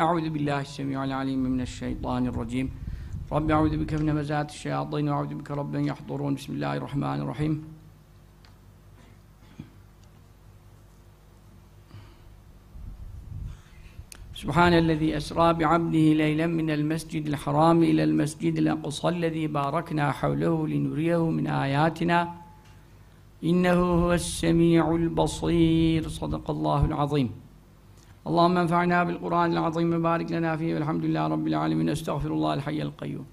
أعوذ بالله السميع العليم من الشيطان الرجيم. رب أعوذ بك من مزات الشياطين وأعوذ بك رب يحضرون. بسم الله الرحمن الرحيم. سبحان الذي أسرى بعبده ليلا من المسجد الحرام إلى المسجد الأقصى الذي باركنا حوله لنريه من آياتنا. إنه هو السميع البصير. صدق الله العظيم. اللهم انفعنا بالقرآن العظيم وبارك لنا فيه والحمد لله رب العالمين استغفر الله الحي القيوم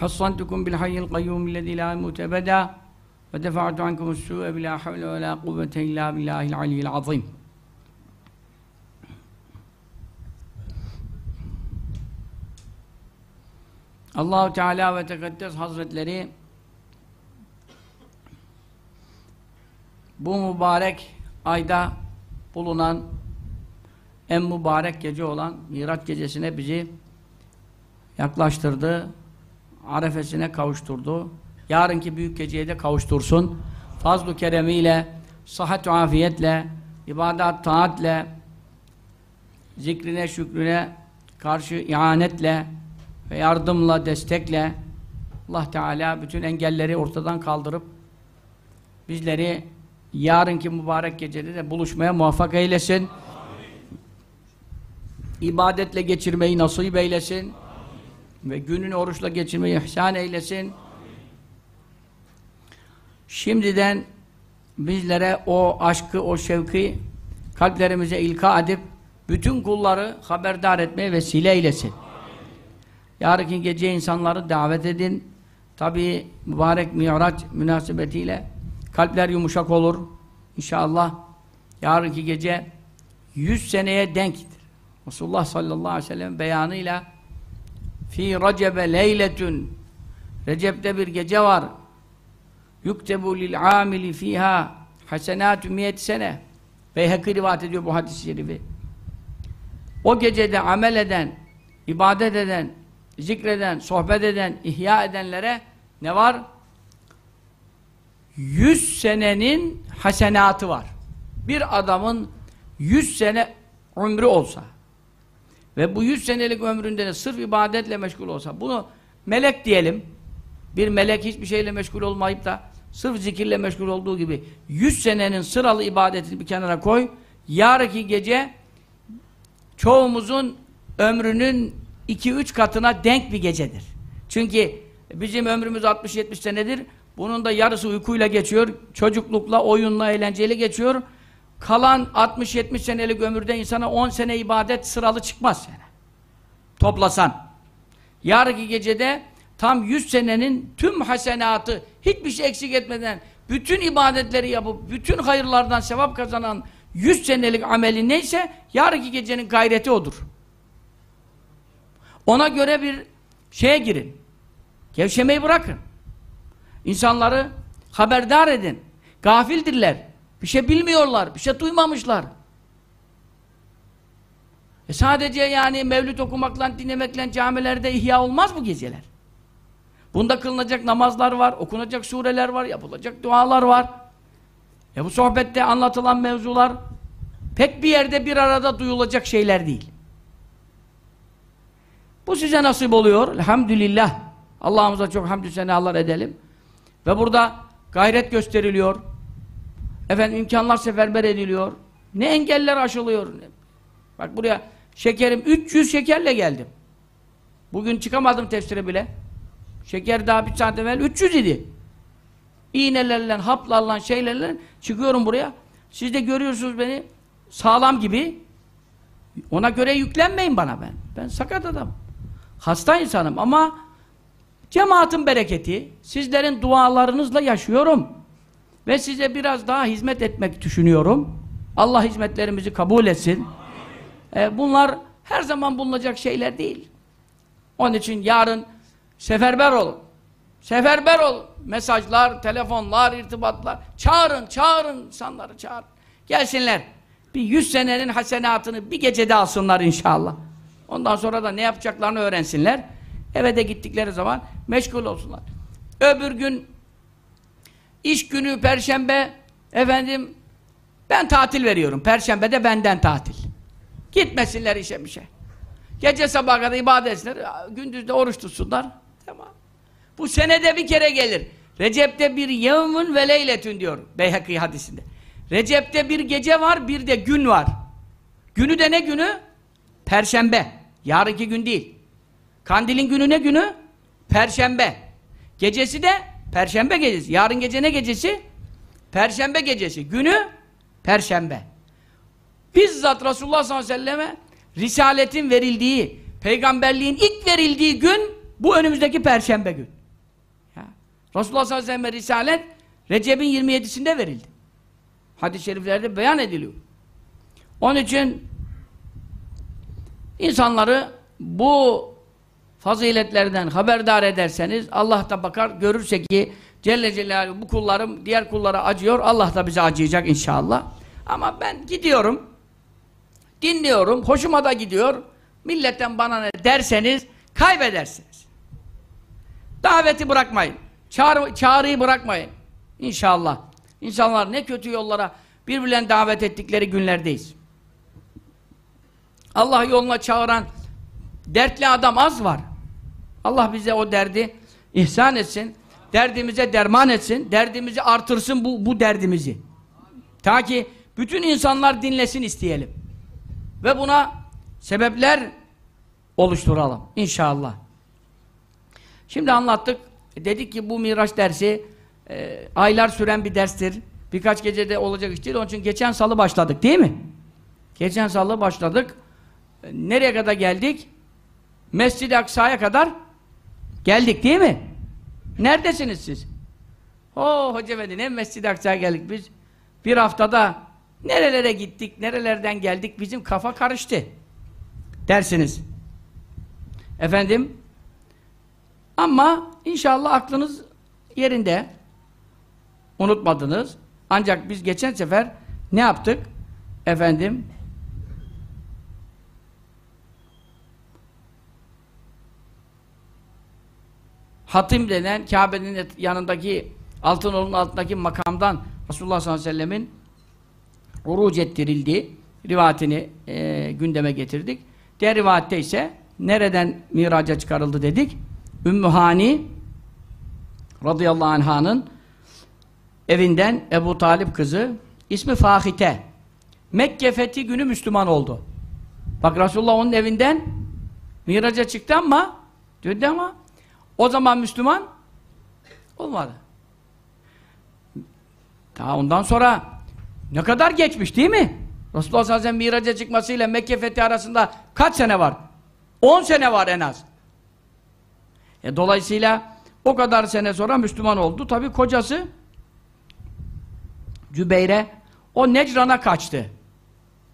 حصنتكم بالحي القيوم الذي لا يموت أبدا ودفعت عنكم السوء بلا حول ولا قوة إلا بالله العلي العظيم Allahu Teala ve Tekaddes Hazretleri bu mübarek ayda bulunan en mübarek gece olan Miraç gecesine bizi yaklaştırdı. Arefesine kavuşturdu. Yarınki büyük geceye de kavuştursun. Fazl-ı keremiyle, sıhhat afiyetle, ibadet taatle, zikrine, şükrüne karşı ihanetle ve yardımla, destekle Allah Teala bütün engelleri ortadan kaldırıp bizleri yarınki mübarek gecede de buluşmaya muvaffak eylesin. Amin. İbadetle geçirmeyi nasip eylesin. Ve gününü oruçla geçirmeyi ihsan eylesin. Şimdiden bizlere o aşkı, o şevki kalplerimize ilka edip bütün kulları haberdar etmeye vesile eylesin. Yarınki gece insanları davet edin. Tabi mübarek Miraç münasebetiyle kalpler yumuşak olur. İnşallah yarınki gece 100 seneye denktir. Resulullah sallallahu aleyhi ve sellem beyanıyla fi recebe leyletun Recep'te bir gece var. Yuktebu lil amili fiha hasenatü miyet sene. Beyhekî rivayet ediyor bu hadis-i şerifi. O gecede amel eden, ibadet eden, zikreden, sohbet eden, ihya edenlere ne var? Yüz senenin hasenatı var. Bir adamın yüz sene ömrü olsa ve bu yüz senelik ömründe de sırf ibadetle meşgul olsa, bunu melek diyelim, bir melek hiçbir şeyle meşgul olmayıp da sırf zikirle meşgul olduğu gibi yüz senenin sıralı ibadetini bir kenara koy, yarınki gece çoğumuzun ömrünün 2-3 katına denk bir gecedir. Çünkü bizim ömrümüz 60-70 senedir. Bunun da yarısı uykuyla geçiyor. Çocuklukla, oyunla, eğlenceyle geçiyor. Kalan 60-70 senelik ömürde insana 10 sene ibadet sıralı çıkmaz yani. Toplasan. Yarınki gecede tam 100 senenin tüm hasenatı hiçbir şey eksik etmeden bütün ibadetleri yapıp bütün hayırlardan sevap kazanan 100 senelik ameli neyse yarınki gecenin gayreti odur. Ona göre bir şeye girin. Gevşemeyi bırakın. İnsanları haberdar edin. Gafildirler. Bir şey bilmiyorlar. Bir şey duymamışlar. E sadece yani mevlüt okumakla, dinlemekle camilerde ihya olmaz bu geceler. Bunda kılınacak namazlar var, okunacak sureler var, yapılacak dualar var. E bu sohbette anlatılan mevzular pek bir yerde bir arada duyulacak şeyler değil. Bu size nasip oluyor. Elhamdülillah. Allah'ımıza çok hamdü senalar edelim. Ve burada gayret gösteriliyor. Efendim imkanlar seferber ediliyor. Ne engeller aşılıyor. Bak buraya şekerim 300 şekerle geldim. Bugün çıkamadım tefsire bile. Şeker daha bir saat evvel 300 idi. İğnelerle, haplarla, şeylerle çıkıyorum buraya. Siz de görüyorsunuz beni sağlam gibi. Ona göre yüklenmeyin bana ben. Ben sakat adam. Hasta insanım ama cemaatin bereketi, sizlerin dualarınızla yaşıyorum. Ve size biraz daha hizmet etmek düşünüyorum. Allah hizmetlerimizi kabul etsin. Ee, bunlar her zaman bulunacak şeyler değil. Onun için yarın seferber olun. Seferber olun. Mesajlar, telefonlar, irtibatlar. Çağırın, çağırın insanları çağırın. Gelsinler. Bir yüz senenin hasenatını bir gecede alsınlar inşallah. Ondan sonra da ne yapacaklarını öğrensinler. Eve de gittikleri zaman meşgul olsunlar. Öbür gün iş günü perşembe efendim ben tatil veriyorum. Perşembe de benden tatil. Gitmesinler işe bir şey. Gece sabaha kadar ibadet etsinler, gündüz de oruç tutsunlar. Tamam. Bu senede bir kere gelir. Recep'te bir yevmün ve leyletün diyor Beyhaki hadisinde. Recep'te bir gece var, bir de gün var. Günü de ne günü? Perşembe. Yarınki gün değil. Kandilin günü ne günü? Perşembe. Gecesi de Perşembe gecesi. Yarın gece ne gecesi? Perşembe gecesi. Günü Perşembe. Bizzat Resulullah sallallahu aleyhi ve selleme Risaletin verildiği, peygamberliğin ilk verildiği gün bu önümüzdeki Perşembe gün. Ya. Resulullah sallallahu aleyhi ve selleme Risalet Recep'in 27'sinde verildi. Hadis-i şeriflerde beyan ediliyor. Onun için insanları bu faziletlerden haberdar ederseniz Allah da bakar görürse ki Celle Celaluhu bu kullarım diğer kullara acıyor Allah da bize acıyacak inşallah. Ama ben gidiyorum dinliyorum hoşuma da gidiyor milletten bana ne derseniz kaybedersiniz. Daveti bırakmayın. Çağrı, çağrıyı bırakmayın. İnşallah. İnsanlar ne kötü yollara birbirlerine davet ettikleri günlerdeyiz. Allah yoluna çağıran dertli adam az var. Allah bize o derdi ihsan etsin. Derdimize derman etsin. Derdimizi artırsın bu, bu derdimizi. Ta ki bütün insanlar dinlesin isteyelim. Ve buna sebepler oluşturalım. İnşallah. Şimdi anlattık. Dedik ki bu Miraç dersi e, aylar süren bir derstir. Birkaç gecede olacak iş değil. Onun için geçen salı başladık değil mi? Geçen salı başladık. E, nereye kadar geldik? Mescid-i Aksa'ya kadar geldik değil mi? Neredesiniz siz? Oo Hoca Efendi ne Mescid-i Aksa'ya geldik biz. Bir haftada nerelere gittik, nerelerden geldik bizim kafa karıştı. Dersiniz. Efendim ama inşallah aklınız yerinde. Unutmadınız. Ancak biz geçen sefer ne yaptık? Efendim Hatim denen Kabe'nin yanındaki Altınoluk'un altındaki makamdan Resulullah sallallahu aleyhi ve sellemin uruc ettirildiği rivayetini e, gündeme getirdik. Diğer rivayette ise nereden miraca çıkarıldı dedik? Ümmü Hani radıyallahu anh'ın evinden Ebu Talip kızı ismi Fahite Mekke fethi günü Müslüman oldu. Bak Resulullah onun evinden miraca çıktı ama dedi ama o zaman Müslüman olmadı. Daha ondan sonra ne kadar geçmiş değil mi? Resulullah sallallahu aleyhi ve sellem miraca çıkmasıyla Mekke fethi arasında kaç sene var? 10 sene var en az. E, dolayısıyla o kadar sene sonra Müslüman oldu. Tabi kocası Cübeyre o Necran'a kaçtı.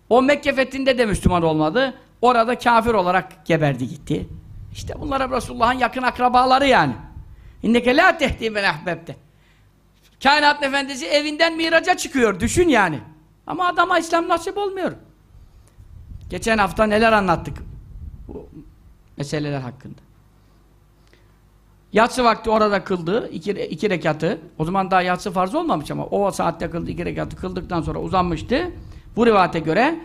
O Mekke fethinde de Müslüman olmadı. Orada kafir olarak geberdi gitti. İşte bunlar Resulullah'ın yakın akrabaları yani. İnneke la tehdi men ahbebte. Kainat Efendisi evinden miraca çıkıyor. Düşün yani. Ama adama İslam nasip olmuyor. Geçen hafta neler anlattık bu meseleler hakkında. Yatsı vakti orada kıldı. iki, iki rekatı. O zaman daha yatsı farz olmamış ama o saatte kıldı. iki rekatı kıldıktan sonra uzanmıştı. Bu rivayete göre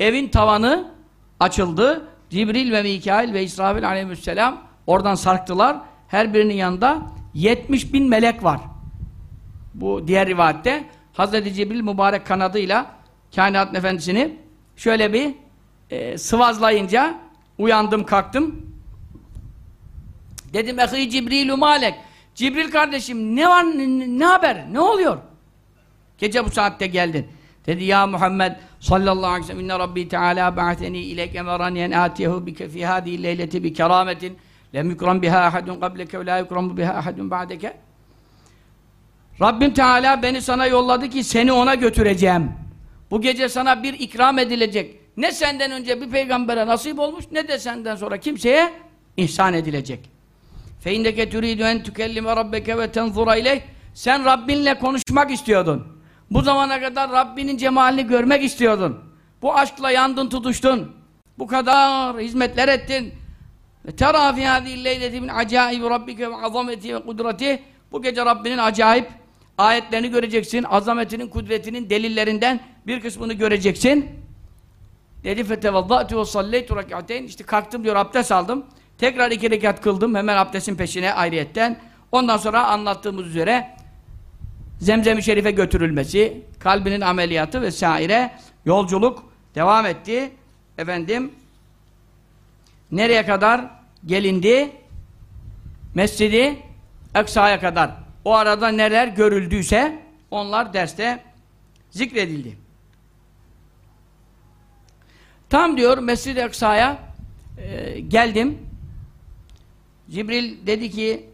evin tavanı açıldı. Cibril ve Mikail ve İsrafil aleyhisselam oradan sarktılar. Her birinin yanında 70 bin melek var. Bu diğer rivayette Hazreti Cibril mübarek kanadıyla kainat efendisini şöyle bir e, sıvazlayınca uyandım kalktım. Dedim ehi Cibrilü malek. Cibril kardeşim ne var ne haber ne oluyor? Gece bu saatte geldin. Dedi ya Muhammed sallallahu aleyhi ve sellem inne rabbi teala ba'teni ileyke merani en atiyehu bike fi hadihi leyleti bi kerametin lem yukram biha ahadun qableke ve la yukramu biha ahadun ba'deke Rabbim Teala beni sana yolladı ki seni ona götüreceğim. Bu gece sana bir ikram edilecek. Ne senden önce bir peygambere nasip olmuş ne de senden sonra kimseye ihsan edilecek. Fe indeke turidu en tukellime rabbeke ve tenzura ileyh. Sen Rabbinle konuşmak istiyordun. Bu zamana kadar Rabbinin cemalini görmek istiyordun. Bu aşkla yandın tutuştun. Bu kadar hizmetler ettin. E, Tera fi hâzî leyleti min acâib rabbike ve azameti ve kudreti. Bu gece Rabbinin acayip ayetlerini göreceksin. Azametinin, kudretinin delillerinden bir kısmını göreceksin. Dedi fetevaddâtu ve salleytu rak'ateyn. İşte kalktım diyor abdest aldım. Tekrar iki rekat kıldım hemen abdestin peşine ayrıyetten. Ondan sonra anlattığımız üzere Zemzem-i Şerif'e götürülmesi, kalbinin ameliyatı vesaire yolculuk devam etti. Efendim nereye kadar gelindi? Mescidi Aksa'ya kadar. O arada neler görüldüyse onlar derste zikredildi. Tam diyor Mescid-i Aksa'ya e, geldim. Cibril dedi ki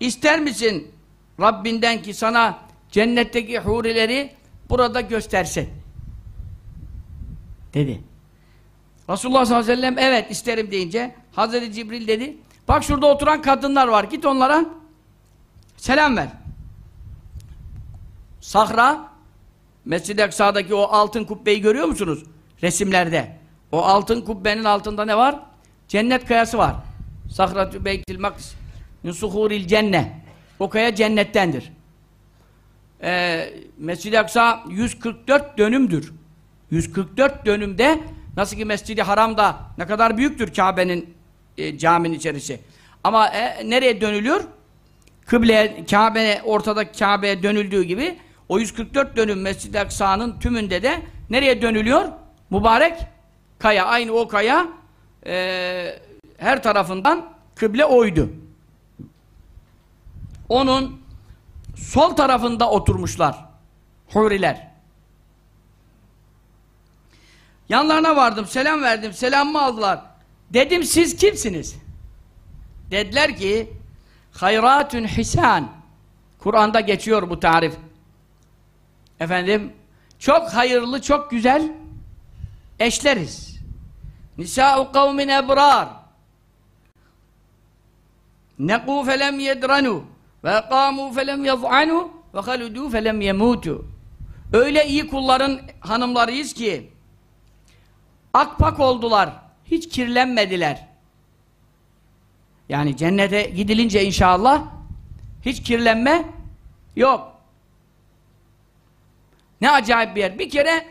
ister misin Rabbinden ki sana cennetteki hurileri burada göstersin? Dedi. Resulullah sallallahu aleyhi ve sellem evet isterim deyince Hazreti Cibril dedi bak şurada oturan kadınlar var git onlara selam ver. Sahra Mescid-i Aksa'daki o altın kubbeyi görüyor musunuz? Resimlerde. O altın kubbenin altında ne var? Cennet kayası var. Sahratü Beytil Makdis suhuril cenne. O kaya cennettendir. Ee, Mescid-i Aksa 144 dönümdür. 144 dönümde nasıl ki Mescid-i Haram'da ne kadar büyüktür Kabe'nin e, caminin içerisi. Ama e, nereye dönülüyor? Kıble, Kabe, ortada Kabe'ye dönüldüğü gibi o 144 dönüm Mescid-i Aksa'nın tümünde de nereye dönülüyor? Mübarek kaya. Aynı o kaya e, her tarafından kıble oydu. Onun sol tarafında oturmuşlar. Huriler. Yanlarına vardım, selam verdim, selamımı aldılar. Dedim siz kimsiniz? Dediler ki hayratun hisan. Kur'an'da geçiyor bu tarif. Efendim, çok hayırlı, çok güzel eşleriz. Nisa'u kavmin ebrar. Neku felem yedranu ve kamu felem yaz'anu ve haludu felem yemutu. Öyle iyi kulların hanımlarıyız ki akpak oldular. Hiç kirlenmediler. Yani cennete gidilince inşallah hiç kirlenme yok. Ne acayip bir yer. Bir kere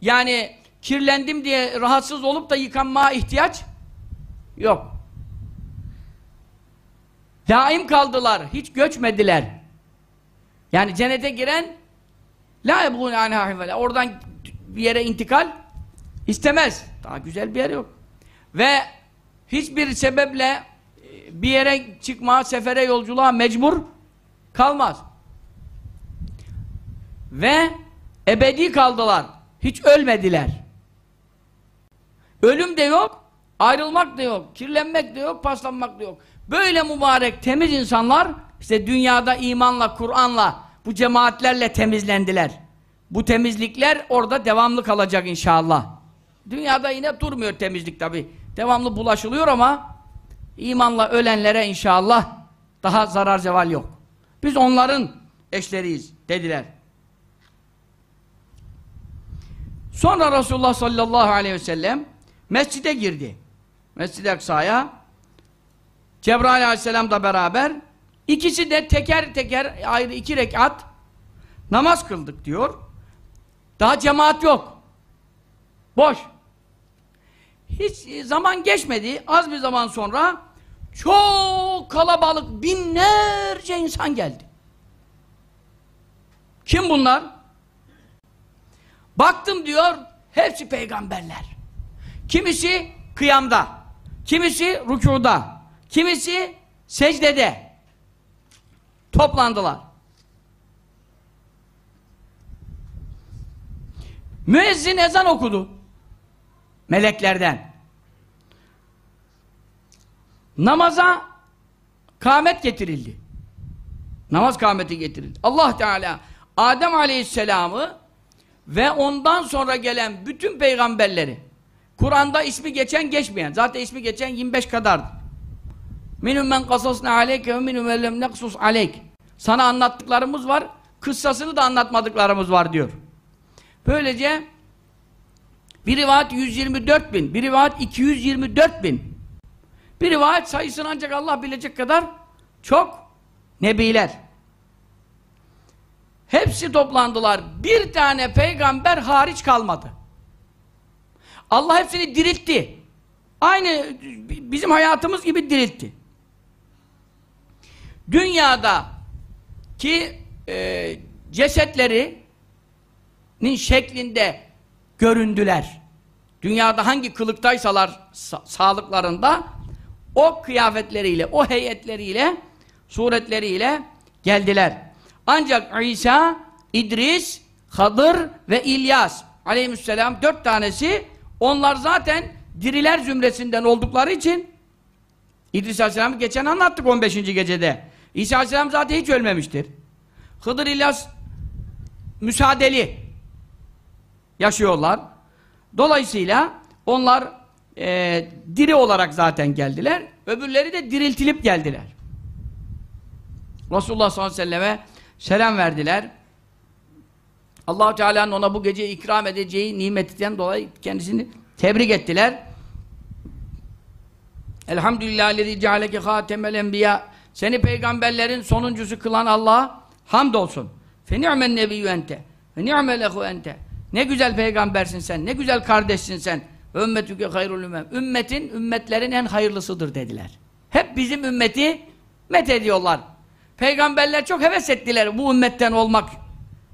yani kirlendim diye rahatsız olup da yıkanmaya ihtiyaç yok. Daim kaldılar. Hiç göçmediler. Yani cennete giren la yebğûne anhâ Oradan bir yere intikal istemez. Daha güzel bir yer yok. Ve hiçbir sebeple e, bir yere çıkma, sefere, yolculuğa mecbur kalmaz. Ve ebedi kaldılar. Hiç ölmediler. Ölüm de yok, ayrılmak da yok, kirlenmek de yok, paslanmak da yok. Böyle mübarek, temiz insanlar işte dünyada imanla, Kur'an'la, bu cemaatlerle temizlendiler. Bu temizlikler orada devamlı kalacak inşallah. Dünyada yine durmuyor temizlik tabi. Devamlı bulaşılıyor ama imanla ölenlere inşallah daha zarar zeval yok. Biz onların eşleriyiz dediler. Sonra Resulullah sallallahu aleyhi ve sellem mescide girdi. Mescid-i Aksa'ya Cebrail aleyhisselam da beraber ikisi de teker teker ayrı iki rekat namaz kıldık diyor. Daha cemaat yok. Boş. Hiç zaman geçmedi. Az bir zaman sonra çok kalabalık binlerce insan geldi. Kim bunlar? Baktım diyor, hepsi peygamberler. Kimisi kıyamda, kimisi rükuda, kimisi secdede toplandılar. Müezzin ezan okudu. Meleklerden. Namaza kâmet getirildi. Namaz kâmeti getirildi. Allah Teala Adem Aleyhisselam'ı ve ondan sonra gelen bütün peygamberleri Kur'an'da ismi geçen geçmeyen zaten ismi geçen 25 kadardı. Minum men kasasna aleyke ve minum ellem neksus aleyk. Sana anlattıklarımız var, kıssasını da anlatmadıklarımız var diyor. Böylece bir rivayet 124 bin, bir rivayet 224 bin. Bir rivayet sayısını ancak Allah bilecek kadar çok nebiler. Hepsi toplandılar. Bir tane peygamber hariç kalmadı. Allah hepsini diriltti. Aynı bizim hayatımız gibi diriltti. Dünyada ki e, cesetlerinin şeklinde göründüler. Dünyada hangi kılıktaysalar sa sağlıklarında o kıyafetleriyle, o heyetleriyle, suretleriyle geldiler. Ancak İsa, İdris, Hadır ve İlyas aleyhisselam dört tanesi onlar zaten diriler zümresinden oldukları için İdris aleyhisselam'ı geçen anlattık 15. gecede. İsa aleyhisselam zaten hiç ölmemiştir. Hıdır İlyas müsaadeli yaşıyorlar. Dolayısıyla onlar e, diri olarak zaten geldiler. Öbürleri de diriltilip geldiler. Resulullah sallallahu aleyhi ve selleme selam verdiler. allah Teala'nın ona bu gece ikram edeceği nimetinden dolayı kendisini tebrik ettiler. Elhamdülillahillezî cealeke hâtemel enbiya Seni peygamberlerin sonuncusu kılan Allah'a hamdolsun. Fe ni'men nebiyyü ente. Fe ni'me lehu ente. Ne güzel peygambersin sen, ne güzel kardeşsin sen. Ümmetüke hayrul ümmem. Ümmetin, ümmetlerin en hayırlısıdır dediler. Hep bizim ümmeti met ediyorlar. Peygamberler çok heves ettiler bu ümmetten olmak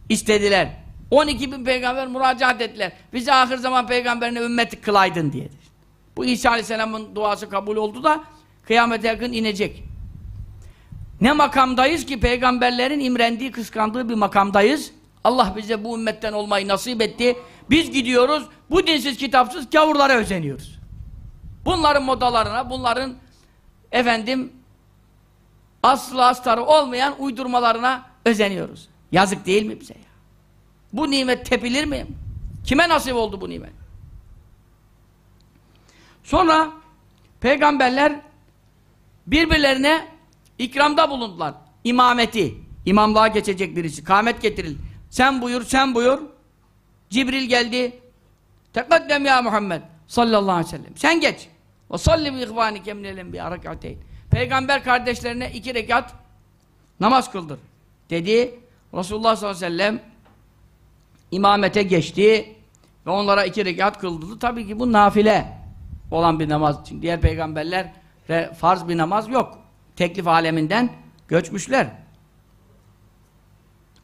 istediler. 12 bin peygamber müracaat ettiler. Bizi ahir zaman peygamberine ümmeti kılaydın diye. Bu İsa Aleyhisselam'ın duası kabul oldu da kıyamete yakın inecek. Ne makamdayız ki peygamberlerin imrendiği, kıskandığı bir makamdayız. Allah bize bu ümmetten olmayı nasip etti. Biz gidiyoruz, bu dinsiz kitapsız gavurlara özeniyoruz. Bunların modalarına, bunların efendim aslı astarı olmayan uydurmalarına özeniyoruz. Yazık değil mi bize ya? Bu nimet tepilir mi? Kime nasip oldu bu nimet? Sonra peygamberler birbirlerine ikramda bulundular. İmameti, imamlığa geçecek birisi, kâmet getirildi. Sen buyur, sen buyur. Cibril geldi. Tekaddem ya Muhammed sallallahu aleyhi ve sellem. Sen geç. Ve salli bi ihvanike minel bir rekateyn. Peygamber kardeşlerine iki rekat namaz kıldır. Dedi. Resulullah sallallahu aleyhi ve sellem imamete geçti ve onlara iki rekat kıldırdı. Tabii ki bu nafile olan bir namaz. Çünkü diğer peygamberler farz bir namaz yok. Teklif aleminden göçmüşler.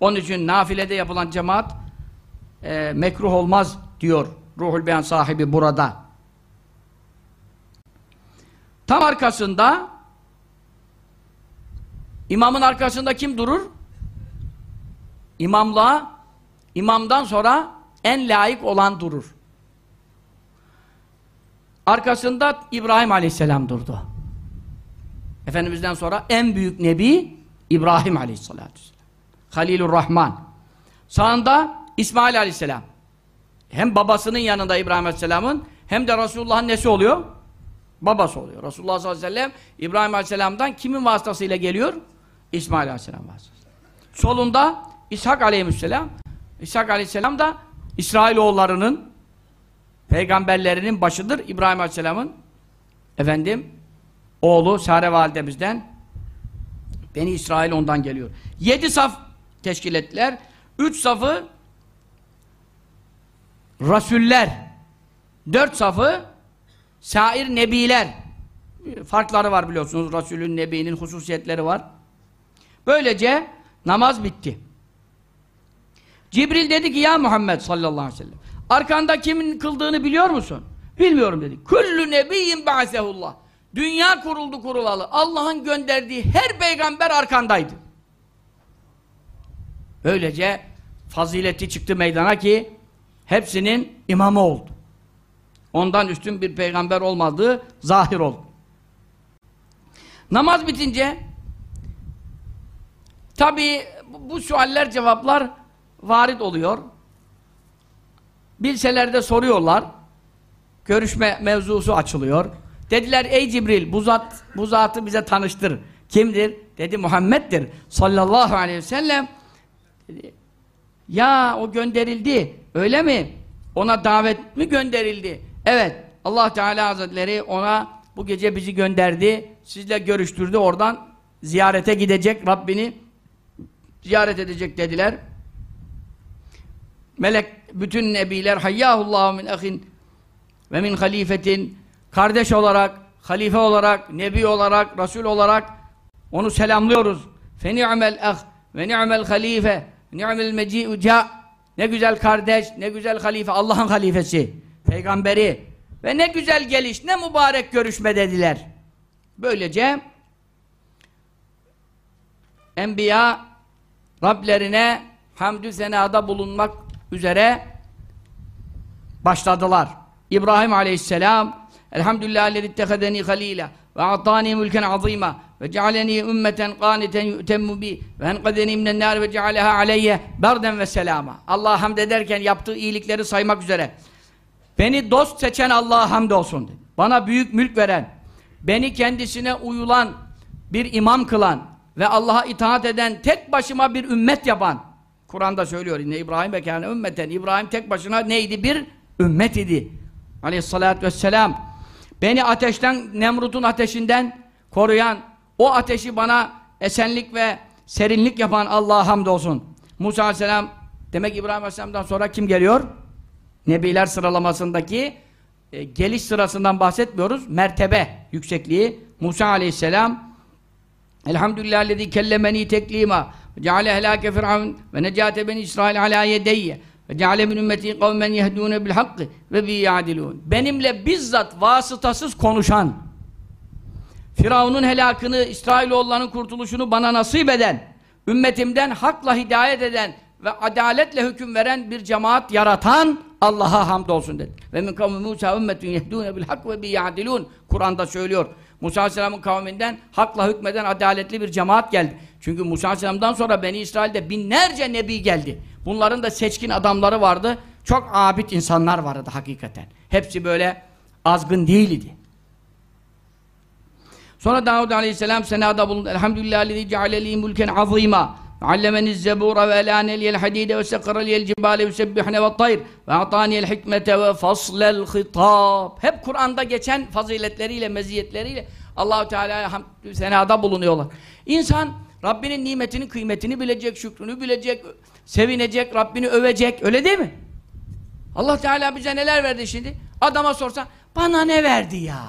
Onun için nafilede yapılan cemaat e, mekruh olmaz diyor Ruhul Beyan sahibi burada. Tam arkasında imamın arkasında kim durur? İmamlığa imamdan sonra en layık olan durur. Arkasında İbrahim Aleyhisselam durdu. Efendimizden sonra en büyük nebi İbrahim Aleyhisselatü Vesselam. Halilur Rahman. Sağında İsmail Aleyhisselam. Hem babasının yanında İbrahim Aleyhisselam'ın hem de Resulullah'ın nesi oluyor? Babası oluyor. Resulullah sallallahu aleyhi ve sellem İbrahim Aleyhisselam'dan kimin vasıtasıyla geliyor? İsmail Aleyhisselam vasıtasıyla. Solunda İshak Aleyhisselam. İshak Aleyhisselam da İsrailoğullarının peygamberlerinin başıdır. İbrahim Aleyhisselam'ın efendim oğlu Sare validemizden Beni İsrail ondan geliyor. Yedi saf teşkil ettiler. Üç safı Rasuller. Dört safı sair nebiler. Farkları var biliyorsunuz. Rasulün, nebinin hususiyetleri var. Böylece namaz bitti. Cibril dedi ki ya Muhammed sallallahu aleyhi ve sellem arkanda kimin kıldığını biliyor musun? Bilmiyorum dedi. Kullu nebiyyin ba'sehullah. Dünya kuruldu kurulalı. Allah'ın gönderdiği her peygamber arkandaydı. Böylece fazileti çıktı meydana ki hepsinin imamı oldu. Ondan üstün bir peygamber olmadığı zahir oldu. Namaz bitince tabi bu sualler cevaplar varit oluyor. Bilselerde soruyorlar. Görüşme mevzusu açılıyor. Dediler ey Cibril bu zat bu zatı bize tanıştır. Kimdir? Dedi Muhammed'dir sallallahu aleyhi ve sellem. Dedi, ya o gönderildi. Öyle mi? Ona davet mi gönderildi? Evet. Allah Teala Hazretleri ona bu gece bizi gönderdi. Sizle görüştürdü. Oradan ziyarete gidecek. Rabbini ziyaret edecek dediler. Melek bütün nebiler hayyahullahu min ahin ve min halifetin kardeş olarak, halife olarak, nebi olarak, resul olarak onu selamlıyoruz. Fe ni'mel ah ve ni'mel halife ni'mel meci'u ca ne güzel kardeş, ne güzel halife, Allah'ın halifesi, peygamberi ve ne güzel geliş, ne mübarek görüşme dediler. Böylece Enbiya Rablerine hamdü senada bulunmak üzere başladılar. İbrahim aleyhisselam Elhamdülillah lezi ittehedeni halila ve atani mülken azima ve cealeni ümmeten qaniten yu'temmu bi ve enkadeni minen nar ve cealeha aleyye berden ve selama. Allah'a hamd ederken yaptığı iyilikleri saymak üzere. Beni dost seçen Allah'a hamd olsun. Dedi. Bana büyük mülk veren, beni kendisine uyulan, bir imam kılan ve Allah'a itaat eden, tek başıma bir ümmet yapan. Kur'an'da söylüyor. İnne İbrahim bekâne ümmeten. İbrahim tek başına neydi? Bir ümmet idi. Aleyhissalatü vesselam. Beni ateşten, Nemrut'un ateşinden koruyan, o ateşi bana esenlik ve serinlik yapan Allah'a hamdolsun. Musa aleyhisselam, demek İbrahim aleyhisselamdan sonra kim geliyor? Nebiler sıralamasındaki e, geliş sırasından bahsetmiyoruz. Mertebe, yüksekliği. Musa aleyhisselam Elhamdülillah lezi kellemeni teklima ceale helâke firavun ve necate beni İsrail alâ yedeyye ve ceale min ümmeti kavmen yehdûne bil hakkı ve bi ya'dilûn. Benimle bizzat vasıtasız konuşan, Firavun'un helakını, İsrailoğullarının kurtuluşunu bana nasip eden, ümmetimden hakla hidayet eden ve adaletle hüküm veren bir cemaat yaratan Allah'a hamdolsun dedi. Ve min kavmi Musa ümmetun yehdûne bil hak ve bi ya'dilûn. Kur'an'da söylüyor. Musa Aleyhisselam'ın kavminden hakla hükmeden adaletli bir cemaat geldi. Çünkü Musa Aleyhisselam'dan sonra Beni İsrail'de binlerce nebi geldi. Bunların da seçkin adamları vardı. Çok abid insanlar vardı hakikaten. Hepsi böyle azgın değildi. Sonra Davud Aleyhisselam senada bulundu. Elhamdülillah lezi cealeli mulken azîmâ. Allemeniz zebûra ve elâneliyel hadîde ve sekareliyel cibâle ve sebbihne ve tayr ve ataniyel hikmete ve faslel hitâb. Hep Kur'an'da geçen faziletleriyle, meziyetleriyle Allahu Teala'ya senada bulunuyorlar. İnsan Rabbinin nimetinin kıymetini bilecek, şükrünü bilecek, sevinecek, Rabbini övecek. Öyle değil mi? Allah Teala bize neler verdi şimdi? Adama sorsa, bana ne verdi ya?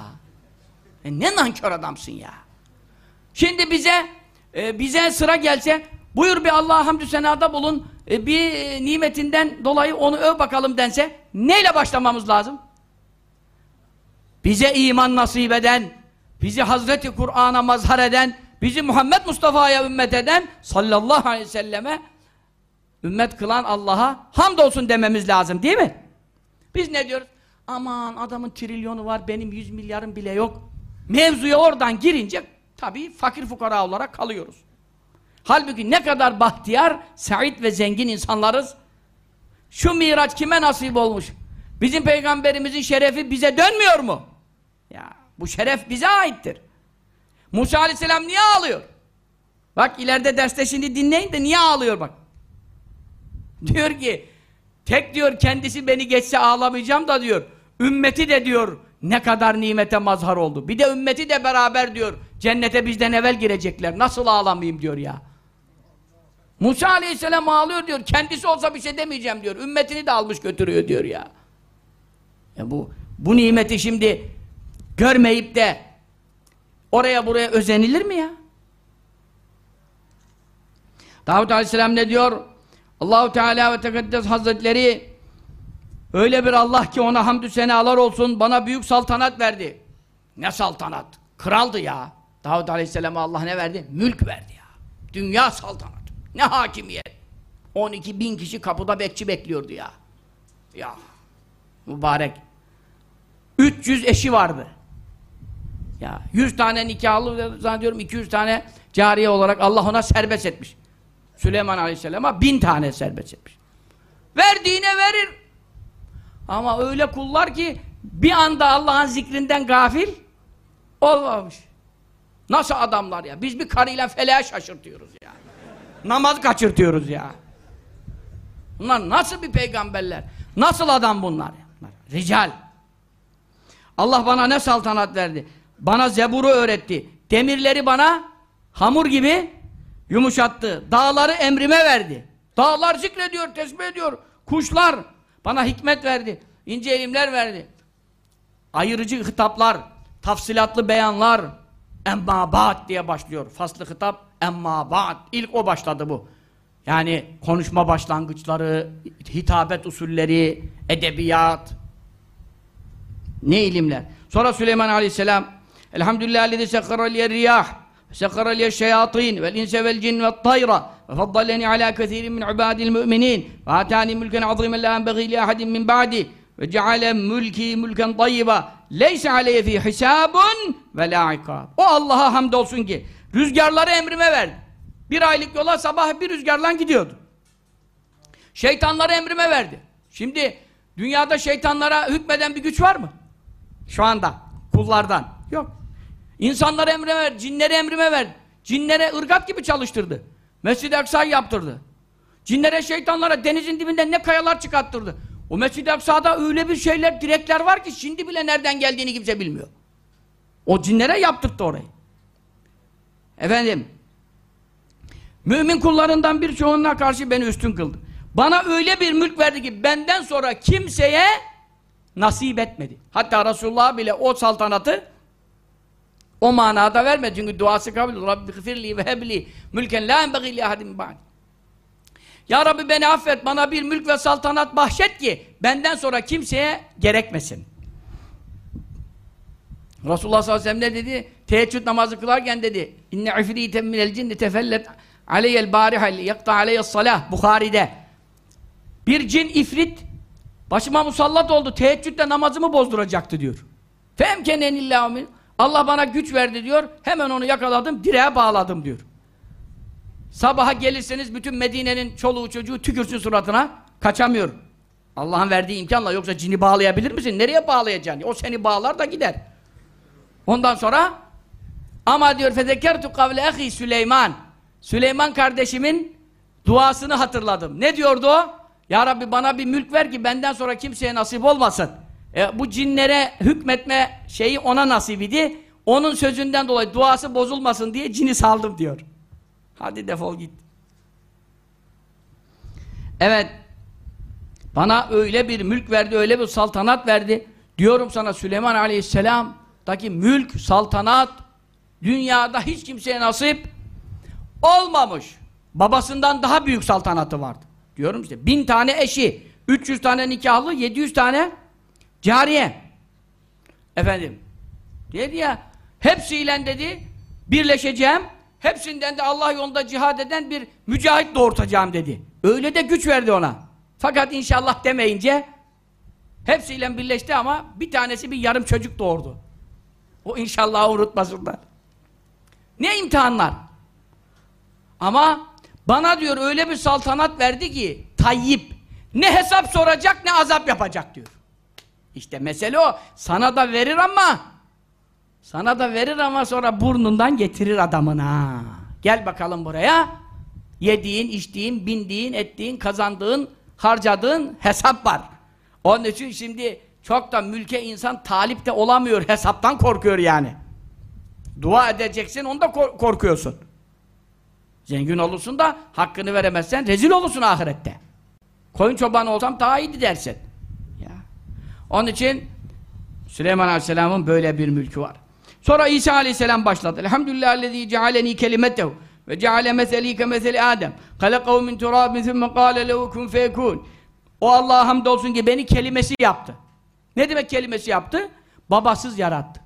E ne nankör adamsın ya? Şimdi bize e, bize sıra gelse, buyur bir Allah'a hamdü senada bulun, e, bir nimetinden dolayı onu öv bakalım dense, neyle başlamamız lazım? Bize iman nasip eden, bizi Hazreti Kur'an'a mazhar eden, bizi Muhammed Mustafa'ya ümmet eden sallallahu aleyhi ve selleme ümmet kılan Allah'a hamdolsun dememiz lazım değil mi? Biz ne diyoruz? Aman adamın trilyonu var benim yüz milyarım bile yok. Mevzuya oradan girince tabii fakir fukara olarak kalıyoruz. Halbuki ne kadar bahtiyar, sa'id ve zengin insanlarız. Şu miraç kime nasip olmuş? Bizim peygamberimizin şerefi bize dönmüyor mu? Ya bu şeref bize aittir. Musa aleyhisselam niye ağlıyor? Bak ileride derste şimdi dinleyin de niye ağlıyor bak. Diyor ki tek diyor kendisi beni geçse ağlamayacağım da diyor. Ümmeti de diyor ne kadar nimete mazhar oldu. Bir de ümmeti de beraber diyor. Cennete bizden evvel girecekler. Nasıl ağlamayayım diyor ya. Musa aleyhisselam ağlıyor diyor. Kendisi olsa bir şey demeyeceğim diyor. Ümmetini de almış götürüyor diyor ya. ya bu, bu nimeti şimdi görmeyip de oraya buraya özenilir mi ya? Davut aleyhisselam ne diyor? Allahu Teala ve Tekaddes Hazretleri öyle bir Allah ki ona hamdü senalar olsun bana büyük saltanat verdi. Ne saltanat? Kraldı ya. Davud Aleyhisselam'a Allah ne verdi? Mülk verdi ya. Dünya saltanatı. Ne hakimiyet. 12 bin kişi kapıda bekçi bekliyordu ya. Ya. Mübarek. 300 eşi vardı. Ya 100 tane nikahlı zannediyorum 200 tane cariye olarak Allah ona serbest etmiş. Süleyman Aleyhisselam'a bin tane serbest etmiş. Verdiğine verir. Ama öyle kullar ki bir anda Allah'ın zikrinden gafil olmamış. Nasıl adamlar ya? Biz bir karıyla feleğe şaşırtıyoruz ya. Namaz kaçırtıyoruz ya. Bunlar nasıl bir peygamberler? Nasıl adam bunlar? bunlar rical. Allah bana ne saltanat verdi? Bana zeburu öğretti. Demirleri bana hamur gibi yumuşattı. Dağları emrime verdi. Dağlar zikrediyor, tesbih ediyor. Kuşlar bana hikmet verdi. ince ilimler verdi. ayırıcı hitaplar, tafsilatlı beyanlar, emma ba'd diye başlıyor. Faslı hitap, emma ba'd. İlk o başladı bu. Yani konuşma başlangıçları, hitabet usulleri, edebiyat, ne ilimler. Sonra Süleyman Aleyhisselam Elhamdülillah lezi sekkara liye riyah ve tayra ve faddaleni ala kethirin min ibadil müminin ve atani mülken azimen la enbeği li ahadin min ba'di ve ceale mülki mülken tayyiba leyse aleyhe fi hisabun ve la ikab. O Allah'a hamdolsun ki rüzgarları emrime verdi. Bir aylık yola sabah bir rüzgarla gidiyordu. Şeytanları emrime verdi. Şimdi dünyada şeytanlara hükmeden bir güç var mı? Şu anda kullardan. Yok. İnsanlara emrime ver, cinlere emrime ver. Cinlere ırgat gibi çalıştırdı. Mescid-i Aksa'yı yaptırdı. Cinlere, şeytanlara denizin dibinden ne kayalar çıkarttırdı. O Mescid-i Aksa'da öyle bir şeyler, direkler var ki şimdi bile nereden geldiğini kimse bilmiyor. O cinlere yaptırdı orayı. Efendim, mümin kullarından birçoğuna karşı beni üstün kıldı. Bana öyle bir mülk verdi ki benden sonra kimseye nasip etmedi. Hatta Resulullah bile o saltanatı o manada vermedi. Çünkü duası kabul. Rabbi gfirli ve hebli mülken la enbeği li ahadim ba'd. Ya Rabbi beni affet, bana bir mülk ve saltanat bahşet ki benden sonra kimseye gerekmesin. Resulullah sallallahu aleyhi ve sellem ne dedi? Teheccüd namazı kılarken dedi. İnne ifriten minel cinni tefellet aleyel bariha yakta aleyes salah. Bukhari'de. Bir cin ifrit başıma musallat oldu. Teheccüdde namazımı bozduracaktı diyor. Femkenenillahu min. Allah bana güç verdi diyor. Hemen onu yakaladım, direğe bağladım diyor. Sabaha gelirseniz bütün Medine'nin çoluğu çocuğu tükürsün suratına. Kaçamıyor. Allah'ın verdiği imkanla yoksa cini bağlayabilir misin? Nereye bağlayacaksın? O seni bağlar da gider. Ondan sonra ama diyor fezekkertu kavle ehi Süleyman. Süleyman kardeşimin duasını hatırladım. Ne diyordu o? Ya Rabbi bana bir mülk ver ki benden sonra kimseye nasip olmasın. E, bu cinlere hükmetme şeyi ona nasip idi. Onun sözünden dolayı duası bozulmasın diye cini saldım diyor. Hadi defol git. Evet. Bana öyle bir mülk verdi, öyle bir saltanat verdi. Diyorum sana Süleyman Aleyhisselam'daki mülk, saltanat dünyada hiç kimseye nasip olmamış. Babasından daha büyük saltanatı vardı. Diyorum işte bin tane eşi, 300 tane nikahlı, 700 tane cariye. Efendim. Dedi ya, hepsiyle dedi birleşeceğim, hepsinden de Allah yolunda cihad eden bir mücahit doğurtacağım dedi. Öyle de güç verdi ona. Fakat inşallah demeyince hepsiyle birleşti ama bir tanesi bir yarım çocuk doğurdu. O inşallah unutmasınlar. Ne imtihanlar. Ama bana diyor öyle bir saltanat verdi ki Tayyip ne hesap soracak ne azap yapacak diyor. İşte mesele o. Sana da verir ama sana da verir ama sonra burnundan getirir adamına. Gel bakalım buraya. Yediğin, içtiğin, bindiğin, ettiğin, kazandığın, harcadığın hesap var. Onun için şimdi çok da mülke insan talip de olamıyor. Hesaptan korkuyor yani. Dua edeceksin, onda korkuyorsun. Zengin olursun da hakkını veremezsen rezil olursun ahirette. Koyun çobanı olsam daha iyiydi dersin. Onun için Süleyman Aleyhisselam'ın böyle bir mülkü var. Sonra İsa Aleyhisselam başladı. Elhamdülillahillezî cealeni kelimetehu ve ceale meseli ke meseli Adem. Halakahu min turabin thumme kâle lehu kun feyekûn. O Allah'a hamdolsun ki beni kelimesi yaptı. Ne demek kelimesi yaptı? Babasız yarattı.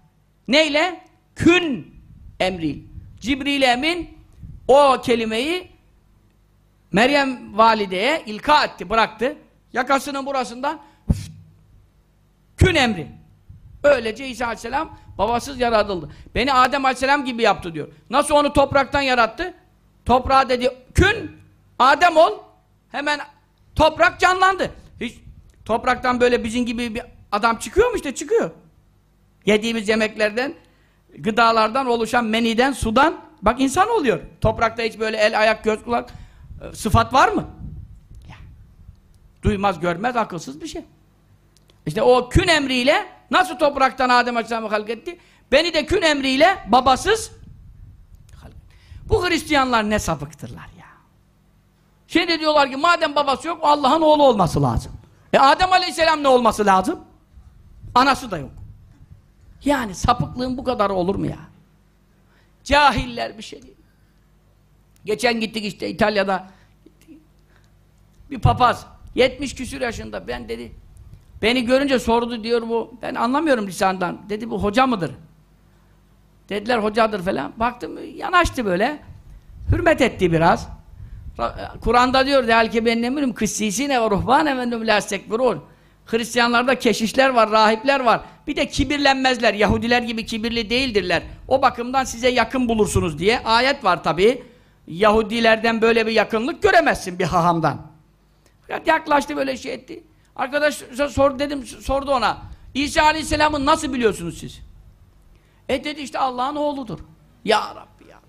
Neyle? Kün emri. Cibril emin o kelimeyi Meryem valideye ilka etti, bıraktı. Yakasının burasında kün emri. Öylece İsa aleyhisselam babasız yaratıldı. Beni Adem aleyhisselam gibi yaptı diyor. Nasıl onu topraktan yarattı? Toprağa dedi kün, Adem ol. Hemen toprak canlandı. Hiç topraktan böyle bizim gibi bir adam çıkıyor mu işte çıkıyor. Yediğimiz yemeklerden, gıdalardan oluşan meniden, sudan bak insan oluyor. Toprakta hiç böyle el, ayak, göz, kulak e, sıfat var mı? Duymaz, görmez, akılsız bir şey. İşte o kün emriyle nasıl topraktan Adem Aleyhisselam'ı halk etti? Beni de kün emriyle babasız bu Hristiyanlar ne sapıktırlar ya. Şimdi diyorlar ki madem babası yok Allah'ın oğlu olması lazım. E Adem Aleyhisselam ne olması lazım? Anası da yok. Yani sapıklığın bu kadar olur mu ya? Cahiller bir şey değil. Geçen gittik işte İtalya'da bir papaz 70 küsür yaşında ben dedi beni görünce sordu diyor bu ben anlamıyorum lisandan dedi bu hoca mıdır? Dediler hocadır falan. Baktım yanaştı böyle. Hürmet etti biraz. Kur'an'da diyor belki benim eminim kıssisine ve ruhbane ve la istekbirun. Hristiyanlarda keşişler var, rahipler var. Bir de kibirlenmezler. Yahudiler gibi kibirli değildirler. O bakımdan size yakın bulursunuz diye ayet var tabi. Yahudilerden böyle bir yakınlık göremezsin bir hahamdan. Yaklaştı böyle şey etti. Arkadaş sor dedim sordu ona. İsa Aleyhisselam'ı nasıl biliyorsunuz siz? E dedi işte Allah'ın oğludur. Ya Rabbi ya.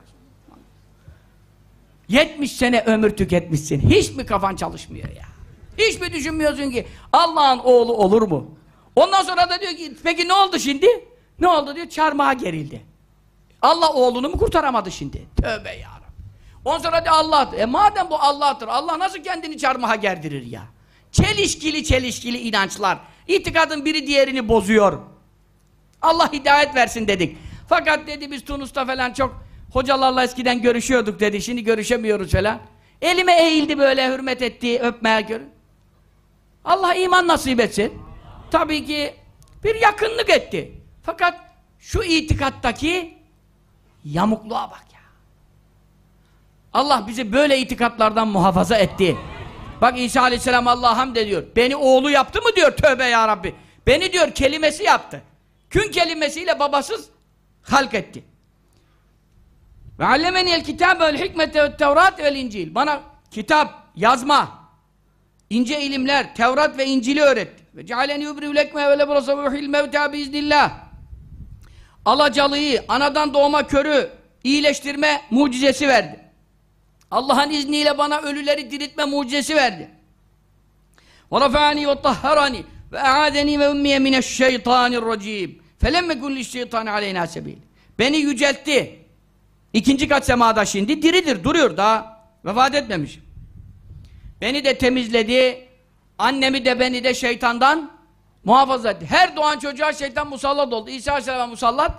70 sene ömür tüketmişsin. Hiç mi kafan çalışmıyor ya? Hiç mi düşünmüyorsun ki Allah'ın oğlu olur mu? Ondan sonra da diyor ki peki ne oldu şimdi? Ne oldu diyor çarmıha gerildi. Allah oğlunu mu kurtaramadı şimdi? Tövbe ya Rabbi. Ondan sonra diyor Allah. E madem bu Allah'tır. Allah nasıl kendini çarmıha gerdirir ya? Çelişkili çelişkili inançlar. İtikadın biri diğerini bozuyor. Allah hidayet versin dedik. Fakat dedi biz Tunus'ta falan çok hocalarla eskiden görüşüyorduk dedi. Şimdi görüşemiyoruz falan. Elime eğildi böyle hürmet etti, öpmeye göre. Allah iman nasip etsin. Tabii ki bir yakınlık etti. Fakat şu itikattaki yamukluğa bak ya. Allah bizi böyle itikatlardan muhafaza etti. Bak İsa Aleyhisselam Allah'a hamd ediyor. Beni oğlu yaptı mı diyor tövbe ya Rabbi. Beni diyor kelimesi yaptı. Kün kelimesiyle babasız halk etti. Ve allemeni kitabe vel hikmete ve tevrat vel incil. Bana kitap, yazma, ince ilimler, Tevrat ve İncil'i öğretti. Ve cealeni yubri'u lekme ve lebrasa ve uhil mevta biiznillah. Alacalıyı, anadan doğma körü iyileştirme mucizesi verdi. Allah'ın izniyle bana ölüleri diriltme mucizesi verdi. Ve tahharani ve a'adeni ve ummiye mineşşeytanirracim. Felemme kulli şeytani aleyna sebil. Beni yüceltti. İkinci kat semada şimdi diridir, duruyor daha vefat etmemiş. Beni de temizledi. Annemi de beni de şeytandan muhafaza etti. Her doğan çocuğa şeytan musallat oldu. İsa Aleyhisselam musallat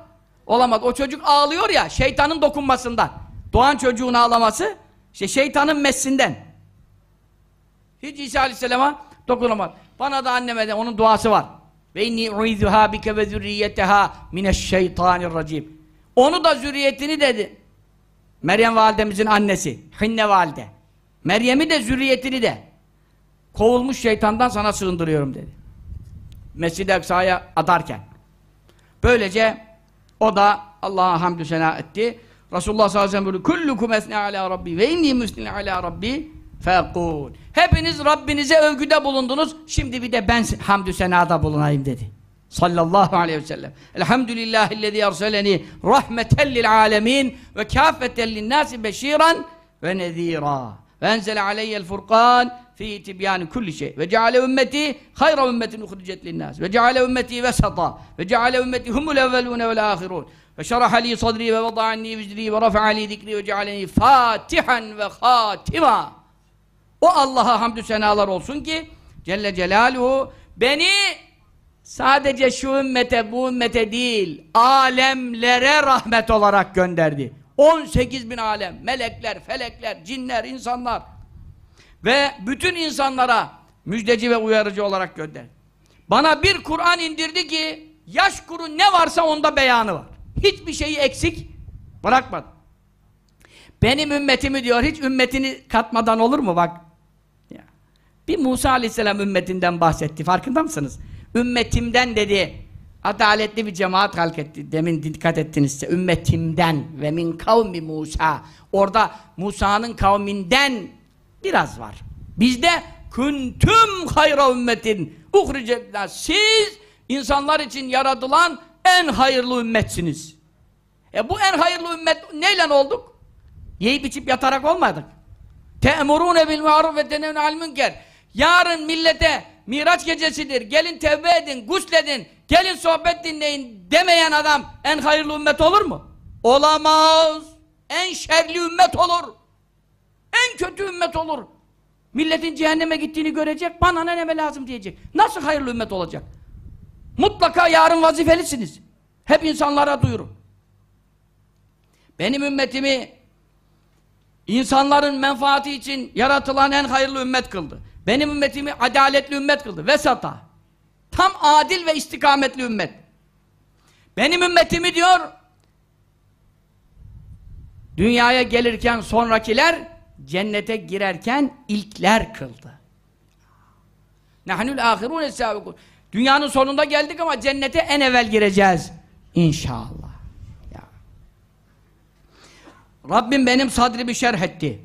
olamadı. O çocuk ağlıyor ya şeytanın dokunmasından. Doğan çocuğun ağlaması işte şeytanın messinden. Hiç İsa Aleyhisselam'a dokunamadı. Bana da anneme de onun duası var. Ve inni uizuha bike ve zürriyeteha mineşşeytanirracim. Onu da zürriyetini dedi. Meryem validemizin annesi. Hinne valide. Meryem'i de zürriyetini de kovulmuş şeytandan sana sığındırıyorum dedi. Mescid-i Aksa'ya adarken. Böylece o da Allah'a hamdü sena etti. Resulullah sallallahu aleyhi ve sellem buyuruyor. Kullukum esne ala rabbi ve inni müsnin ala rabbi fekul. Hepiniz Rabbinize övgüde bulundunuz. Şimdi bir de ben hamdü senada bulunayım dedi. Sallallahu aleyhi ve sellem. Elhamdülillahillezî erseleni rahmeten lil alemin ve kâfeten linnâsi beşîran ve nezîrâ. Ve enzele aleyyel furkan fi tibyani kulli şey. Ve ceale ümmeti hayra ümmetin uhricet linnâs. Ve ceale ümmeti vesata. Ve ceale ümmeti humul evvelûne vel âhirûn. Ve şeraha li sadri ve vada'anni vizri ve rafa'a li zikri ve cealeni fatihan ve hatima. O Allah'a hamdü senalar olsun ki Celle Celaluhu beni sadece şu ümmete bu ümmete değil alemlere rahmet olarak gönderdi. 18 bin alem, melekler, felekler, cinler, insanlar ve bütün insanlara müjdeci ve uyarıcı olarak gönderdi. Bana bir Kur'an indirdi ki yaş kuru ne varsa onda beyanı var. Hiçbir şeyi eksik bırakmadı. Benim ümmetimi diyor hiç ümmetini katmadan olur mu bak. Bir Musa aleyhisselam ümmetinden bahsetti farkında mısınız? Ümmetimden dedi adaletli bir cemaat halk etti. Demin dikkat ettinizse ümmetimden ve min kavmi Musa. Orada Musa'nın kavminden biraz var. Bizde küntüm hayra ümmetin uhricetler. Siz insanlar için yaratılan en hayırlı ümmetsiniz. E bu en hayırlı ümmet neyle olduk? Yiyip içip yatarak olmadık. Te'murûne bil ma'ruf ve tenevne al münker. Yarın millete Miraç gecesidir. Gelin tevbe edin, gusledin, gelin sohbet dinleyin demeyen adam en hayırlı ümmet olur mu? Olamaz. En şerli ümmet olur. En kötü ümmet olur. Milletin cehenneme gittiğini görecek, bana ne lazım diyecek. Nasıl hayırlı ümmet olacak? Mutlaka yarın vazifelisiniz. Hep insanlara duyurun. Benim ümmetimi insanların menfaati için yaratılan en hayırlı ümmet kıldı. Benim ümmetimi adaletli ümmet kıldı. Vesata. Tam adil ve istikametli ümmet. Benim ümmetimi diyor dünyaya gelirken sonrakiler cennete girerken ilkler kıldı. Nahnul ahirun Dünyanın sonunda geldik ama cennete en evvel gireceğiz. İnşallah. Ya. Rabbim benim sadrimi şerh etti.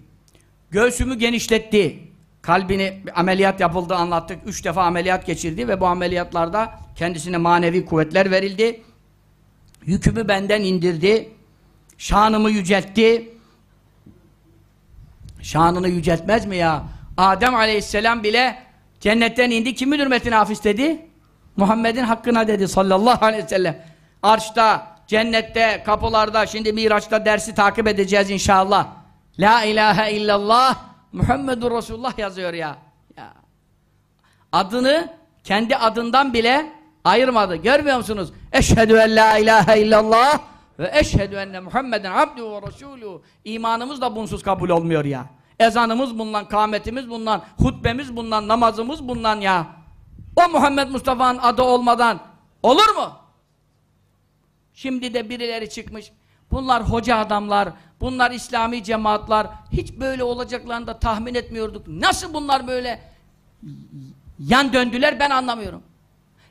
Göğsümü genişletti. Kalbini ameliyat yapıldı anlattık. Üç defa ameliyat geçirdi ve bu ameliyatlarda kendisine manevi kuvvetler verildi. Yükümü benden indirdi. Şanımı yüceltti. Şanını yüceltmez mi ya? Adem aleyhisselam bile cennetten indi. Kimin hürmetine hafif dedi? Muhammed'in hakkına dedi sallallahu aleyhi ve sellem. Arşta, cennette, kapılarda, şimdi Miraç'ta dersi takip edeceğiz inşallah. La ilahe illallah Muhammedur Resulullah yazıyor ya. ya. Adını kendi adından bile ayırmadı. Görmüyor musunuz? Eşhedü en la ilahe illallah ve eşhedü enne Muhammeden abduhu ve resulü. İmanımız da bunsuz kabul olmuyor ya. Ezanımız bundan, kâmetimiz bundan, hutbemiz bundan, namazımız bundan ya. O Muhammed Mustafa'nın adı olmadan olur mu? Şimdi de birileri çıkmış. Bunlar hoca adamlar, bunlar İslami cemaatler. Hiç böyle olacaklarını da tahmin etmiyorduk. Nasıl bunlar böyle yan döndüler ben anlamıyorum.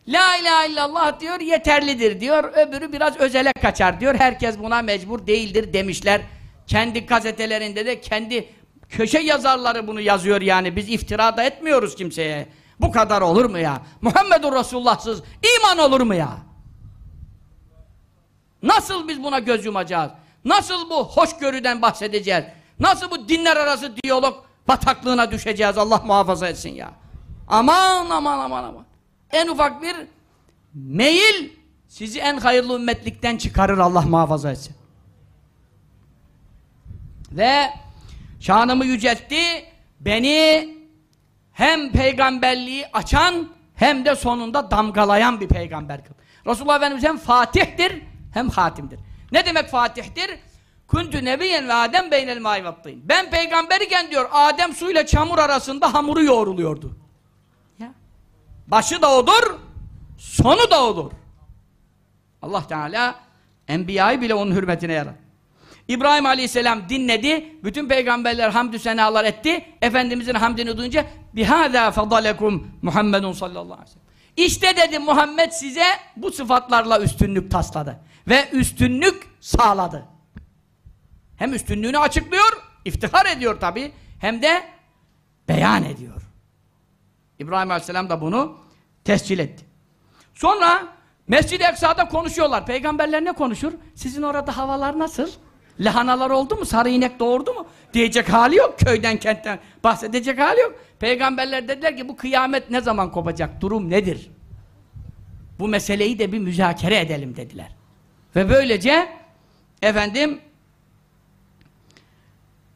La ilahe illallah diyor yeterlidir diyor. Öbürü biraz özele kaçar diyor. Herkes buna mecbur değildir demişler. Kendi gazetelerinde de kendi köşe yazarları bunu yazıyor yani. Biz iftira da etmiyoruz kimseye. Bu kadar olur mu ya? Muhammedur Resulullah'sız iman olur mu ya? Nasıl biz buna göz yumacağız? Nasıl bu hoşgörüden bahsedeceğiz? Nasıl bu dinler arası diyalog bataklığına düşeceğiz? Allah muhafaza etsin ya. Aman aman aman aman. En ufak bir meyil sizi en hayırlı ümmetlikten çıkarır Allah muhafaza etsin. Ve şanımı yüceltti, beni hem peygamberliği açan hem de sonunda damgalayan bir peygamber kıldı. Resulullah Efendimiz hem fatihtir hem hatimdir. Ne demek fatihtir? Kuntu nebiyen ve Adem beynel maivattayım. Ben peygamberiken diyor Adem suyla çamur arasında hamuru yoğruluyordu. Ya. Başı da odur, sonu da odur. Allah Teala enbiyayı bile onun hürmetine yarar. İbrahim Aleyhisselam dinledi, bütün peygamberler hamdü senalar etti. Efendimizin hamdini duyunca bihâzâ fadalekum Muhammedun sallallahu aleyhi ve sellem. İşte dedi Muhammed size bu sıfatlarla üstünlük tasladı. Ve üstünlük sağladı. Hem üstünlüğünü açıklıyor, iftihar ediyor tabi, hem de beyan ediyor. İbrahim Aleyhisselam da bunu tescil etti. Sonra Mescid-i Eksa'da konuşuyorlar. Peygamberler ne konuşur? Sizin orada havalar nasıl? Lahanalar oldu mu? Sarı inek doğurdu mu? Diyecek hali yok. Köyden, kentten bahsedecek hali yok. Peygamberler dediler ki bu kıyamet ne zaman kopacak? Durum nedir? Bu meseleyi de bir müzakere edelim dediler. Ve böylece efendim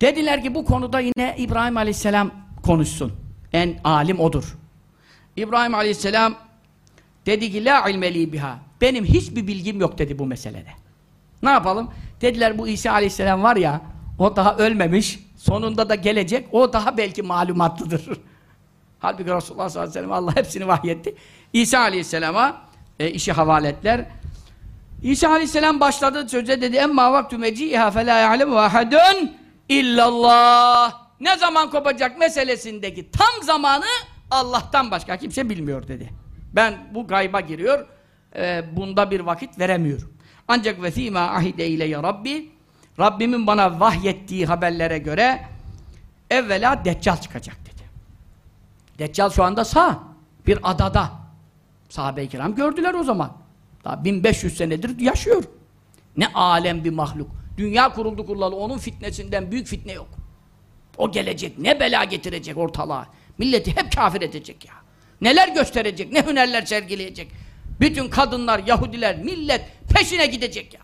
dediler ki bu konuda yine İbrahim Aleyhisselam konuşsun. En alim odur. İbrahim Aleyhisselam dedi ki la ilmeli biha. Benim hiçbir bilgim yok dedi bu meselede. Ne yapalım? Dediler bu İsa Aleyhisselam var ya o daha ölmemiş. Sonunda da gelecek. O daha belki malumatlıdır. Halbuki Resulullah sallallahu aleyhi ve sellem Allah hepsini vahyetti. İsa Aleyhisselam'a e, işi havale ettiler. İsa Aleyhisselam başladı söze dedi emma vaktu meci'iha fe la ya'lemu ahadun illallah. Ne zaman kopacak meselesindeki tam zamanı Allah'tan başka kimse bilmiyor dedi. Ben bu gayba giriyor. E, bunda bir vakit veremiyorum. Ancak ve fîmâ ahide ile ya Rabbi Rabbimin bana vahyettiği haberlere göre evvela Deccal çıkacak dedi. Deccal şu anda sağ. Bir adada. Sahabe-i kiram gördüler o zaman. Daha 1500 senedir yaşıyor. Ne alem bir mahluk. Dünya kuruldu kurulalı onun fitnesinden büyük fitne yok. O gelecek ne bela getirecek ortalığa. Milleti hep kafir edecek ya. Neler gösterecek, ne hünerler sergileyecek. Bütün kadınlar, Yahudiler, millet peşine gidecek ya.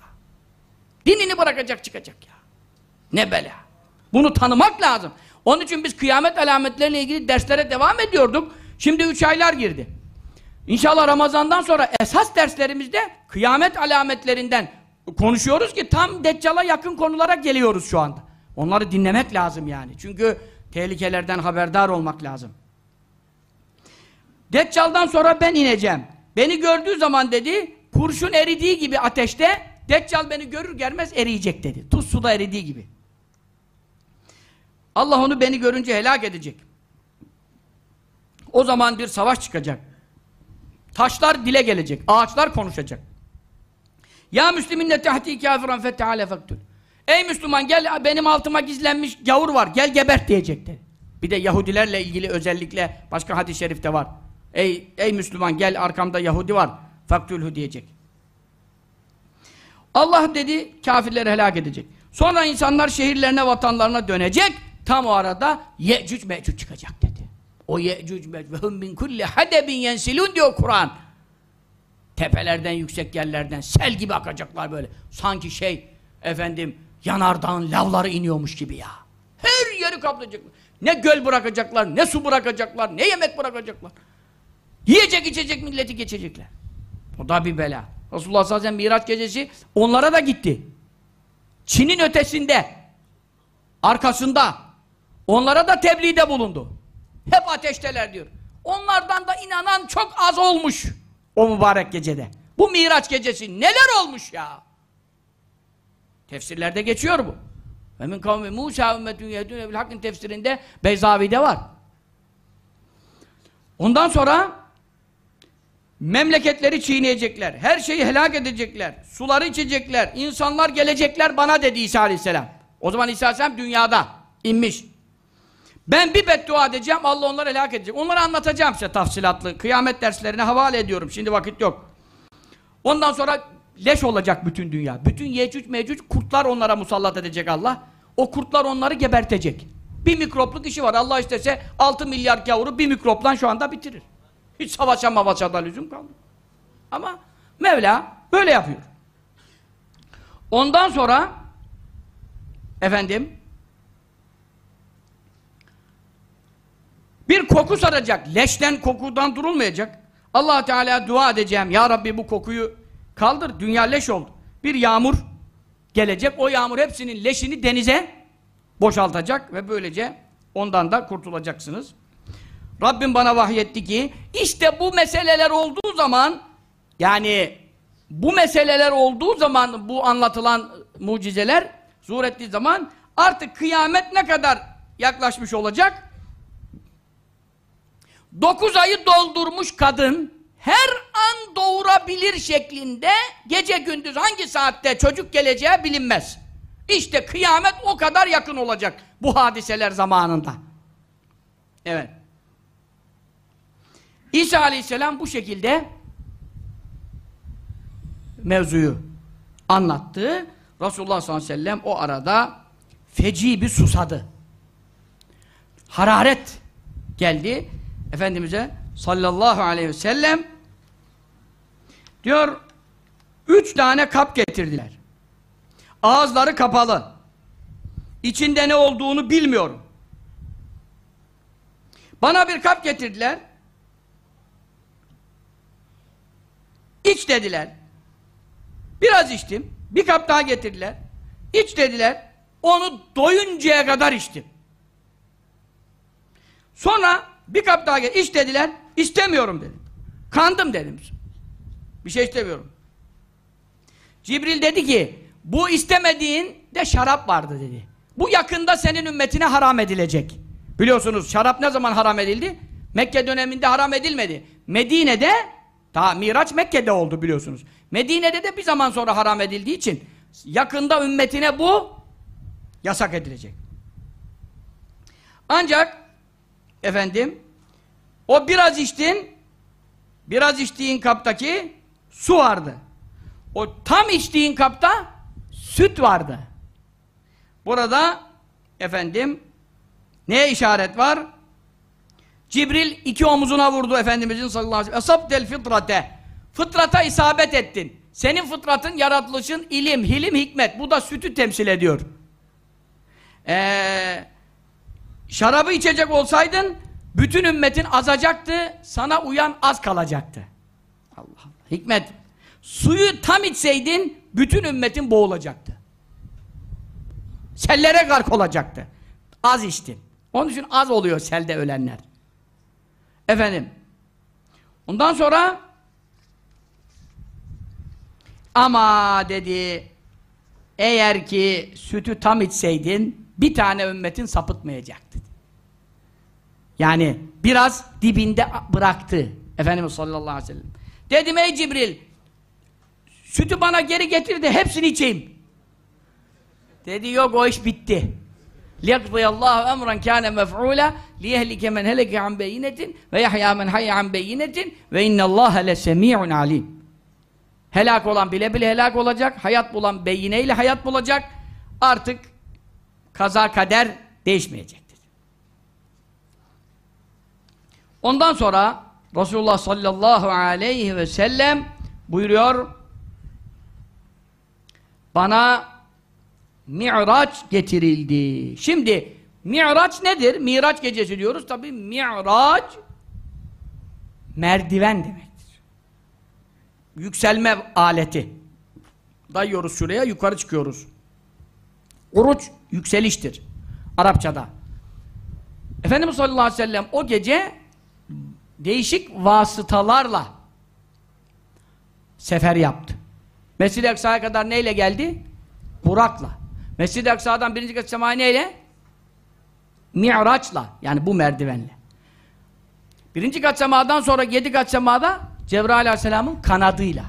Dinini bırakacak çıkacak ya. Ne bela. Bunu tanımak lazım. Onun için biz kıyamet alametleriyle ilgili derslere devam ediyorduk. Şimdi üç aylar girdi. İnşallah Ramazan'dan sonra esas derslerimizde kıyamet alametlerinden konuşuyoruz ki tam Deccal'a yakın konulara geliyoruz şu anda. Onları dinlemek lazım yani. Çünkü tehlikelerden haberdar olmak lazım. Deccal'dan sonra ben ineceğim. Beni gördüğü zaman dedi, kurşun eridiği gibi ateşte, Deccal beni görür gelmez eriyecek dedi. Tuz suda eridiği gibi. Allah onu beni görünce helak edecek. O zaman bir savaş çıkacak. Taşlar dile gelecek, ağaçlar konuşacak. Ya Müslüminne tehti kafiran feteale fektül. Ey Müslüman gel benim altıma gizlenmiş gavur var gel gebert diyecekti. Bir de Yahudilerle ilgili özellikle başka hadis-i şerifte var. Ey, ey Müslüman gel arkamda Yahudi var. Faktülhü diyecek. Allah dedi kafirleri helak edecek. Sonra insanlar şehirlerine vatanlarına dönecek. Tam o arada Yecüc Mecüc çıkacak dedi. O Yecüc Mecüc ve hum min kulli hadebin yensilun diyor Kur'an. Tepelerden yüksek yerlerden sel gibi akacaklar böyle. Sanki şey efendim yanardağın lavları iniyormuş gibi ya. Her yeri kaplayacaklar. Ne göl bırakacaklar, ne su bırakacaklar, ne yemek bırakacaklar. Yiyecek içecek milleti geçecekler. O da bir bela. Resulullah sallallahu aleyhi ve sellem Miraç gecesi onlara da gitti. Çin'in ötesinde, arkasında onlara da tebliğde bulundu. Hep ateşteler diyor. Onlardan da inanan çok az olmuş o mübarek gecede. Bu Miraç gecesi neler olmuş ya? Tefsirlerde geçiyor bu. Ve kavmi Musa ümmetün yehdûne bil hakkın tefsirinde Beyzavi'de var. Ondan sonra memleketleri çiğneyecekler. Her şeyi helak edecekler. Suları içecekler. insanlar gelecekler bana dedi İsa Aleyhisselam. O zaman İsa Aleyhisselam dünyada inmiş. Ben bir beddua edeceğim, Allah onları helak edecek. Onları anlatacağım size tafsilatlı. Kıyamet derslerine havale ediyorum. Şimdi vakit yok. Ondan sonra leş olacak bütün dünya. Bütün Yecüc Mecüc kurtlar onlara musallat edecek Allah. O kurtlar onları gebertecek. Bir mikropluk işi var. Allah istese 6 milyar gavuru bir mikropla şu anda bitirir. Hiç savaşa mavaşa da lüzum kalmıyor. Ama Mevla böyle yapıyor. Ondan sonra efendim bir koku saracak. Leşten kokudan durulmayacak. allah Teala dua edeceğim. Ya Rabbi bu kokuyu kaldır. Dünya leş oldu. Bir yağmur gelecek. O yağmur hepsinin leşini denize boşaltacak ve böylece ondan da kurtulacaksınız. Rabbim bana vahyetti ki işte bu meseleler olduğu zaman yani bu meseleler olduğu zaman bu anlatılan mucizeler zuhur ettiği zaman artık kıyamet ne kadar yaklaşmış olacak? Dokuz ayı doldurmuş kadın her an doğurabilir şeklinde gece gündüz hangi saatte çocuk geleceği bilinmez. İşte kıyamet o kadar yakın olacak bu hadiseler zamanında. Evet. İsa aleyhisselam bu şekilde mevzuyu anlattı. Resulullah sallallahu aleyhi ve sellem o arada feci bir susadı. Hararet geldi. Efendimiz'e sallallahu aleyhi ve sellem diyor üç tane kap getirdiler. Ağızları kapalı. İçinde ne olduğunu bilmiyorum. Bana bir kap getirdiler. İç dediler. Biraz içtim. Bir kap daha getirdiler. İç dediler. Onu doyuncaya kadar içtim. Sonra bir kap daha getir. İç dediler. İstemiyorum dedim. Kandım dedim. Bir şey istemiyorum. Cibril dedi ki bu istemediğin de şarap vardı dedi. Bu yakında senin ümmetine haram edilecek. Biliyorsunuz şarap ne zaman haram edildi? Mekke döneminde haram edilmedi. Medine'de daha Miraç Mekke'de oldu biliyorsunuz. Medine'de de bir zaman sonra haram edildiği için yakında ümmetine bu yasak edilecek. Ancak efendim o biraz içtin biraz içtiğin kaptaki su vardı. O tam içtiğin kapta süt vardı. Burada efendim neye işaret var? Cibril iki omuzuna vurdu Efendimizin sallallahu aleyhi ve sellem. Esabtel fitrate. Fıtrata isabet ettin. Senin fıtratın, yaratılışın ilim, hilim, hikmet. Bu da sütü temsil ediyor. Ee, şarabı içecek olsaydın bütün ümmetin azacaktı, sana uyan az kalacaktı. Allah Allah. Hikmet. Suyu tam içseydin bütün ümmetin boğulacaktı. Sellere gark olacaktı. Az içtin. Onun için az oluyor selde ölenler. Efendim. Ondan sonra ama dedi eğer ki sütü tam içseydin bir tane ümmetin sapıtmayacaktı. Yani biraz dibinde bıraktı. Efendimiz sallallahu aleyhi ve sellem. Dedim ey Cibril sütü bana geri getir de hepsini içeyim. Dedi yok o iş bitti. لِيَقْضِيَ اللّٰهُ اَمْرًا كَانَ مَفْعُولًا لِيَهْلِكَ مَنْ هَلَكَ عَنْ بَيِّنَةٍ وَيَحْيَا مَنْ حَيَّ عَنْ بَيِّنَةٍ وَاِنَّ اللّٰهَ لَسَمِيعٌ عَلِيمٌ Helak olan bile bile helak olacak, hayat bulan beyineyle hayat bulacak. Artık kaza kader değişmeyecektir. Ondan sonra Resulullah sallallahu aleyhi ve sellem buyuruyor bana Mi'raç getirildi. Şimdi Mi'raç nedir? Miraç gecesi diyoruz. Tabi Mi'raç merdiven demektir. Yükselme aleti. Dayıyoruz şuraya, yukarı çıkıyoruz. Uruç yükseliştir. Arapçada. Efendimiz sallallahu aleyhi ve sellem o gece değişik vasıtalarla sefer yaptı. Mescid-i Aksa'ya kadar neyle geldi? Burak'la. Mescid-i Aksa'dan birinci kat semaya neyle? Mi'raç'la. Yani bu merdivenle. Birinci kat semadan sonra yedi kat semada Cebrail aleyhisselamın kanadıyla.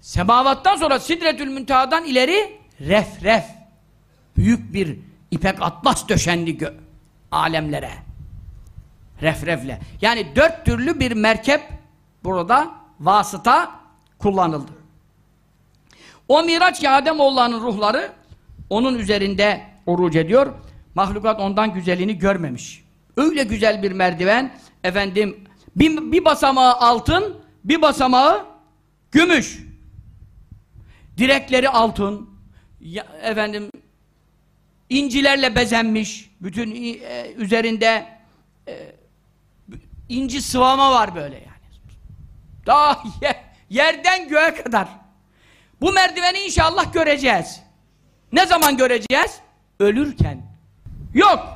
Semavattan sonra Sidretül Münteha'dan ileri ref ref. Büyük bir ipek atlas döşendi gö alemlere. Refrefle. Yani dört türlü bir merkep burada vasıta kullanıldı. O miraç ki Ademoğullarının ruhları onun üzerinde oruç ediyor. Mahlukat ondan güzelini görmemiş. Öyle güzel bir merdiven efendim bir, bir basamağı altın bir basamağı gümüş. Direkleri altın ya, efendim incilerle bezenmiş. Bütün e, üzerinde e, inci sıvama var böyle yani. Daha ye, yerden göğe kadar. Bu merdiveni inşallah göreceğiz. Ne zaman göreceğiz? Ölürken. Yok.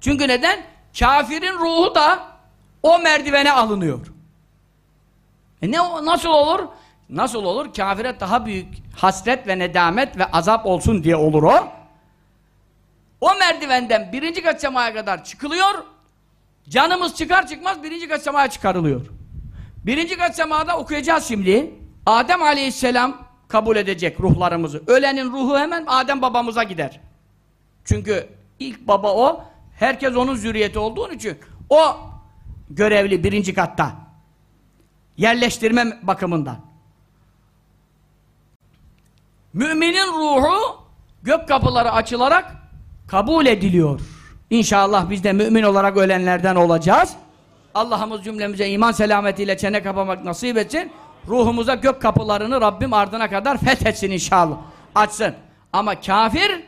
Çünkü neden? Kafirin ruhu da o merdivene alınıyor. E ne nasıl olur? Nasıl olur? Kafire daha büyük hasret ve nedamet ve azap olsun diye olur o. O merdivenden birinci kat semaya kadar çıkılıyor. Canımız çıkar çıkmaz birinci kat semaya çıkarılıyor. Birinci kat semada okuyacağız şimdi. Adem aleyhisselam kabul edecek ruhlarımızı. Ölenin ruhu hemen Adem babamıza gider. Çünkü ilk baba o, herkes onun zürriyeti olduğu için o görevli birinci katta. Yerleştirme bakımından. Müminin ruhu gök kapıları açılarak kabul ediliyor. İnşallah biz de mümin olarak ölenlerden olacağız. Allah'ımız cümlemize iman selametiyle çene kapamak nasip etsin. Ruhumuza gök kapılarını Rabbim ardına kadar fethetsin inşallah. Açsın. Ama kafir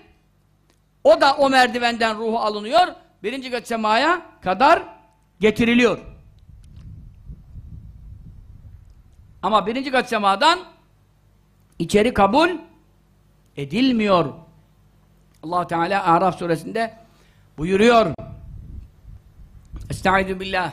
o da o merdivenden ruhu alınıyor. Birinci kat semaya kadar getiriliyor. Ama birinci kat semadan içeri kabul edilmiyor. allah Teala Araf suresinde buyuruyor. Estaizu billah.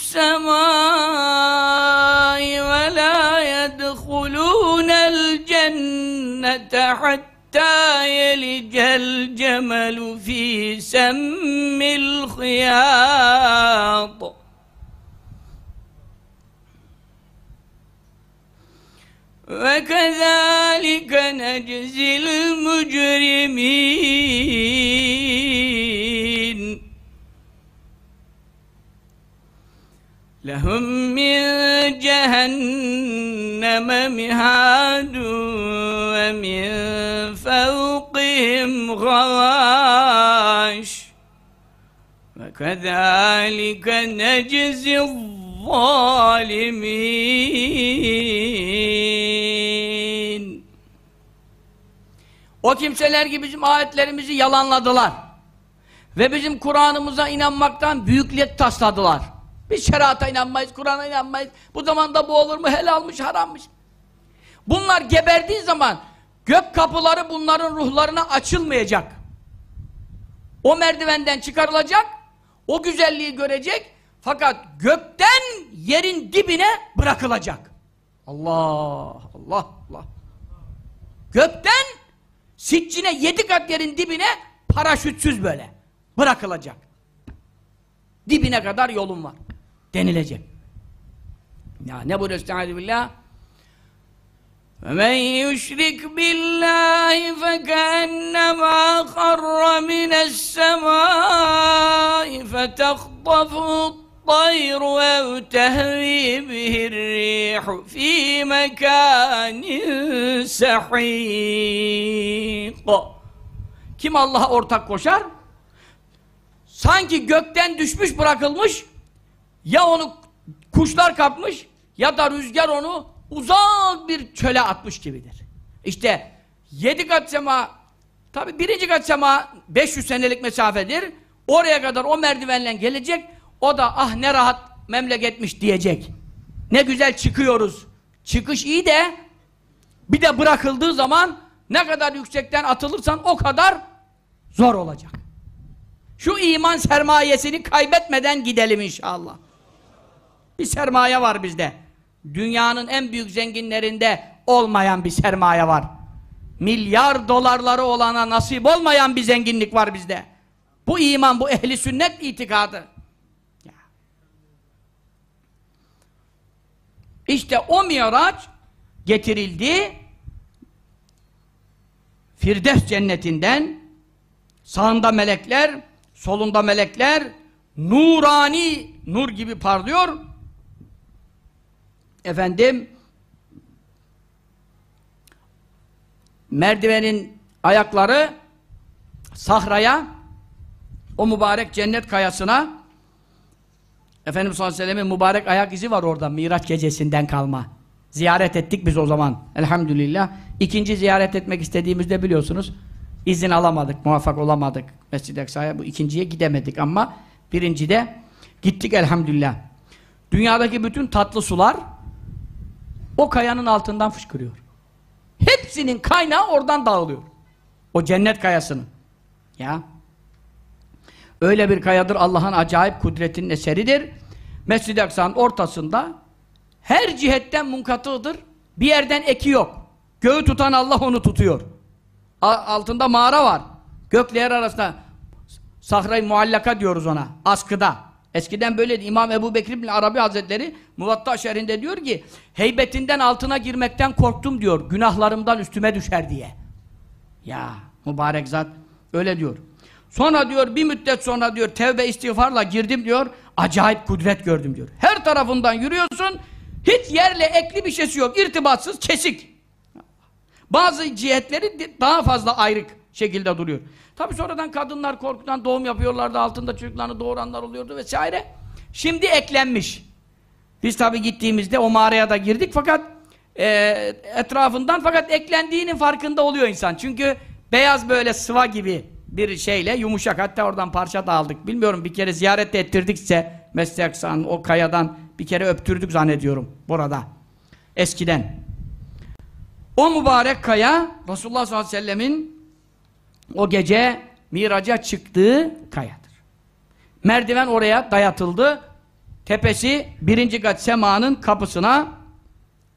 السماء ولا يدخلون الجنة حتى يلج الجمل في سم الخياط. وكذلك نجزي المجرمين. لهم من جهنم مهاد ومن فوقهم غواش وكذلك نجزي الظالمين O kimseler ki bizim ayetlerimizi yalanladılar. Ve bizim Kur'an'ımıza inanmaktan büyüklük tasladılar. Biz şerata inanmayız, Kur'an'a inanmayız. Bu zamanda bu olur mu? Helalmış, harammış. Bunlar geberdiği zaman gök kapıları bunların ruhlarına açılmayacak. O merdivenden çıkarılacak, o güzelliği görecek fakat gökten yerin dibine bırakılacak. Allah, Allah, Allah. Gökten siccine yedi kat yerin dibine paraşütsüz böyle bırakılacak. Dibine kadar yolun var Denilecek. Ya ne bu Estaizu billah? وَمَنْ يُشْرِكْ بِاللّٰهِ فَكَأَنَّمَا خَرَّ مِنَ السَّمَاءِ فَتَخْطَفُهُ الطَّيْرُ اَوْ تَهْوِي بِهِ الرِّيحُ فِي مَكَانٍ سَحِيقٍ Kim Allah'a ortak koşar? Sanki gökten düşmüş bırakılmış, ya onu kuşlar kapmış ya da rüzgar onu uzak bir çöle atmış gibidir. İşte yedi kat sema, tabi birinci kat sema 500 senelik mesafedir. Oraya kadar o merdivenle gelecek, o da ah ne rahat memleketmiş diyecek. Ne güzel çıkıyoruz. Çıkış iyi de bir de bırakıldığı zaman ne kadar yüksekten atılırsan o kadar zor olacak. Şu iman sermayesini kaybetmeden gidelim inşallah. Bir sermaye var bizde. Dünyanın en büyük zenginlerinde olmayan bir sermaye var. Milyar dolarları olana nasip olmayan bir zenginlik var bizde. Bu iman, bu ehli sünnet itikadı. İşte o miraç getirildi. Firdevs cennetinden sağında melekler, solunda melekler nurani nur gibi parlıyor. Efendim merdivenin ayakları sahraya o mübarek cennet kayasına Efendimiz sallallahu aleyhi ve sellem'in mübarek ayak izi var orada Miraç gecesinden kalma. Ziyaret ettik biz o zaman. Elhamdülillah. İkinci ziyaret etmek istediğimizde biliyorsunuz izin alamadık, muvaffak olamadık. Mescid-i Aksa'ya bu ikinciye gidemedik ama birincide gittik elhamdülillah. Dünyadaki bütün tatlı sular o kayanın altından fışkırıyor. Hepsinin kaynağı oradan dağılıyor. O cennet kayasının. Ya. Öyle bir kayadır Allah'ın acayip kudretinin eseridir. Mescid-i Aksa'nın ortasında her cihetten munkatıdır. Bir yerden eki yok. Göğü tutan Allah onu tutuyor. Altında mağara var. Gökle yer arasında Sahra-i Muallaka diyoruz ona. Askıda. Eskiden böyleydi. İmam Ebu Bekir bin Arabi Hazretleri Muvatta şerinde diyor ki heybetinden altına girmekten korktum diyor. Günahlarımdan üstüme düşer diye. Ya mübarek zat öyle diyor. Sonra diyor bir müddet sonra diyor tevbe istiğfarla girdim diyor. Acayip kudret gördüm diyor. Her tarafından yürüyorsun. Hiç yerle ekli bir şeysi yok. İrtibatsız, kesik. Bazı cihetleri daha fazla ayrık şekilde duruyor. Tabi sonradan kadınlar korkudan doğum yapıyorlardı, altında çocuklarını doğuranlar oluyordu vesaire. Şimdi eklenmiş. Biz tabi gittiğimizde o mağaraya da girdik fakat e, etrafından fakat eklendiğinin farkında oluyor insan. Çünkü beyaz böyle sıva gibi bir şeyle yumuşak. Hatta oradan parça da aldık. Bilmiyorum bir kere ziyaret ettirdikse Mescid-i Aksa'nın o kayadan bir kere öptürdük zannediyorum burada. Eskiden. O mübarek kaya Resulullah sallallahu aleyhi ve sellemin o gece miraca çıktığı kayadır. Merdiven oraya dayatıldı. Tepesi birinci kat semanın kapısına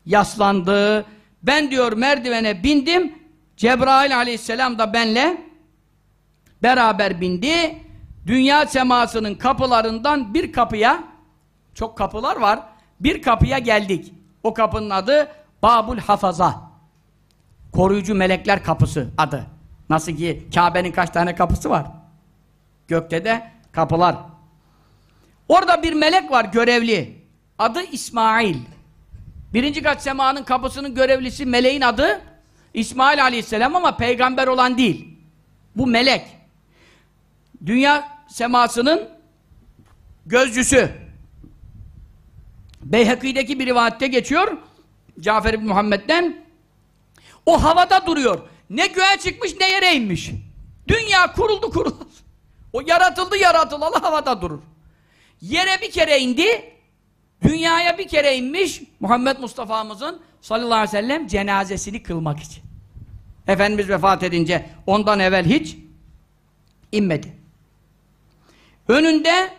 yaslandı. Ben diyor merdivene bindim. Cebrail aleyhisselam da benle beraber bindi. Dünya semasının kapılarından bir kapıya çok kapılar var. Bir kapıya geldik. O kapının adı Babul Hafaza. Koruyucu melekler kapısı adı. Nasıl ki Kabe'nin kaç tane kapısı var? Gökte de kapılar. Orada bir melek var görevli. Adı İsmail. Birinci kat semanın kapısının görevlisi meleğin adı İsmail aleyhisselam ama peygamber olan değil. Bu melek. Dünya semasının gözcüsü. Beyhaki'deki bir rivayette geçiyor. Cafer bin Muhammed'den o havada duruyor. Ne göğe çıkmış ne yere inmiş. Dünya kuruldu kuruldu. O yaratıldı yaratılalı havada durur. Yere bir kere indi, dünyaya bir kere inmiş Muhammed Mustafa'mızın sallallahu aleyhi ve sellem cenazesini kılmak için. Efendimiz vefat edince ondan evvel hiç inmedi. Önünde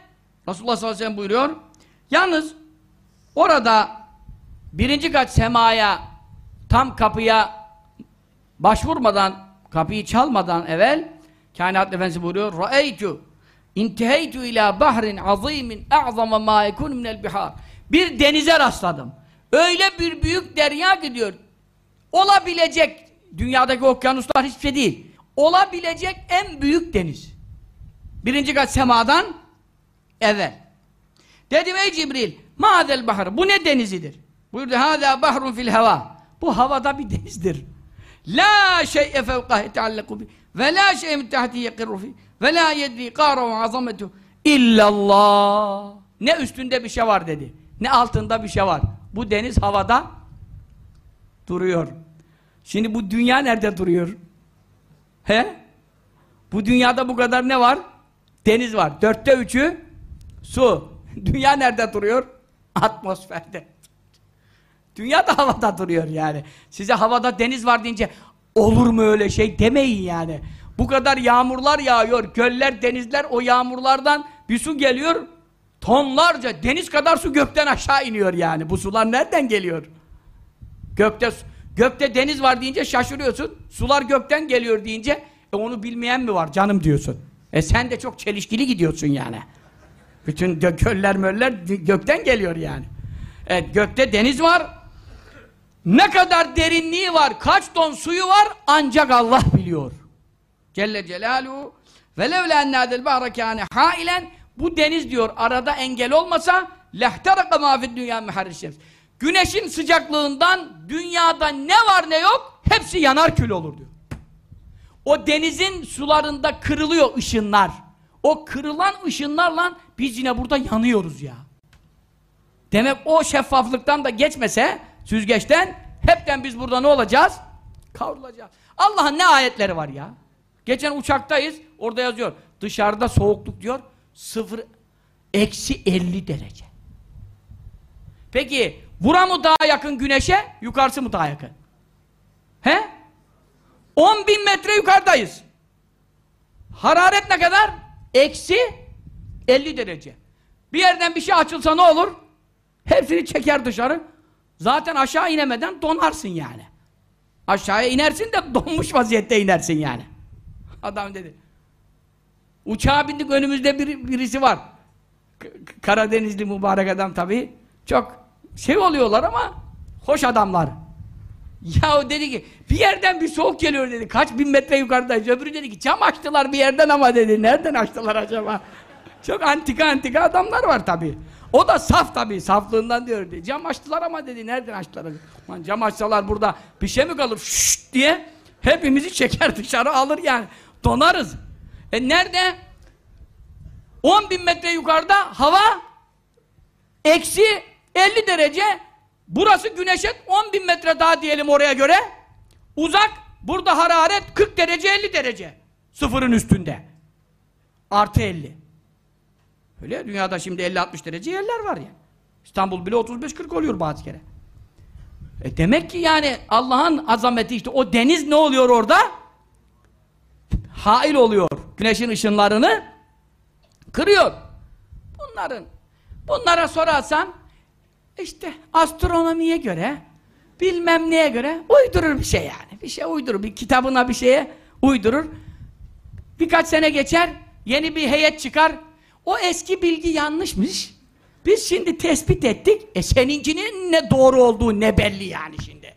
Resulullah sallallahu aleyhi ve sellem buyuruyor. Yalnız orada birinci kat semaya tam kapıya başvurmadan, kapıyı çalmadan evvel Kainat Efendisi buyuruyor Ra'eytu intiheytu ila bahrin azimin a'zama ma yekun minel bihar Bir denize rastladım. Öyle bir büyük derya gidiyor. Olabilecek dünyadaki okyanuslar hiçbir şey değil. Olabilecek en büyük deniz. Birinci kat semadan evvel. Dedim ey Cibril mazel bahar bu ne denizidir? Buyurdu hâzâ bahrun fil heva. Bu havada bir denizdir. La şey'e fevkahe tealleku bi ve la şey'e min tahti yekirru fi ve la yedri qâra ve azametu illallah. Ne üstünde bir şey var dedi. Ne altında bir şey var. Bu deniz havada duruyor. Şimdi bu dünya nerede duruyor? He? Bu dünyada bu kadar ne var? Deniz var. Dörtte üçü su. Dünya nerede duruyor? Atmosferde. Dünya da havada duruyor yani. Size havada deniz var deyince olur mu öyle şey demeyin yani. Bu kadar yağmurlar yağıyor, göller, denizler o yağmurlardan bir su geliyor. Tonlarca, deniz kadar su gökten aşağı iniyor yani. Bu sular nereden geliyor? Gökte gökte deniz var deyince şaşırıyorsun. Sular gökten geliyor deyince e onu bilmeyen mi var canım diyorsun. E sen de çok çelişkili gidiyorsun yani. Bütün göller möller gökten geliyor yani. Evet gökte deniz var. Ne kadar derinliği var, kaç ton suyu var ancak Allah biliyor. Celle Celaluhu ve levle ennâdel bahre kâne hailen bu deniz diyor arada engel olmasa lehteraka mâ fid dünya meharrişşems. Güneşin sıcaklığından dünyada ne var ne yok hepsi yanar kül olur diyor. O denizin sularında kırılıyor ışınlar. O kırılan ışınlarla biz yine burada yanıyoruz ya. Demek o şeffaflıktan da geçmese süzgeçten hepten biz burada ne olacağız? Kavrulacağız. Allah'ın ne ayetleri var ya. Geçen uçaktayız orada yazıyor. Dışarıda soğukluk diyor. Sıfır eksi 50 derece. Peki bura mı daha yakın güneşe yukarısı mı daha yakın? He? 10 bin metre yukarıdayız. Hararet ne kadar? Eksi 50 derece. Bir yerden bir şey açılsa ne olur? Hepsini çeker dışarı. Zaten aşağı inemeden donarsın yani. Aşağıya inersin de donmuş vaziyette inersin yani. Adam dedi. Uçağa bindik önümüzde bir, birisi var. K Karadenizli mübarek adam tabii. Çok şey oluyorlar ama hoş adamlar. Ya dedi ki bir yerden bir soğuk geliyor dedi. Kaç bin metre yukarıdayız. Öbürü dedi ki cam açtılar bir yerden ama dedi. Nereden açtılar acaba? Çok antika antika adamlar var tabii. O da saf tabii, saflığından diyor. Cam açtılar ama dedi, nereden açtılar? Lan cam açsalar burada bir şey mi kalır? Şşş diye hepimizi çeker dışarı alır yani. Donarız. E nerede? 10 bin metre yukarıda hava eksi 50 derece burası güneşe 10 bin metre daha diyelim oraya göre uzak burada hararet 40 derece 50 derece sıfırın üstünde artı 50 öyle dünyada şimdi 50-60 derece yerler var ya İstanbul bile 35-40 oluyor bazı kere e demek ki yani Allah'ın azameti işte o deniz ne oluyor orada hail oluyor güneşin ışınlarını kırıyor bunların bunlara sorarsan işte astronomiye göre bilmem neye göre uydurur bir şey yani. Bir şey uydurur. Bir kitabına bir şeye uydurur. Birkaç sene geçer yeni bir heyet çıkar. O eski bilgi yanlışmış. Biz şimdi tespit ettik. E seninkinin ne doğru olduğu ne belli yani şimdi.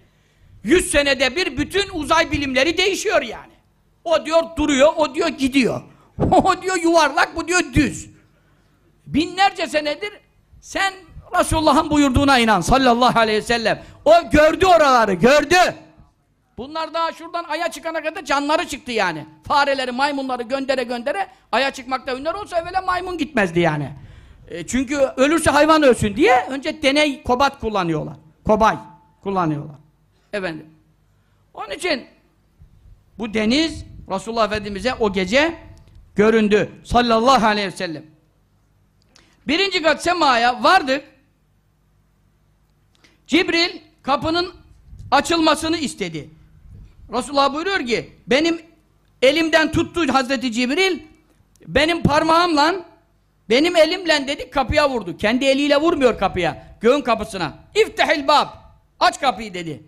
Yüz senede bir bütün uzay bilimleri değişiyor yani. O diyor duruyor, o diyor gidiyor. O diyor yuvarlak, bu diyor düz. Binlerce senedir sen Resulullah'ın buyurduğuna inan sallallahu aleyhi ve sellem. O gördü oraları, gördü. Bunlar daha şuradan aya çıkana kadar canları çıktı yani. Fareleri, maymunları göndere göndere aya çıkmakta ünler olsa evvela maymun gitmezdi yani. E, çünkü ölürse hayvan ölsün diye önce deney kobat kullanıyorlar. Kobay kullanıyorlar. Efendim. Onun için bu deniz Resulullah Efendimiz'e o gece göründü. Sallallahu aleyhi ve sellem. Birinci kat semaya vardık. Cibril kapının açılmasını istedi. Resulullah buyuruyor ki benim elimden tuttu Hazreti Cibril benim parmağımla benim elimle dedi kapıya vurdu. Kendi eliyle vurmuyor kapıya. Göğün kapısına. İftihil bab. Aç kapıyı dedi.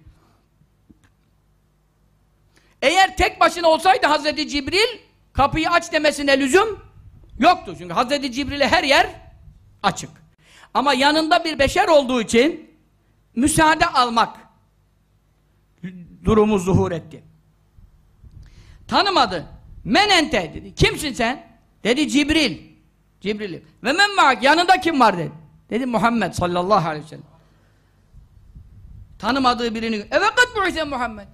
Eğer tek başına olsaydı Hazreti Cibril kapıyı aç demesine lüzum yoktu. Çünkü Hazreti Cibril'e her yer açık. Ama yanında bir beşer olduğu için müsaade almak durumu zuhur etti. Tanımadı. Menente dedi. Kimsin sen? Dedi Cibril. Cibril. Ve men ma'ak yanında kim var dedi. Dedi Muhammed sallallahu aleyhi ve sellem. Tanımadığı birini. Evet kat bu'ise Muhammed.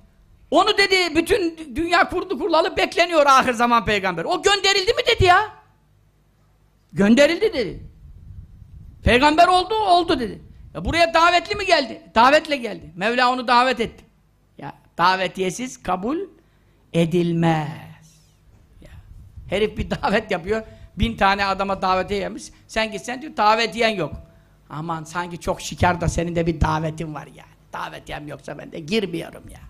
Onu dedi bütün dünya kurdu kurulalı bekleniyor ahir zaman peygamber. O gönderildi mi dedi ya. Gönderildi dedi. Peygamber oldu, oldu dedi. Ya buraya davetli mi geldi? Davetle geldi. Mevla onu davet etti. Ya davetiyesiz kabul edilmez. Ya. Herif bir davet yapıyor. Bin tane adama davetiye yemiş. Sen gitsen diyor davetiyen yok. Aman sanki çok şikar da senin de bir davetin var yani. Davetiyem yoksa ben de girmiyorum ya.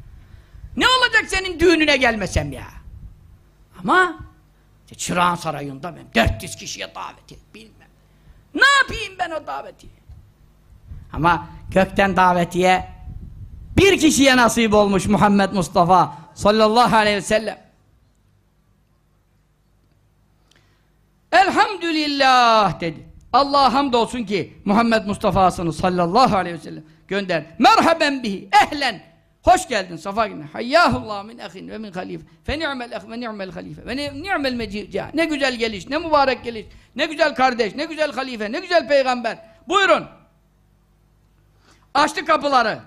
Ne olacak senin düğününe gelmesem ya? Ama işte Çırağan Sarayı'nda ben 400 kişiye davet et, bilmem. Ne yapayım ben o davetiye? Ama gökten davetiye bir kişiye nasip olmuş Muhammed Mustafa sallallahu aleyhi ve sellem. Elhamdülillah dedi. Allah hamdolsun ki Muhammed Mustafa'sını sallallahu aleyhi ve sellem gönder. Merhaben bihi ehlen. Hoş geldin safa günü. Hayyahullah min ahin ve min halife. Fe ni'mel ah ve ni'mel halife. Ve ni'mel meci'a. Ne güzel geliş, ne mübarek geliş. Ne güzel kardeş, ne güzel halife, ne güzel peygamber. Buyurun. Açtı kapıları.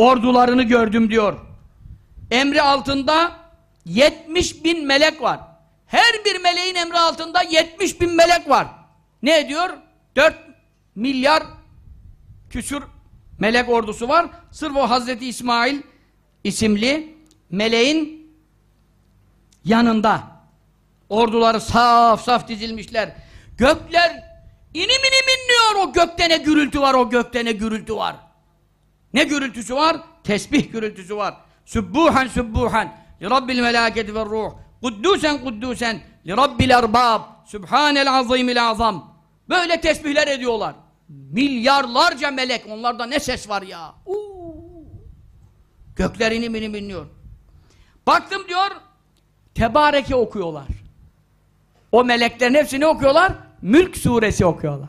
Ordularını gördüm diyor. Emri altında 70 bin melek var. Her bir meleğin emri altında 70 bin melek var. Ne ediyor? 4 milyar küsür melek ordusu var. Sırf o Hazreti İsmail isimli meleğin yanında. Orduları saf saf dizilmişler. Gökler inim inim inliyor. O gökte ne gürültü var, o gökte ne gürültü var. Ne gürültüsü var? Tesbih gürültüsü var. Sübbuhan sübbuhan li rabbil melâketi ve ruh. Kuddusen kuddusen li rabbil erbab. Sübhanel azimil azam. Böyle tesbihler ediyorlar. Milyarlarca melek. Onlarda ne ses var ya. Uuu. Göklerini minim inliyor. Baktım diyor, Tebareke okuyorlar. O meleklerin hepsini okuyorlar, Mülk suresi okuyorlar.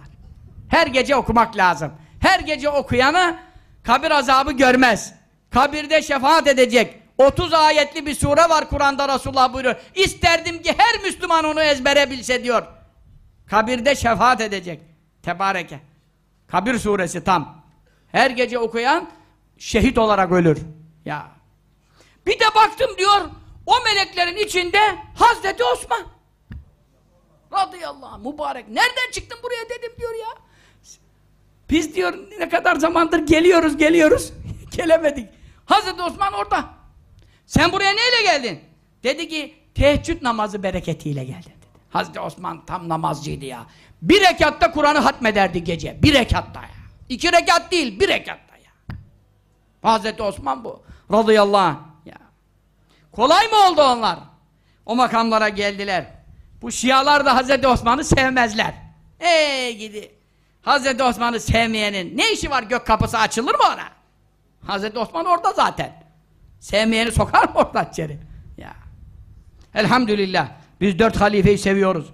Her gece okumak lazım. Her gece okuyanı kabir azabı görmez. Kabirde şefaat edecek. 30 ayetli bir sure var Kur'an'da Resulullah buyuruyor. İsterdim ki her Müslüman onu ezbere bilse diyor. Kabirde şefaat edecek. Tebareke. Kabir suresi tam. Her gece okuyan şehit olarak ölür. Ya. Bir de baktım diyor, o meleklerin içinde Hazreti Osman. Radıyallahu anh, mübarek. Nereden çıktın buraya dedim diyor ya. Biz diyor ne kadar zamandır geliyoruz geliyoruz. Gelemedik. Hazreti Osman orada. Sen buraya neyle geldin? Dedi ki teheccüd namazı bereketiyle geldim dedi. Hazreti Osman tam namazcıydı ya. Bir rekatta Kur'an'ı hatmederdi gece. Bir rekatta ya. İki rekat değil, bir rekatta ya. Hazreti Osman bu. Radıyallahu anh. Ya. Kolay mı oldu onlar? O makamlara geldiler. Bu Şialar da Hazreti Osman'ı sevmezler. Ey gidi. Hazreti Osman'ı sevmeyenin ne işi var gök kapısı açılır mı ona? Hazreti Osman orada zaten. Sevmeyeni sokar mı oradan içeri? Ya. Elhamdülillah. Biz dört halifeyi seviyoruz.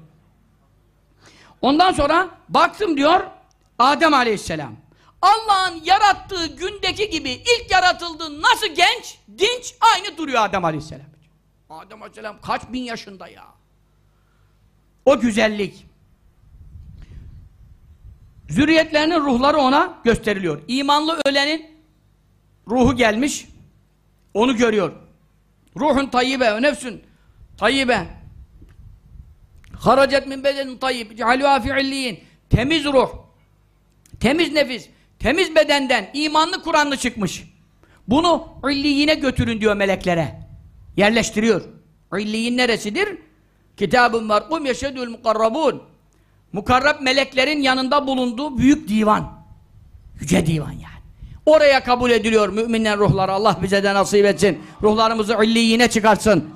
Ondan sonra baktım diyor Adem Aleyhisselam. Allah'ın yarattığı gündeki gibi ilk yaratıldığı nasıl genç, dinç aynı duruyor Adem Aleyhisselam. Adem Aleyhisselam kaç bin yaşında ya. O güzellik. Zürriyetlerinin ruhları ona gösteriliyor. İmanlı ölenin ruhu gelmiş. Onu görüyor. Ruhun tayyibe nefsün tayyibe. Haracet min bedenin tayyib. Cehalûhâ fi'illiyin. Temiz ruh. Temiz nefis. Temiz bedenden imanlı Kur'anlı çıkmış. Bunu illiyine götürün diyor meleklere. Yerleştiriyor. İlliyin neresidir? Kitab-ı merkum yeşedül mukarrabun. Mukarrab meleklerin yanında bulunduğu büyük divan. Yüce divan yani. Oraya kabul ediliyor müminler ruhları. Allah bize de nasip etsin. Ruhlarımızı illiyine çıkarsın.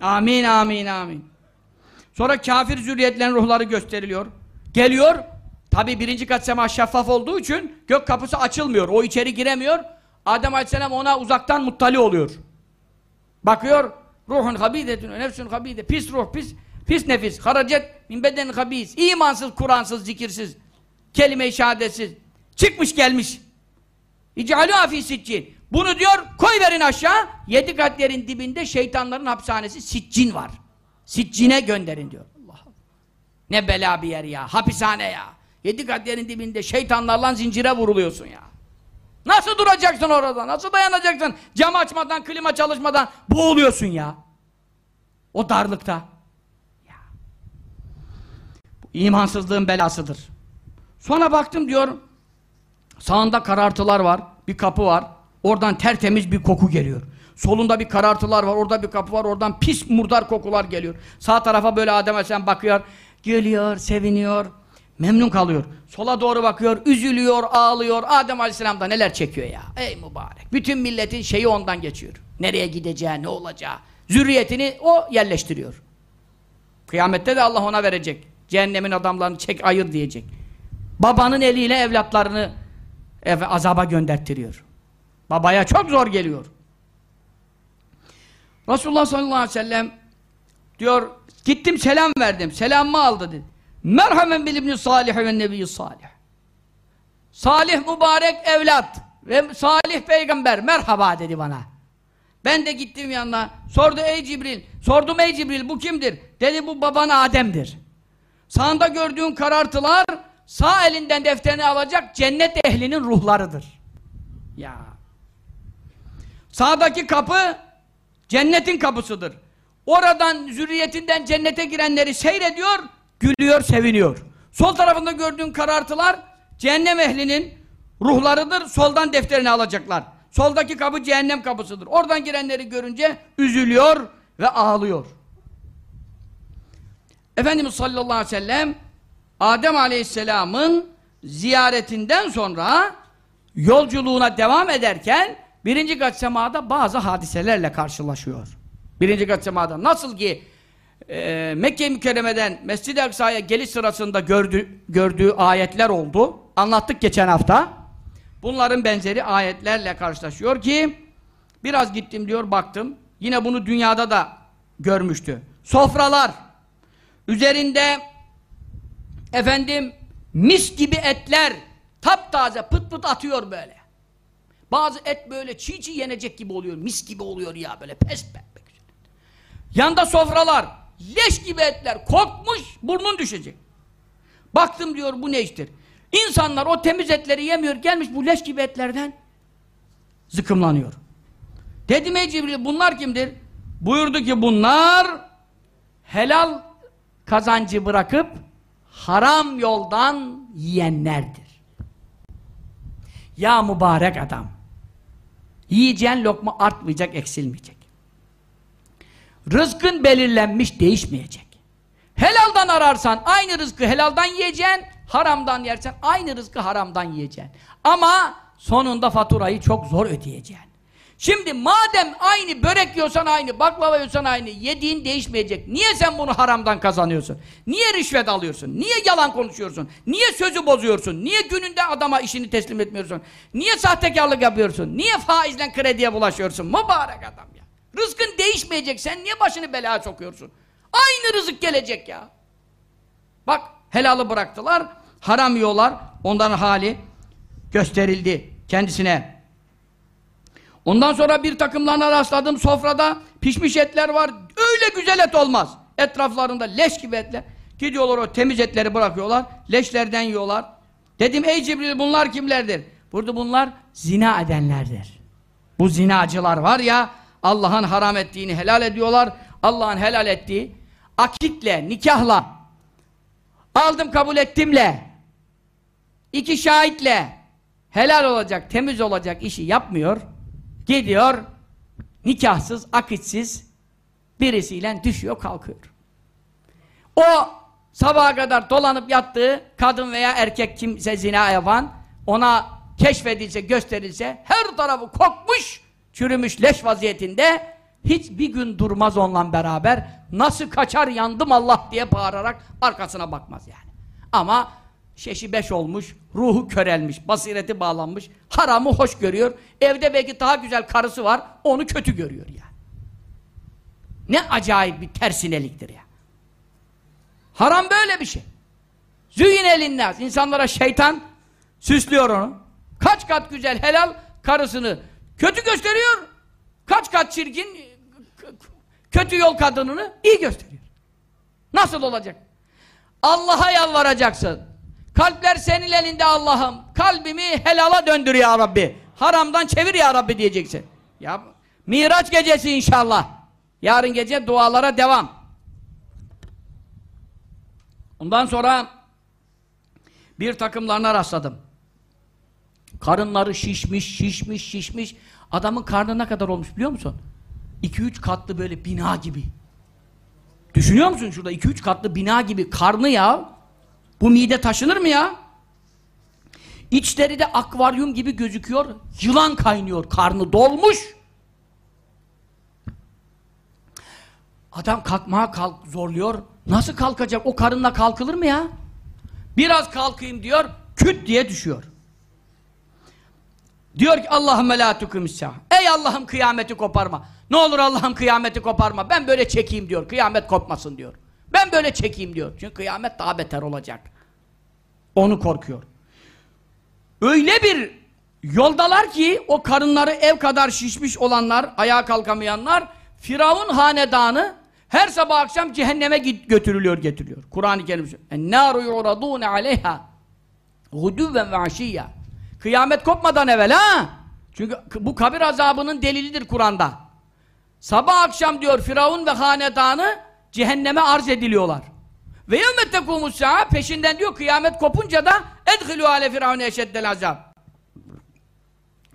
Amin, amin, amin. Sonra kafir zürriyetlerin ruhları gösteriliyor. Geliyor. Tabi birinci kat sema şeffaf olduğu için gök kapısı açılmıyor. O içeri giremiyor. Adem Aleyhisselam ona uzaktan muttali oluyor. Bakıyor. Ruhun habidetün, nefsün habide. Pis ruh, pis pis nefis. Haracet min bedenin habis. İmansız, Kur'ansız, zikirsiz. Kelime-i şehadetsiz. Çıkmış gelmiş. İcalü afi siccin. Bunu diyor koy verin aşağı. Yedi katlerin dibinde şeytanların hapishanesi siccin var. Siccine gönderin diyor. Allah Allah. Ne bela bir yer ya. Hapishane ya. Yedi katlerin dibinde şeytanlarla zincire vuruluyorsun ya. Nasıl duracaksın orada? Nasıl dayanacaksın? Cam açmadan, klima çalışmadan boğuluyorsun ya. O darlıkta. İmansızlığın belasıdır. Sonra baktım diyor sağında karartılar var. Bir kapı var. Oradan tertemiz bir koku geliyor. Solunda bir karartılar var. Orada bir kapı var. Oradan pis murdar kokular geliyor. Sağ tarafa böyle Adem Aleyhisselam bakıyor. Gülüyor, seviniyor. Memnun kalıyor. Sola doğru bakıyor, üzülüyor, ağlıyor. Adem Aleyhisselam da neler çekiyor ya. Ey mübarek. Bütün milletin şeyi ondan geçiyor. Nereye gideceği, ne olacağı. Zürriyetini o yerleştiriyor. Kıyamette de Allah ona verecek. Cehennemin adamlarını çek ayır diyecek. Babanın eliyle evlatlarını ev, azaba gönderttiriyor. Babaya çok zor geliyor. Resulullah sallallahu aleyhi ve sellem diyor, gittim selam verdim. Selamımı aldı dedi. Merhamen bil ibni salih ve nebiyyi salih. Salih mübarek evlat ve salih peygamber merhaba dedi bana. Ben de gittim yanına. Sordu ey Cibril. Sordum ey Cibril bu kimdir? Dedi bu baban Adem'dir. Sağında gördüğün karartılar sağ elinden defterini alacak cennet ehlinin ruhlarıdır. Ya. Sağdaki kapı cennetin kapısıdır. Oradan zürriyetinden cennete girenleri seyrediyor, gülüyor, seviniyor. Sol tarafında gördüğün karartılar cehennem ehlinin ruhlarıdır. Soldan defterini alacaklar. Soldaki kapı cehennem kapısıdır. Oradan girenleri görünce üzülüyor ve ağlıyor. Efendimiz sallallahu aleyhi ve sellem Adem aleyhisselamın ziyaretinden sonra yolculuğuna devam ederken birinci kat semada bazı hadiselerle karşılaşıyor. Birinci kat semada nasıl ki e, Mekke-i Mükerreme'den Mescid-i Aksa'ya geliş sırasında gördü, gördüğü ayetler oldu. Anlattık geçen hafta. Bunların benzeri ayetlerle karşılaşıyor ki biraz gittim diyor baktım. Yine bunu dünyada da görmüştü. Sofralar üzerinde efendim mis gibi etler taptaze pıt pıt atıyor böyle. Bazı et böyle çiğ çiğ yenecek gibi oluyor. Mis gibi oluyor ya böyle pes pembe güzel. Yanda sofralar leş gibi etler kokmuş burnun düşecek. Baktım diyor bu ne iştir? İnsanlar o temiz etleri yemiyor gelmiş bu leş gibi etlerden zıkımlanıyor. Dedim ey Cibril bunlar kimdir? Buyurdu ki bunlar helal kazancı bırakıp haram yoldan yiyenlerdir. Ya mübarek adam. Yiyeceğin lokma artmayacak, eksilmeyecek. Rızkın belirlenmiş, değişmeyecek. Helaldan ararsan aynı rızkı helaldan yiyeceksin, haramdan yersen aynı rızkı haramdan yiyeceksin. Ama sonunda faturayı çok zor ödeyeceksin. Şimdi madem aynı börek yiyorsan aynı, baklava yiyorsan aynı, yediğin değişmeyecek. Niye sen bunu haramdan kazanıyorsun? Niye rüşvet alıyorsun? Niye yalan konuşuyorsun? Niye sözü bozuyorsun? Niye gününde adama işini teslim etmiyorsun? Niye sahtekarlık yapıyorsun? Niye faizle krediye bulaşıyorsun? Mübarek adam ya. Rızkın değişmeyecek. Sen niye başını belaya sokuyorsun? Aynı rızık gelecek ya. Bak helalı bıraktılar, haram yiyorlar. Onların hali gösterildi kendisine. Ondan sonra bir takımlarına rastladım sofrada pişmiş etler var. Öyle güzel et olmaz. Etraflarında leş gibi etler. Gidiyorlar o temiz etleri bırakıyorlar. Leşlerden yiyorlar. Dedim ey Cibril bunlar kimlerdir? Burada bunlar zina edenlerdir. Bu zinacılar var ya Allah'ın haram ettiğini helal ediyorlar. Allah'ın helal ettiği akitle, nikahla aldım kabul ettimle iki şahitle helal olacak, temiz olacak işi yapmıyor. Gidiyor nikahsız, akitsiz birisiyle düşüyor, kalkıyor. O sabaha kadar dolanıp yattığı kadın veya erkek kimse zina yapan ona keşfedilse, gösterilse her tarafı kokmuş, çürümüş leş vaziyetinde hiçbir gün durmaz onunla beraber nasıl kaçar yandım Allah diye bağırarak arkasına bakmaz yani. Ama şeşi beş olmuş, ruhu körelmiş, basireti bağlanmış, haramı hoş görüyor. Evde belki daha güzel karısı var, onu kötü görüyor yani. Ne acayip bir tersineliktir ya. Haram böyle bir şey. Züyin elinden. insanlara şeytan süslüyor onu. Kaç kat güzel helal karısını kötü gösteriyor. Kaç kat çirkin kötü yol kadınını iyi gösteriyor. Nasıl olacak? Allah'a yalvaracaksın. Kalpler senin elinde Allah'ım. Kalbimi helala döndür ya Rabbi. Haramdan çevir ya Rabbi diyeceksin. Ya Miraç gecesi inşallah. Yarın gece dualara devam. Ondan sonra bir takımlarına rastladım. Karınları şişmiş, şişmiş, şişmiş. Adamın karnı ne kadar olmuş biliyor musun? 2-3 katlı böyle bina gibi. Düşünüyor musun şurada 2-3 katlı bina gibi karnı ya? Bu mide taşınır mı ya? İçleri de akvaryum gibi gözüküyor. Yılan kaynıyor. Karnı dolmuş. Adam kalkmaya kalk zorluyor. Nasıl kalkacak? O karınla kalkılır mı ya? Biraz kalkayım diyor. Küt diye düşüyor. Diyor ki Allahümme la tukimissâ. Ey Allah'ım kıyameti koparma. Ne olur Allah'ım kıyameti koparma. Ben böyle çekeyim diyor. Kıyamet kopmasın diyor. Ben böyle çekeyim diyor. Çünkü kıyamet daha beter olacak. Onu korkuyor. Öyle bir yoldalar ki o karınları ev kadar şişmiş olanlar, ayağa kalkamayanlar Firavun hanedanı her sabah akşam cehenneme götürülüyor getiriliyor. Kur'an-ı Kerim "En-nâru yu'radûne aleyhâ gudüvven ve aşiyya." Kıyamet kopmadan evvel ha. Çünkü bu kabir azabının delilidir Kur'an'da. Sabah akşam diyor Firavun ve hanedanı cehenneme arz ediliyorlar. Ve yevmet tekumus peşinden diyor kıyamet kopunca da edhilû ale firavun eşeddel azab.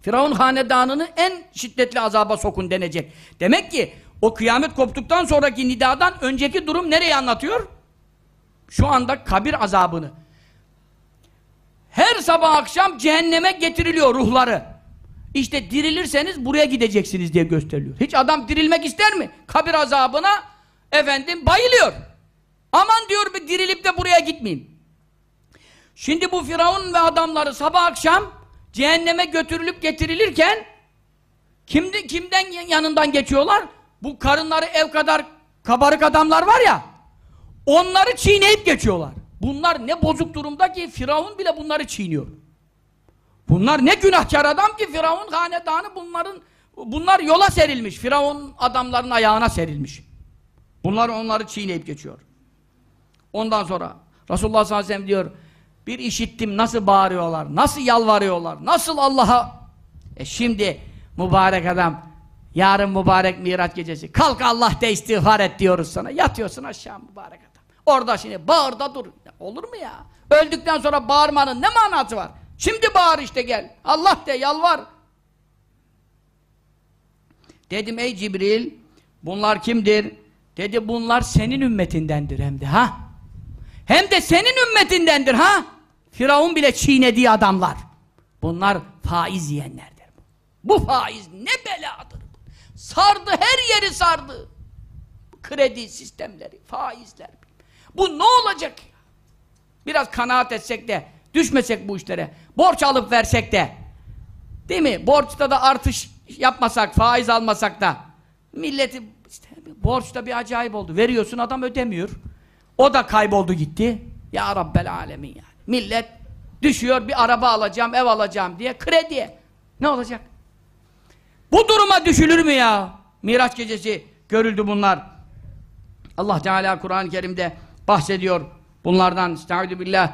Firavun hanedanını en şiddetli azaba sokun denecek. Demek ki o kıyamet koptuktan sonraki nidadan önceki durum nereye anlatıyor? Şu anda kabir azabını. Her sabah akşam cehenneme getiriliyor ruhları. İşte dirilirseniz buraya gideceksiniz diye gösteriliyor. Hiç adam dirilmek ister mi? Kabir azabına efendim bayılıyor. Aman diyor bir dirilip de buraya gitmeyeyim. Şimdi bu Firavun ve adamları sabah akşam cehenneme götürülüp getirilirken kimdi, kimden yanından geçiyorlar? Bu karınları ev kadar kabarık adamlar var ya onları çiğneyip geçiyorlar. Bunlar ne bozuk durumda ki Firavun bile bunları çiğniyor. Bunlar ne günahkar adam ki Firavun hanedanı bunların bunlar yola serilmiş. Firavun adamların ayağına serilmiş. Bunlar onları çiğneyip geçiyor. Ondan sonra Resulullah sallallahu aleyhi ve sellem diyor bir işittim nasıl bağırıyorlar, nasıl yalvarıyorlar, nasıl Allah'a e şimdi mübarek adam yarın mübarek Miraç gecesi kalk Allah de istiğfar et diyoruz sana. Yatıyorsun aşağı mübarek adam. Orada şimdi bağır da dur olur mu ya? Öldükten sonra bağırmanın ne manası var? Şimdi bağır işte gel. Allah de yalvar. Dedim ey Cibril bunlar kimdir dedi bunlar senin ümmetindendir hem de ha hem de senin ümmetindendir ha. Firavun bile çiğnediği adamlar. Bunlar faiz yiyenlerdir. Bu faiz ne beladır. Sardı her yeri sardı. Kredi sistemleri, faizler. Bu ne olacak? Biraz kanaat etsek de, düşmesek bu işlere, borç alıp versek de, değil mi? Borçta da artış yapmasak, faiz almasak da, milleti, işte, borçta bir acayip oldu. Veriyorsun adam ödemiyor. O da kayboldu gitti. Ya Rabbel Alemin yani. Millet düşüyor bir araba alacağım, ev alacağım diye krediye. Ne olacak? Bu duruma düşülür mü ya? Miraç gecesi görüldü bunlar. Allah Teala Kur'an-ı Kerim'de bahsediyor bunlardan. Estaizu billah.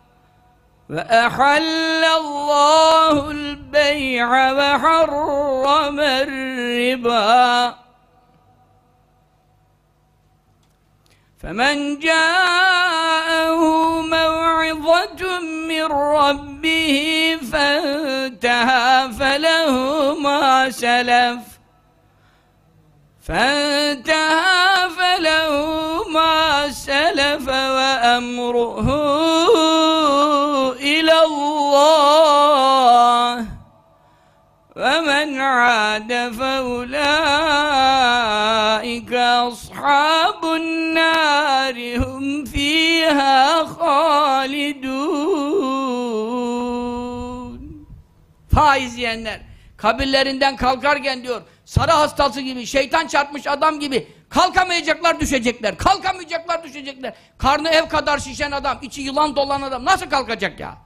وأحل الله البيع وحرم الربا. فمن جاءه موعظة من ربه فانتهى فله ما سلف. فانتهى فله ما سلف وأمره عاد فأولئك أصحاب النار هم فيها خالدون Faiz yiyenler kabirlerinden kalkarken diyor sarı hastası gibi şeytan çarpmış adam gibi kalkamayacaklar düşecekler kalkamayacaklar düşecekler karnı ev kadar şişen adam içi yılan dolan adam nasıl kalkacak ya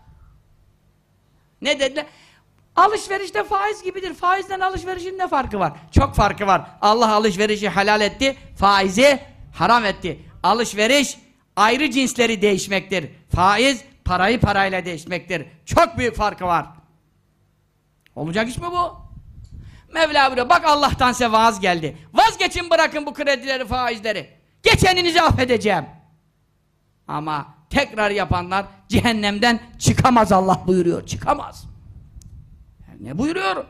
ne dediler Alışverişte faiz gibidir. Faizden alışverişin ne farkı var? Çok farkı var. Allah alışverişi helal etti, faizi haram etti. Alışveriş ayrı cinsleri değişmektir. Faiz parayı parayla değişmektir. Çok büyük farkı var. Olacak iş mi bu? Mevla buyuruyor, bak Allah'tan size vaaz geldi. Vazgeçin bırakın bu kredileri, faizleri. Geçeninizi affedeceğim. Ama tekrar yapanlar cehennemden çıkamaz Allah buyuruyor, çıkamaz. Ne buyuruyor?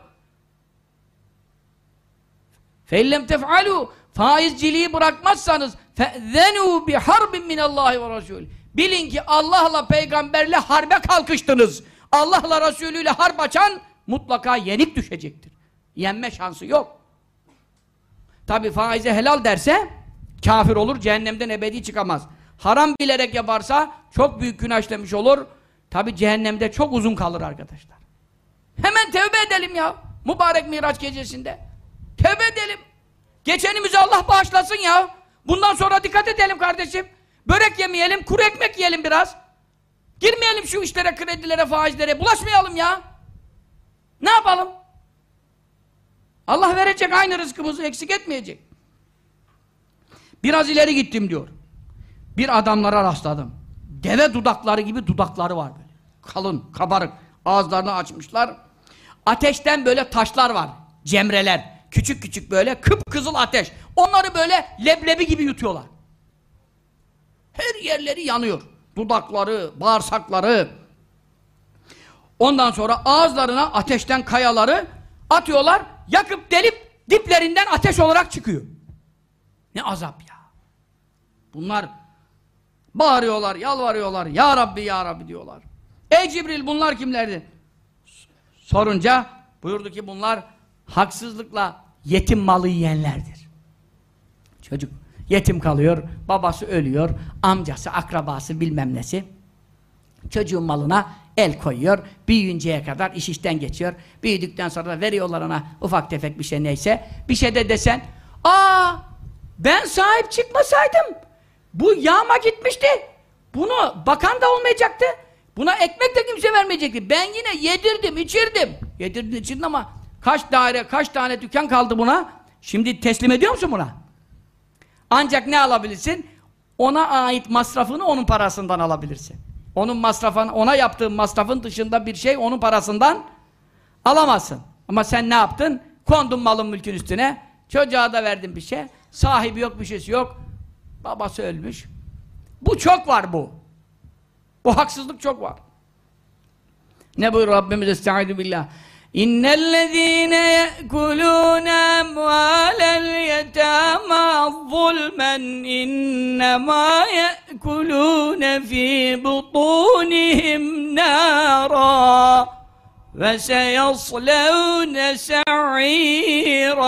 Fellem tef'alu faizciliği bırakmazsanız fe'zenû bi harbin minallahi ve rasul. Bilin ki Allah'la peygamberle harbe kalkıştınız. Allah'la Resulüyle harp açan mutlaka yenik düşecektir. Yenme şansı yok. Tabi faize helal derse kafir olur, cehennemden ebedi çıkamaz. Haram bilerek yaparsa çok büyük günah işlemiş olur. Tabi cehennemde çok uzun kalır arkadaşlar. Hemen tevbe edelim ya. Mübarek Miraç gecesinde. Tevbe edelim. Geçenimizi Allah bağışlasın ya. Bundan sonra dikkat edelim kardeşim. Börek yemeyelim, kuru ekmek yiyelim biraz. Girmeyelim şu işlere, kredilere, faizlere. Bulaşmayalım ya. Ne yapalım? Allah verecek aynı rızkımızı eksik etmeyecek. Biraz ileri gittim diyor. Bir adamlara rastladım. Deve dudakları gibi dudakları var böyle. Kalın, kabarık. Ağızlarını açmışlar. Ateşten böyle taşlar var. Cemreler. Küçük küçük böyle kıpkızıl ateş. Onları böyle leblebi gibi yutuyorlar. Her yerleri yanıyor. Dudakları, bağırsakları. Ondan sonra ağızlarına ateşten kayaları atıyorlar. Yakıp delip diplerinden ateş olarak çıkıyor. Ne azap ya. Bunlar bağırıyorlar, yalvarıyorlar. Ya Rabbi, Ya Rabbi diyorlar. Ey Cibril bunlar kimlerdi? Sorunca buyurdu ki bunlar haksızlıkla yetim malı yiyenlerdir. Çocuk yetim kalıyor, babası ölüyor, amcası, akrabası bilmem nesi. Çocuğun malına el koyuyor, büyüyünceye kadar iş işten geçiyor. Büyüdükten sonra da veriyorlar ona ufak tefek bir şey neyse. Bir şey de desen, aa ben sahip çıkmasaydım bu yağma gitmişti. Bunu bakan da olmayacaktı. Buna ekmek de kimse vermeyecekti. Ben yine yedirdim, içirdim. Yedirdim, içirdim ama kaç daire, kaç tane dükkan kaldı buna? Şimdi teslim ediyor musun buna? Ancak ne alabilirsin? Ona ait masrafını onun parasından alabilirsin. Onun masrafını, ona yaptığın masrafın dışında bir şey onun parasından alamazsın. Ama sen ne yaptın? Kondun malın mülkün üstüne. Çocuğa da verdin bir şey. Sahibi yok, bir şeysi yok. Babası ölmüş. Bu çok var bu. Bu haksızlık çok var. Ne buyur Rabbimiz Estaizu billah. İnnellezîne ye'kulûne emvâlel yetâmâ zulmen innemâ ye'kulûne fî butûnihim nârâ ve seyaslevne sa'îrâ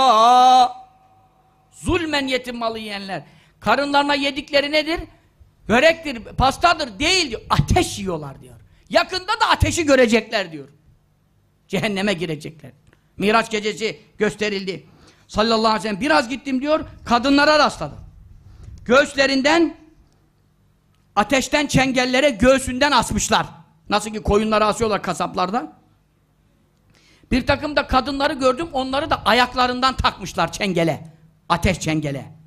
Zulmen yetim malı yiyenler. Karınlarına yedikleri nedir? Börektir, pastadır değil diyor. Ateş yiyorlar diyor. Yakında da ateşi görecekler diyor. Cehenneme girecekler. Miraç gecesi gösterildi. Sallallahu aleyhi ve sellem biraz gittim diyor, kadınlara rastladım. Göğüslerinden ateşten çengellere göğsünden asmışlar. Nasıl ki koyunları asıyorlar kasaplarda. Bir takım da kadınları gördüm, onları da ayaklarından takmışlar çengele. Ateş çengele.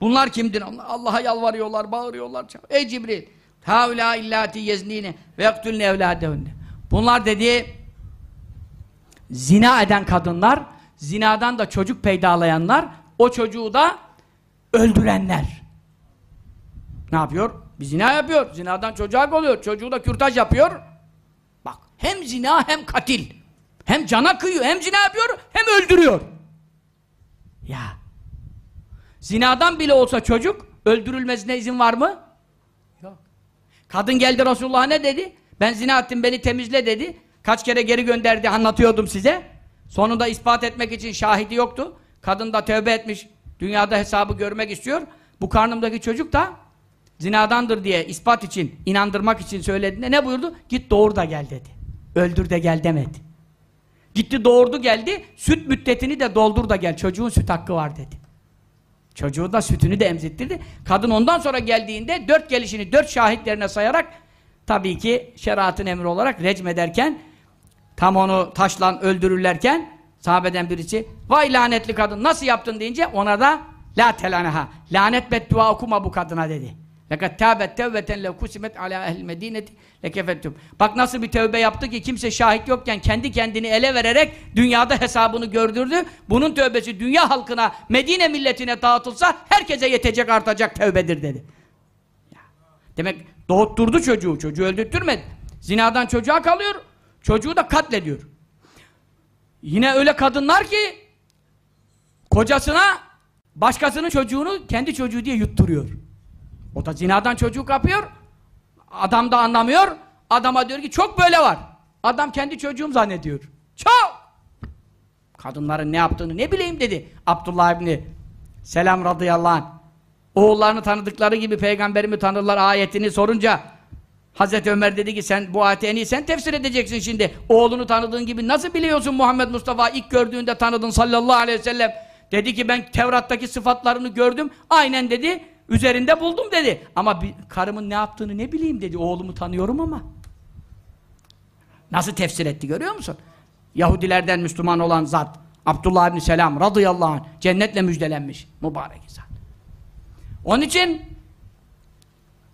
Bunlar kimdir? Allah'a yalvarıyorlar, bağırıyorlar. Ey Cibril! Haula illati yeznine ve yaktulne evladehunne. Bunlar dedi zina eden kadınlar, zinadan da çocuk peydalayanlar, o çocuğu da öldürenler. Ne yapıyor? Bir zina yapıyor. Zinadan çocuğa oluyor. Çocuğu da kürtaj yapıyor. Bak hem zina hem katil. Hem cana kıyıyor, hem zina yapıyor, hem öldürüyor. Ya. Zinadan bile olsa çocuk öldürülmesine izin var mı? Yok. Kadın geldi Resulullah'a ne dedi? Ben zina ettim beni temizle dedi. Kaç kere geri gönderdi anlatıyordum size. Sonunda ispat etmek için şahidi yoktu. Kadın da tövbe etmiş. Dünyada hesabı görmek istiyor. Bu karnımdaki çocuk da zinadandır diye ispat için, inandırmak için söylediğinde ne buyurdu? Git doğur da gel dedi. Öldür de gel demedi. Gitti doğurdu geldi, süt müddetini de doldur da gel. Çocuğun süt hakkı var dedi. Çocuğu da sütünü de emzittirdi. Kadın ondan sonra geldiğinde dört gelişini dört şahitlerine sayarak tabii ki şeriatın emri olarak recm ederken tam onu taşlan öldürürlerken sahabeden birisi vay lanetli kadın nasıl yaptın deyince ona da la telaneha lanet beddua okuma bu kadına dedi. Lekat tâbet tevbeten lev kusimet alâ ehl medineti lekefettum. Bak nasıl bir tövbe yaptı ki kimse şahit yokken kendi kendini ele vererek dünyada hesabını gördürdü. Bunun tövbesi dünya halkına, Medine milletine dağıtılsa herkese yetecek artacak tövbedir dedi. Demek doğutturdu çocuğu, çocuğu öldürtmedi. Zinadan çocuğa kalıyor, çocuğu da katlediyor. Yine öyle kadınlar ki kocasına başkasının çocuğunu kendi çocuğu diye yutturuyor. O da zinadan çocuğu kapıyor. Adam da anlamıyor. Adama diyor ki çok böyle var. Adam kendi çocuğum zannediyor. Çok! Kadınların ne yaptığını ne bileyim dedi. Abdullah İbni Selam radıyallahu anh. Oğullarını tanıdıkları gibi peygamberimi tanırlar ayetini sorunca Hazreti Ömer dedi ki sen bu ayeti en iyi sen tefsir edeceksin şimdi. Oğlunu tanıdığın gibi nasıl biliyorsun Muhammed Mustafa ilk gördüğünde tanıdın sallallahu aleyhi ve sellem. Dedi ki ben Tevrat'taki sıfatlarını gördüm. Aynen dedi. Üzerinde buldum dedi. Ama bir, karımın ne yaptığını ne bileyim dedi. Oğlumu tanıyorum ama. Nasıl tefsir etti görüyor musun? Yahudilerden Müslüman olan zat. Abdullah ibn Selam radıyallahu anh cennetle müjdelenmiş. Mübarek insan. Onun için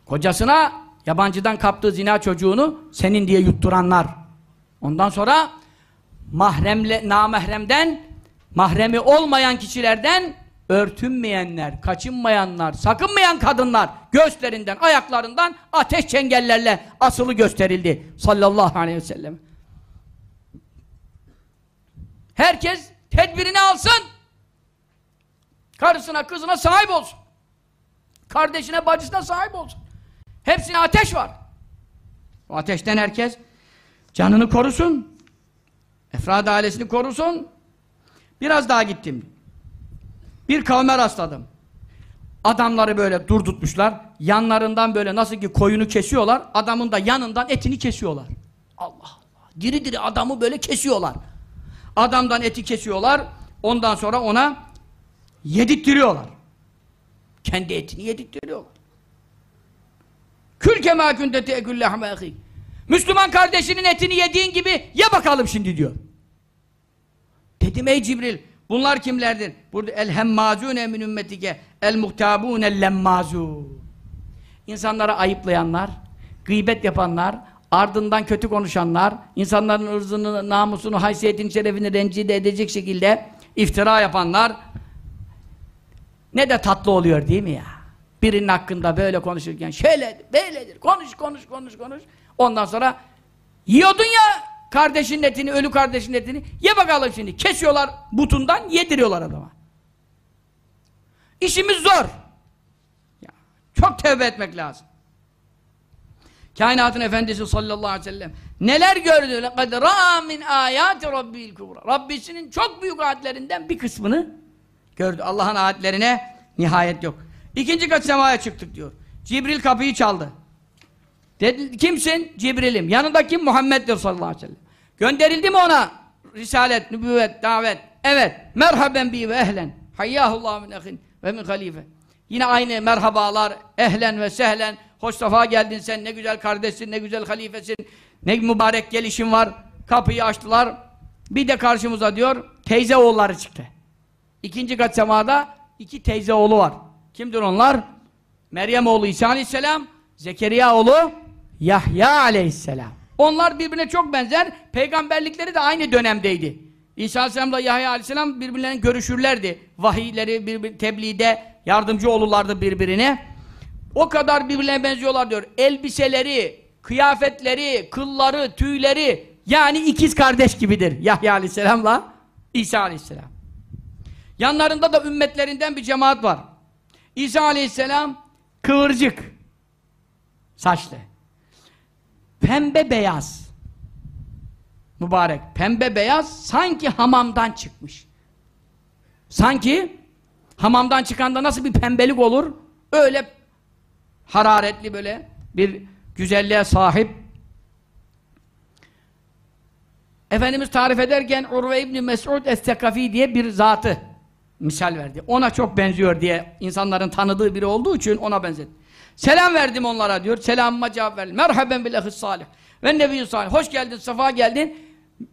kocasına yabancıdan kaptığı zina çocuğunu senin diye yutturanlar. Ondan sonra mahremle, namahremden mahremi olmayan kişilerden örtünmeyenler, kaçınmayanlar, sakınmayan kadınlar göğüslerinden, ayaklarından ateş çengellerle asılı gösterildi sallallahu aleyhi ve sellem. Herkes tedbirini alsın. Karısına, kızına sahip olsun. Kardeşine, bacısına sahip olsun. Hepsine ateş var. O ateşten herkes canını korusun. Efrad ailesini korusun. Biraz daha gittim. Bir kavme rastladım. Adamları böyle durdurtmuşlar. Yanlarından böyle nasıl ki koyunu kesiyorlar. Adamın da yanından etini kesiyorlar. Allah Allah. Diri diri adamı böyle kesiyorlar. Adamdan eti kesiyorlar. Ondan sonra ona yedirttiriyorlar. Kendi etini yedirttiriyorlar. Kül kemâ kunte te'ekül lehme Müslüman kardeşinin etini yediğin gibi ye bakalım şimdi diyor. Dedim ey Cibril bunlar kimlerdir? Burada el hemmazûne min ümmetike el muhtabûne lemmâzû. İnsanlara ayıplayanlar, gıybet yapanlar, ardından kötü konuşanlar, insanların ırzını, namusunu, haysiyetini, şerefini rencide edecek şekilde iftira yapanlar ne de tatlı oluyor değil mi ya? Birinin hakkında böyle konuşurken şöyledir, böyledir, konuş, konuş, konuş, konuş. Ondan sonra yiyordun ya kardeşin etini, ölü kardeşin etini, ye bakalım şimdi. Kesiyorlar butundan, yediriyorlar adama. İşimiz zor. Ya, çok tevbe etmek lazım. Kainatın efendisi sallallahu aleyhi ve sellem neler gördü? لَقَدْ رَا مِنْ آيَاتِ رَبِّ الْكُبْرَى Rabbisinin çok büyük ayetlerinden bir kısmını gördü. Allah'ın ayetlerine nihayet yok. İkinci kat semaya çıktık diyor. Cibril kapıyı çaldı. Dedi, kimsin? Cibril'im. Yanında kim? Muhammed'dir sallallahu aleyhi ve sellem. Gönderildi mi ona risalet, nübüvvet, davet. Evet. Merhaben bi ve ehlen. Hayyahullah min ehin ve min halife. Yine aynı merhabalar, ehlen ve sehlen. Hoş safa geldin sen, ne güzel kardeşsin, ne güzel halifesin, ne mübarek gelişin var. Kapıyı açtılar. Bir de karşımıza diyor, teyze oğulları çıktı. İkinci kat semada iki teyze oğlu var. Kimdir onlar? Meryem oğlu İsa aleyhisselam, Zekeriya oğlu Yahya aleyhisselam. Onlar birbirine çok benzer. Peygamberlikleri de aynı dönemdeydi. İsa aleyhisselamla Yahya aleyhisselam birbirlerine görüşürlerdi. Vahiyleri tebliğde yardımcı olurlardı birbirine. O kadar birbirine benziyorlar diyor. Elbiseleri, kıyafetleri, kılları, tüyleri yani ikiz kardeş gibidir Yahya aleyhisselamla İsa aleyhisselam. Yanlarında da ümmetlerinden bir cemaat var. İsa aleyhisselam kıvırcık saçlı. Pembe beyaz. Mübarek. Pembe beyaz sanki hamamdan çıkmış. Sanki hamamdan çıkanda nasıl bir pembelik olur? Öyle hararetli böyle bir güzelliğe sahip. Efendimiz tarif ederken Urve İbni Mes'ud Es-Sekafi diye bir zatı misal verdi. Ona çok benziyor diye insanların tanıdığı biri olduğu için ona benzetti. Selam verdim onlara diyor. Selamıma cevap verdim. Merhaben bil ehis salih. Ve nebiyyü salih. Hoş geldin, safa geldin.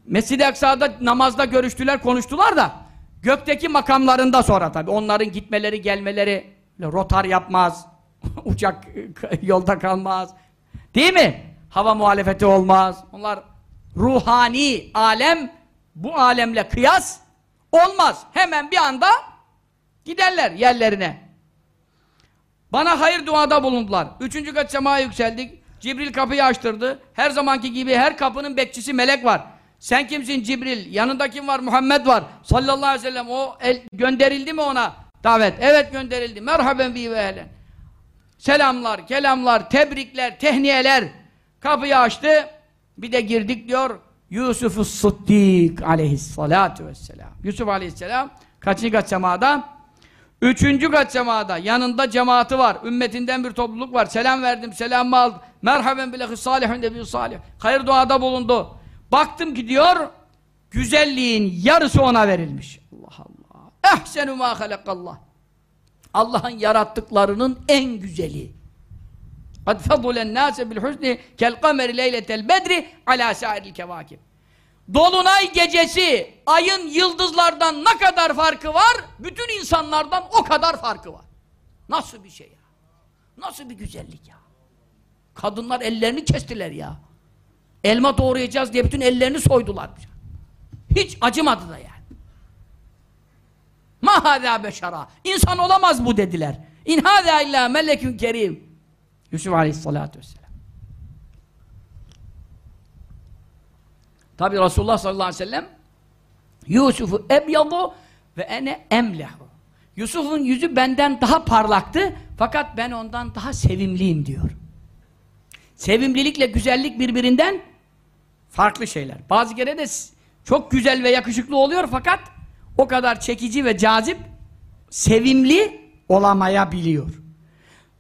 Mescid-i Aksa'da namazda görüştüler, konuştular da gökteki makamlarında sonra tabi onların gitmeleri, gelmeleri rotar yapmaz. Uçak yolda kalmaz. Değil mi? Hava muhalefeti olmaz. Onlar ruhani alem bu alemle kıyas olmaz. Hemen bir anda giderler yerlerine. Bana hayır duada bulundular. Üçüncü kat semaya yükseldik. Cibril kapıyı açtırdı. Her zamanki gibi her kapının bekçisi melek var. Sen kimsin Cibril? Yanında kim var? Muhammed var. Sallallahu aleyhi ve sellem. O el, gönderildi mi ona? Davet. Evet gönderildi. Merhaben bi ve ehlen. Selamlar, kelamlar, tebrikler, tehniyeler. Kapıyı açtı. Bir de girdik diyor. Yusuf-u Sıddik aleyhissalatu vesselam. Yusuf aleyhisselam kaçıncı kat semada? Üçüncü kat cemaada, yanında cemaati var, ümmetinden bir topluluk var. Selam verdim, selamımı aldım. Merhaben bilehi salihun nebiyyü salih. Hayır duada bulundu. Baktım ki diyor, güzelliğin yarısı ona verilmiş. Allah Allah. Ehsenü ma halakallah. Allah'ın yarattıklarının en güzeli. Kad fadulen nase bil husni kel kameri leyletel bedri ala sairil kevakib. Dolunay gecesi ayın yıldızlardan ne kadar farkı var? Bütün insanlardan o kadar farkı var. Nasıl bir şey ya? Nasıl bir güzellik ya? Kadınlar ellerini kestiler ya. Elma doğrayacağız diye bütün ellerini soydular. Hiç acımadı da yani. Ma hâzâ beşara. İnsan olamaz bu dediler. İn hâzâ illâ melekün kerim. Yusuf aleyhissalâtu vesselam. Tabi Resulullah sallallahu aleyhi ve sellem Yusuf'u ebyadu ve ene emlehu. Yusuf'un yüzü benden daha parlaktı fakat ben ondan daha sevimliyim diyor. Sevimlilikle güzellik birbirinden farklı şeyler. Bazı kere de çok güzel ve yakışıklı oluyor fakat o kadar çekici ve cazip sevimli olamayabiliyor.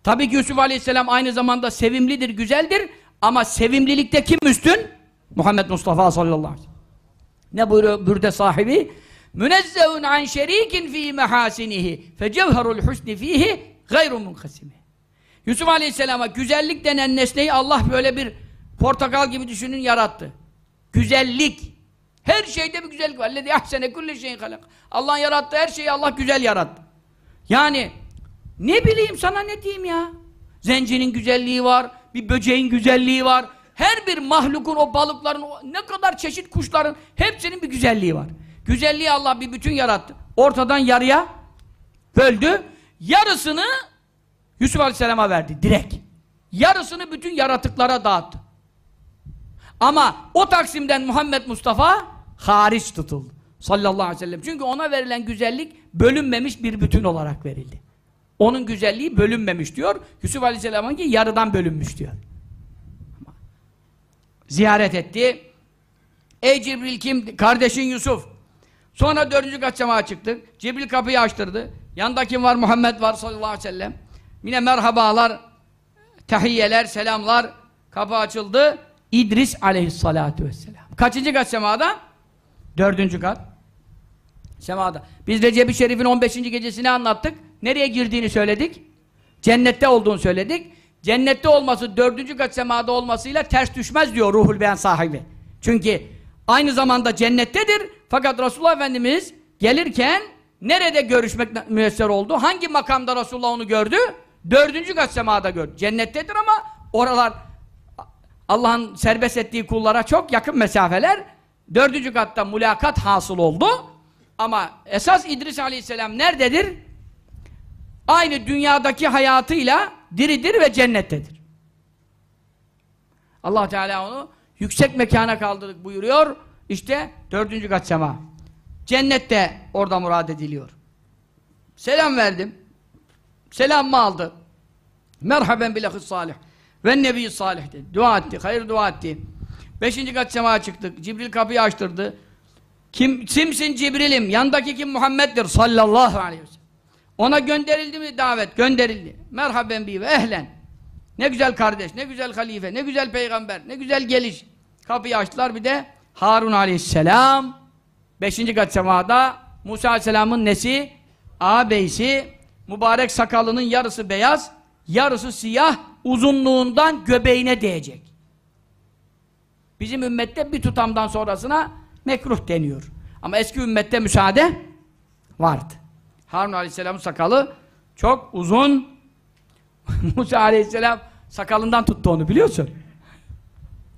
Tabii ki Yusuf Aleyhisselam aynı zamanda sevimlidir, güzeldir ama sevimlilikte kim üstün? Muhammed Mustafa sallallahu aleyhi ve sellem. Ne buyuruyor bürde sahibi? Münezzehun an şerikin fi mehasinihi fecevherul husni fihi gayru munkasimi. Yusuf Aleyhisselam'a güzellik denen nesneyi Allah böyle bir portakal gibi düşünün yarattı. Güzellik. Her şeyde bir güzellik var. Lezi ahsene kulli şeyin halak. Allah'ın yarattığı her şeyi Allah güzel yarattı. Yani ne bileyim sana ne diyeyim ya? Zencinin güzelliği var, bir böceğin güzelliği var. Her bir mahlukun, o balıkların, o ne kadar çeşit kuşların hepsinin bir güzelliği var. Güzelliği Allah bir bütün yarattı. Ortadan yarıya böldü. Yarısını Yusuf Aleyhisselam'a verdi direkt. Yarısını bütün yaratıklara dağıttı. Ama o Taksim'den Muhammed Mustafa hariç tutuldu. Sallallahu aleyhi ve sellem. Çünkü ona verilen güzellik bölünmemiş bir bütün olarak verildi. Onun güzelliği bölünmemiş diyor. Yusuf Aleyhisselam'ın ki yarıdan bölünmüş diyor. Ziyaret etti. Ey Cibril kim? Kardeşin Yusuf. Sonra dördüncü kaçamağa çıktık. Cibril kapıyı açtırdı. Yanında kim var? Muhammed var sallallahu aleyhi ve sellem. Yine merhabalar, tahiyyeler, selamlar. Kapı açıldı. İdris aleyhissalatu vesselam. Kaçıncı kaçamada? Dördüncü kat. Semada. Biz Recep-i Şerif'in 15. gecesini anlattık. Nereye girdiğini söyledik. Cennette olduğunu söyledik. Cennette olması, dördüncü kat semada olmasıyla ters düşmez diyor Ruhul Beyan sahibi. Çünkü aynı zamanda cennettedir. Fakat Resulullah Efendimiz gelirken nerede görüşmek müyesser oldu? Hangi makamda Resulullah onu gördü? Dördüncü kat semada gördü. Cennettedir ama oralar Allah'ın serbest ettiği kullara çok yakın mesafeler. Dördüncü katta mülakat hasıl oldu. Ama esas İdris Aleyhisselam nerededir? Aynı dünyadaki hayatıyla diridir ve cennettedir. Allah Teala onu yüksek mekana kaldırdık buyuruyor. İşte dördüncü kat sema. Cennette orada murad ediliyor. Selam verdim. Selamımı aldı. Merhaben bilahis salih. Ve nebi salih dedi. Dua etti. Hayır dua etti. Beşinci kat semaya çıktık. Cibril kapıyı açtırdı. Kim, kimsin Cibril'im? Yandaki kim Muhammed'dir sallallahu aleyhi ve sellem. Ona gönderildi mi davet? Gönderildi. Merhaben bi ve ehlen. Ne güzel kardeş, ne güzel halife, ne güzel peygamber, ne güzel geliş. Kapıyı açtılar bir de Harun aleyhisselam beşinci kat semada Musa aleyhisselamın nesi? Ağabeysi mübarek sakalının yarısı beyaz, yarısı siyah uzunluğundan göbeğine değecek. Bizim ümmette bir tutamdan sonrasına mekruh deniyor. Ama eski ümmette müsaade vardı. Harun Aleyhisselam'ın sakalı çok uzun. Musa Aleyhisselam sakalından tuttu onu biliyorsun.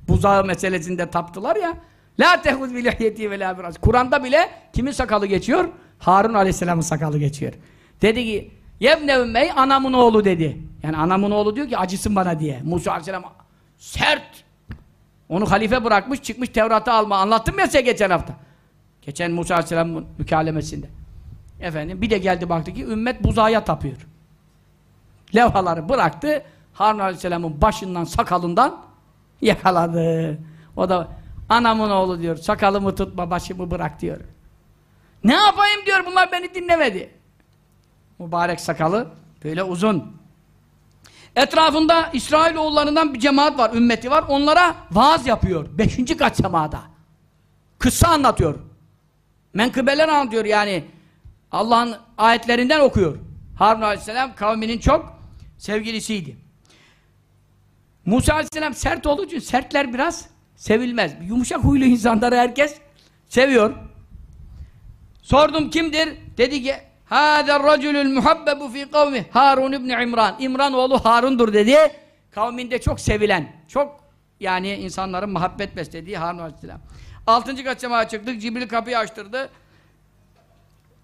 Buzağı meselesinde taptılar ya. La tehuz bilahyeti ve la biraz. Kur'an'da bile kimin sakalı geçiyor? Harun Aleyhisselam'ın sakalı geçiyor. Dedi ki Yebne ümmey anamın oğlu dedi. Yani anamın oğlu diyor ki acısın bana diye. Musa Aleyhisselam sert. Onu halife bırakmış çıkmış Tevrat'ı alma. Anlattım ya size geçen hafta. Geçen Musa Aleyhisselam'ın mükalemesinde. Efendim bir de geldi baktı ki ümmet buzağa tapıyor. Levhaları bıraktı. Harun Aleyhisselam'ın başından sakalından yakaladı. O da anamın oğlu diyor. Sakalımı tutma başımı bırak diyor. Ne yapayım diyor bunlar beni dinlemedi. Mübarek sakalı böyle uzun. Etrafında İsrailoğullarından bir cemaat var, ümmeti var. Onlara vaaz yapıyor. Beşinci kat semada. Kıssa anlatıyor. Menkıbeler anlatıyor yani. Allah'ın ayetlerinden okuyor. Harun Aleyhisselam kavminin çok sevgilisiydi. Musa Aleyhisselam sert olduğu için sertler biraz sevilmez. Yumuşak huylu insanları herkes seviyor. Sordum kimdir? Dedi ki Hâzer racülül muhabbebu fî kavmi Harun ibn İmran. İmran oğlu Harun'dur dedi. Kavminde çok sevilen, çok yani insanların muhabbet beslediği Harun Aleyhisselam. Altıncı kaçamağa çıktık. Cibril kapıyı açtırdı.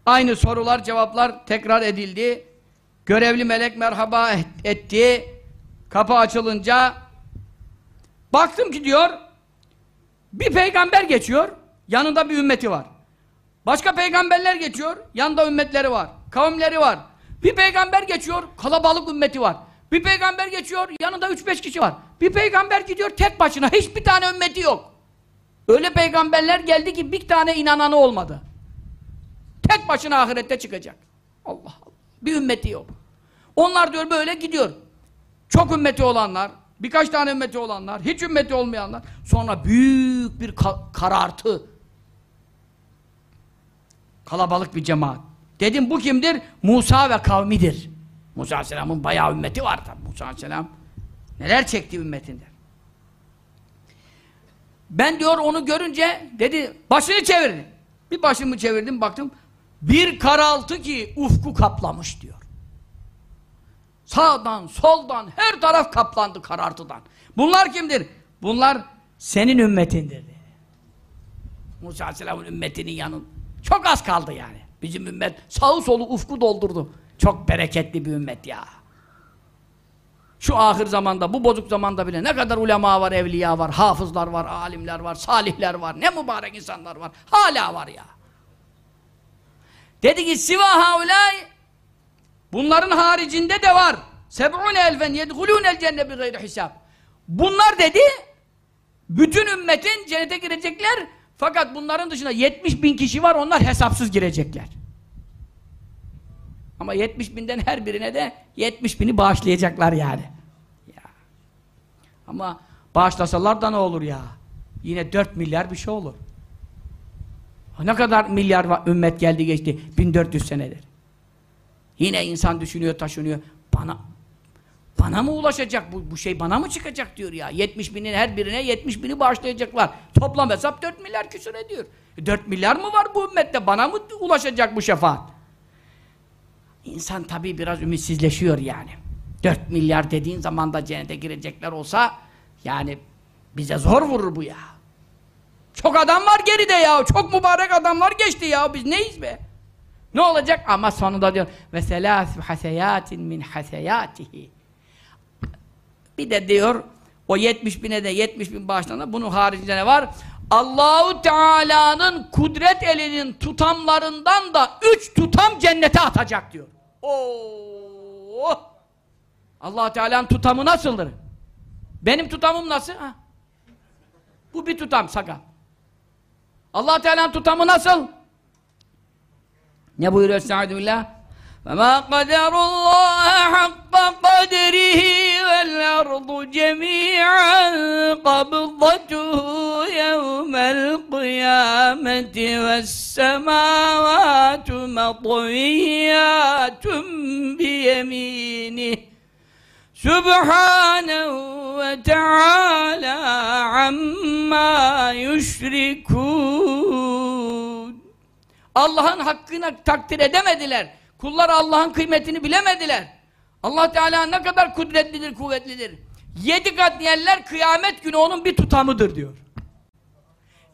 Aynı sorular, cevaplar tekrar edildi. Görevli melek merhaba etti. Kapı açılınca baktım ki diyor bir peygamber geçiyor. Yanında bir ümmeti var. Başka peygamberler geçiyor. Yanında ümmetleri var. Kavimleri var. Bir peygamber geçiyor. Kalabalık ümmeti var. Bir peygamber geçiyor. Yanında üç beş kişi var. Bir peygamber gidiyor tek başına. Hiçbir tane ümmeti yok. Öyle peygamberler geldi ki bir tane inananı olmadı. Tek başına ahirette çıkacak. Allah Allah. Bir ümmeti yok. Onlar diyor böyle gidiyor. Çok ümmeti olanlar, birkaç tane ümmeti olanlar, hiç ümmeti olmayanlar. Sonra büyük bir ka karartı. Kalabalık bir cemaat. Dedim bu kimdir? Musa ve kavmidir. Musa Aleyhisselam'ın bayağı ümmeti var tabi. Musa Aleyhisselam neler çekti ümmetinden. Ben diyor onu görünce dedi başını çevirdi. Bir başımı çevirdim baktım bir karaltı ki ufku kaplamış diyor. Sağdan, soldan, her taraf kaplandı karartıdan. Bunlar kimdir? Bunlar senin ümmetindir. Musa Aleyhisselam'ın ümmetinin yanın. Çok az kaldı yani. Bizim ümmet sağı solu ufku doldurdu. Çok bereketli bir ümmet ya. Şu ahir zamanda, bu bozuk zamanda bile ne kadar ulema var, evliya var, hafızlar var, alimler var, salihler var, ne mübarek insanlar var. Hala var ya. Dedi ki siva haulay bunların haricinde de var. Seb'un elfen yedhulûnel cenne bi gayri hisab. Bunlar dedi bütün ümmetin cennete girecekler fakat bunların dışında 70 bin kişi var onlar hesapsız girecekler. Ama 70 binden her birine de 70 bini bağışlayacaklar yani. Ya. Ama bağışlasalar da ne olur ya? Yine 4 milyar bir şey olur. Ne kadar milyar ümmet geldi geçti 1400 senedir. Yine insan düşünüyor, taşınıyor. Bana bana mı ulaşacak bu, bu şey bana mı çıkacak diyor ya. 70 binin her birine 70 bini bağışlayacaklar. Toplam hesap 4 milyar küsur ediyor. E 4 milyar mı var bu ümmette? Bana mı ulaşacak bu şefaat? İnsan tabii biraz ümitsizleşiyor yani. 4 milyar dediğin zaman da cennete girecekler olsa yani bize zor vurur bu ya. Çok adam var geride ya. Çok mübarek adamlar geçti ya. Biz neyiz be? Ne olacak? Ama sonunda diyor ve selâsü haseyatin min haseyatihi. Bir de diyor o 70 bine de 70 bin bağışlanır. Bunun haricinde ne var? Allahu Teala'nın kudret elinin tutamlarından da üç tutam cennete atacak diyor. Oo! Allah Teala'nın tutamı nasıldır? Benim tutamım nasıl? Ha. Bu bir tutam sakal. Allah Teala'nın tutamı nasıl? Ne buyuruyor Estaizu billah? وَمَا قَدَرُ اللّٰهَ حَقَّ قَدْرِهِ وَالْأَرْضُ جَمِيعًا قَبْضَتُهُ يَوْمَ الْقِيَامَةِ وَالسَّمَاوَاتُ مَطْوِيَّاتٌ بِيَمِينِهِ Subhanahu ve Teala amma yüşrikûn. Allah'ın hakkını takdir edemediler. Kullar Allah'ın kıymetini bilemediler. Allah Teala ne kadar kudretlidir, kuvvetlidir. Yedi kat yerler kıyamet günü onun bir tutamıdır diyor.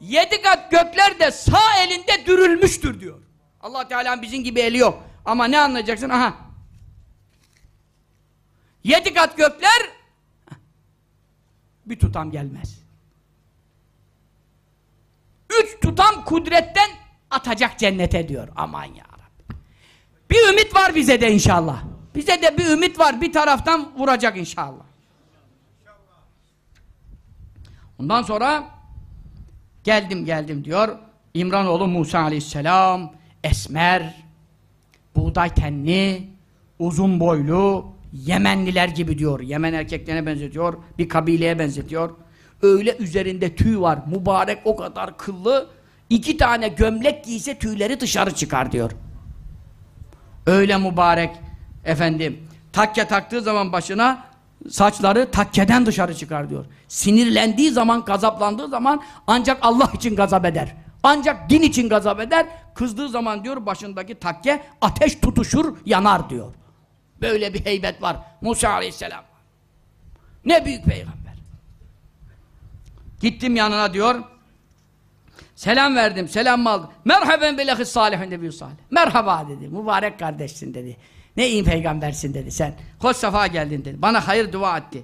Yedi kat gökler de sağ elinde dürülmüştür diyor. Allah Teala'nın bizim gibi eli yok. Ama ne anlayacaksın? Aha. Yedi kat gökler bir tutam gelmez. Üç tutam kudretten atacak cennete diyor. Aman ya. Bir ümit var bize de inşallah. Bize de bir ümit var. Bir taraftan vuracak inşallah. Ondan sonra geldim geldim diyor. İmranoğlu Musa aleyhisselam esmer, buğday tenli, uzun boylu, Yemenliler gibi diyor. Yemen erkeklerine benzetiyor. Bir kabileye benzetiyor. Öyle üzerinde tüy var. Mübarek o kadar kıllı. iki tane gömlek giyse tüyleri dışarı çıkar diyor. Öyle mübarek efendim. Takke taktığı zaman başına saçları takkeden dışarı çıkar diyor. Sinirlendiği zaman, gazaplandığı zaman ancak Allah için gazap eder. Ancak din için gazap eder. Kızdığı zaman diyor başındaki takke ateş tutuşur, yanar diyor. Böyle bir heybet var Musa aleyhisselam. Ne büyük peygamber. Gittim yanına diyor. Selam verdim, selam aldım. Merhaben bilehi salihin nebiyyü salih. Merhaba dedi, mübarek kardeşsin dedi. Ne iyi peygambersin dedi sen. Hoş sefa geldin dedi. Bana hayır dua etti.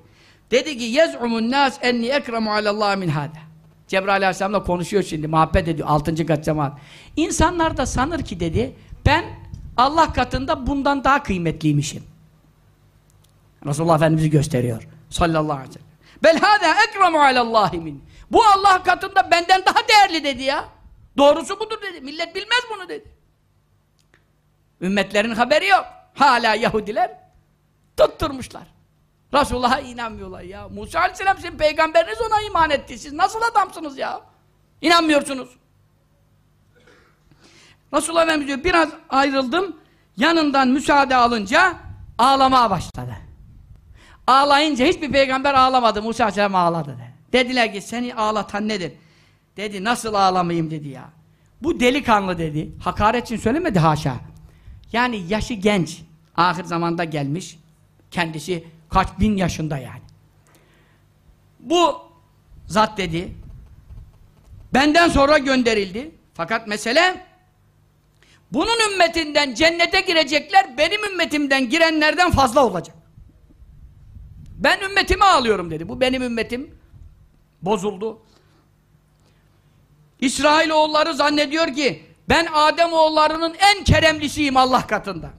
Dedi ki yez'umun nas enni ekremu alallah min hada. Cebrail aleyhisselamla konuşuyor şimdi, muhabbet ediyor. Altıncı kat cemaat. İnsanlar da sanır ki dedi, ben Allah katında bundan daha kıymetliymişim. Resulullah Efendimiz'i gösteriyor. Sallallahu aleyhi ve sellem. Bel hâdâ ekremu alallâhi. Bu Allah katında benden daha değerli dedi ya. Doğrusu budur dedi. Millet bilmez bunu dedi. Ümmetlerin haberi yok. Hala Yahudiler tutturmuşlar. Resulullah'a inanmıyorlar ya. Musa aleyhisselam sizin peygamberiniz ona iman etti. Siz nasıl adamsınız ya? İnanmıyorsunuz. Resulullah Efendimiz diyor biraz ayrıldım. Yanından müsaade alınca ağlamaya başladı. Ağlayınca hiçbir peygamber ağlamadı. Musa Aleyhisselam ağladı. Dedi. Dediler ki seni ağlatan nedir? Dedi nasıl ağlamayayım dedi ya. Bu delikanlı dedi. Hakaret için söylemedi haşa. Yani yaşı genç. Ahir zamanda gelmiş. Kendisi kaç bin yaşında yani. Bu zat dedi. Benden sonra gönderildi. Fakat mesele bunun ümmetinden cennete girecekler, benim ümmetimden girenlerden fazla olacak. Ben ümmetime ağlıyorum dedi. Bu benim ümmetim bozuldu. İsrail oğulları zannediyor ki ben Adem oğullarının en keremlisiyim Allah katında.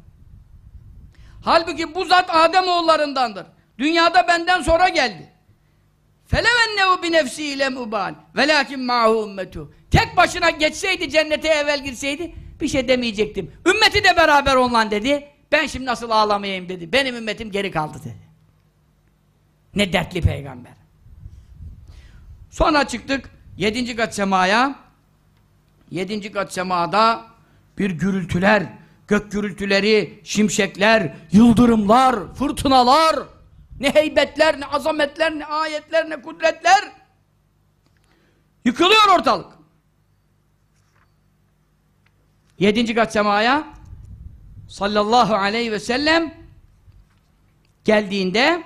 Halbuki bu zat Adem oğullarındandır. Dünyada benden sonra geldi. Felevennehu bi nefsi ile muban. Velakin mahu ummetu. Tek başına geçseydi cennete evvel girseydi bir şey demeyecektim. Ümmeti de beraber onunla dedi. Ben şimdi nasıl ağlamayayım dedi. Benim ümmetim geri kaldı dedi. Ne dertli peygamber. Sonra çıktık yedinci kat semaya. Yedinci kat semada bir gürültüler, gök gürültüleri, şimşekler, yıldırımlar, fırtınalar, ne heybetler, ne azametler, ne ayetler, ne kudretler. Yıkılıyor ortalık. Yedinci kat semaya sallallahu aleyhi ve sellem geldiğinde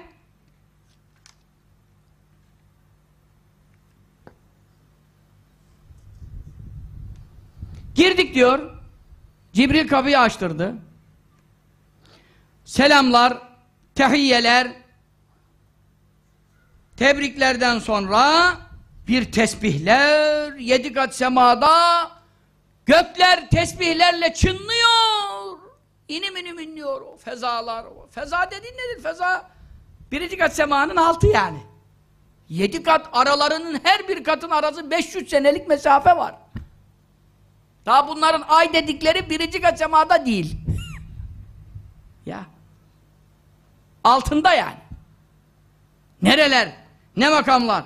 girdik diyor. Cibril kapıyı açtırdı. Selamlar tehiyyeler tebriklerden sonra bir tesbihler yedi kat semada gökler tesbihlerle çınlıyor. İnim inim inliyor o fezalar. O. feza dediğin nedir feza? Birinci kat semanın altı yani. Yedi kat aralarının her bir katın arası 500 senelik mesafe var. Daha bunların ay dedikleri birinci kat semada değil. Ya. Altında yani. Nereler? Ne makamlar?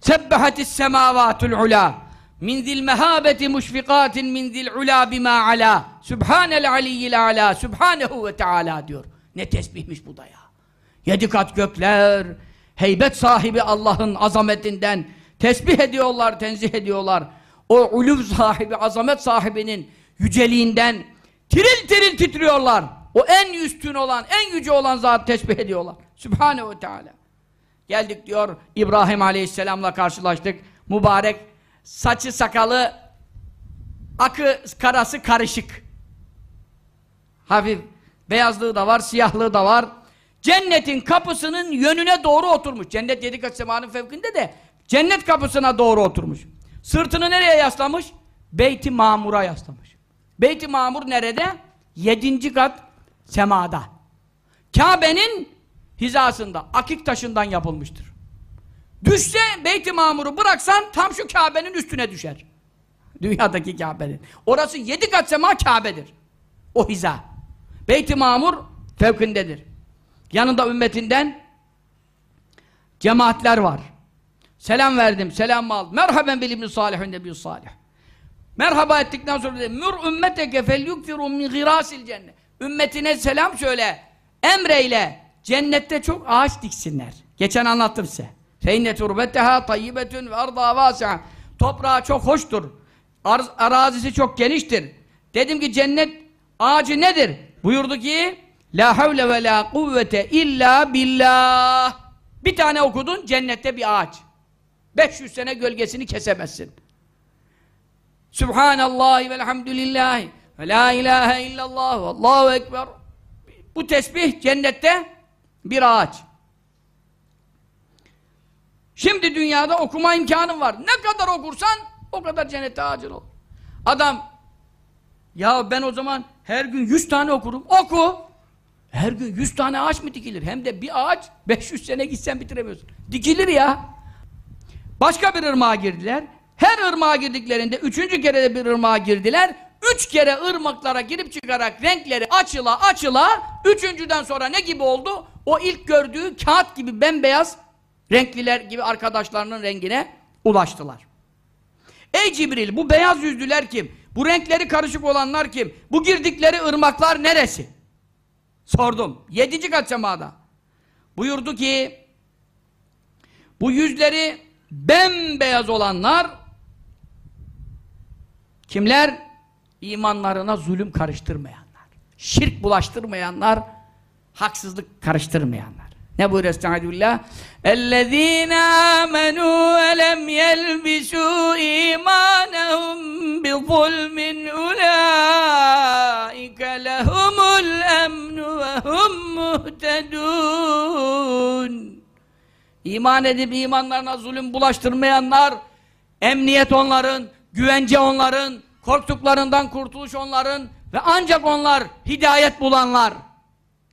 Sebbehatis semavatul ula min zil mehabeti muşfikatin min zil ula bima ala. Subhanel aliyyil ala subhanehu ve teala diyor. Ne tesbihmiş bu da ya. Yedi kat gökler heybet sahibi Allah'ın azametinden tesbih ediyorlar tenzih ediyorlar. O uluv sahibi azamet sahibinin yüceliğinden tiril tiril titriyorlar. O en üstün olan en yüce olan zat tesbih ediyorlar. Sübhanehu ve Teala. Geldik diyor İbrahim Aleyhisselam'la karşılaştık. Mübarek saçı sakalı akı karası karışık. Hafif beyazlığı da var siyahlığı da var. Cennetin kapısının yönüne doğru oturmuş. Cennet yedi kat semanın fevkinde de cennet kapısına doğru oturmuş. Sırtını nereye yaslamış? Beyt-i Mamur'a yaslamış. Beyt-i Mamur nerede? Yedinci kat semada. Kabe'nin hizasında akik taşından yapılmıştır Düşse Beyt-i Mamur'u bıraksan tam şu Kabe'nin üstüne düşer. Dünyadaki Kabe'nin. Orası yedi kat sema Kabe'dir. O hiza. Beyt-i Mamur fevkindedir. Yanında ümmetinden cemaatler var. Selam verdim, selam al. Merhaben bil ibn salihun nebiyyü salih. Merhaba ettikten sonra dedi, mür ümmeteke fel yukfiru min girasil cennet. Ümmetine selam söyle, emreyle, cennette çok ağaç diksinler. Geçen anlattım size. Feyne turbetteha tayyibetun ve arda vasi'a. Toprağı çok hoştur. Arz, arazisi çok geniştir. Dedim ki cennet ağacı nedir? Buyurdu ki La havle ve la kuvvete illa billah. Bir tane okudun cennette bir ağaç. 500 sene gölgesini kesemezsin. Subhanallah ve elhamdülillahi ve la ilahe illallah ve allahu ekber. Bu tesbih cennette bir ağaç. Şimdi dünyada okuma imkanın var. Ne kadar okursan o kadar cennete acil ol. Adam ya ben o zaman her gün 100 tane okurum. Oku. Her gün 100 tane ağaç mı dikilir? Hem de bir ağaç 500 sene gitsen bitiremiyorsun. Dikilir ya. Başka bir ırmağa girdiler. Her ırmağa girdiklerinde üçüncü kere de bir ırmağa girdiler. Üç kere ırmaklara girip çıkarak renkleri açıla açıla üçüncüden sonra ne gibi oldu? O ilk gördüğü kağıt gibi bembeyaz renkliler gibi arkadaşlarının rengine ulaştılar. Ey Cibril bu beyaz yüzlüler kim? Bu renkleri karışık olanlar kim? Bu girdikleri ırmaklar neresi? Sordum. Yedinci kat semada. Buyurdu ki bu yüzleri bembeyaz olanlar kimler? İmanlarına zulüm karıştırmayanlar. Şirk bulaştırmayanlar, haksızlık karıştırmayanlar. Ne buyuruyor Estaizu billah? اَلَّذ۪ينَ آمَنُوا وَلَمْ يَلْبِسُوا اِيمَانَهُمْ بِظُلْمٍ اُولَٰئِكَ لَهُمُ الْاَمْنُ وَهُمْ مُهْتَدُونَ İman edip imanlarına zulüm bulaştırmayanlar, emniyet onların, güvence onların, korktuklarından kurtuluş onların ve ancak onlar hidayet bulanlar.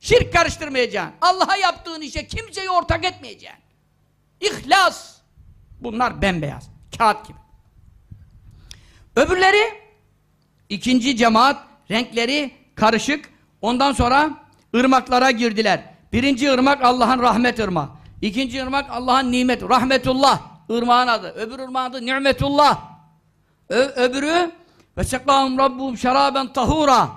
Şirk karıştırmayacaksın. Allah'a yaptığın işe kimseyi ortak etmeyeceksin. İhlas. Bunlar bembeyaz. Kağıt gibi. Öbürleri ikinci cemaat renkleri karışık. Ondan sonra ırmaklara girdiler. Birinci ırmak Allah'ın rahmet ırmağı. İkinci ırmak Allah'ın nimet, rahmetullah ırmağın adı. Öbür ırmağın adı nimetullah. Ö öbürü ve sekahum rabbuhum şeraben tahura.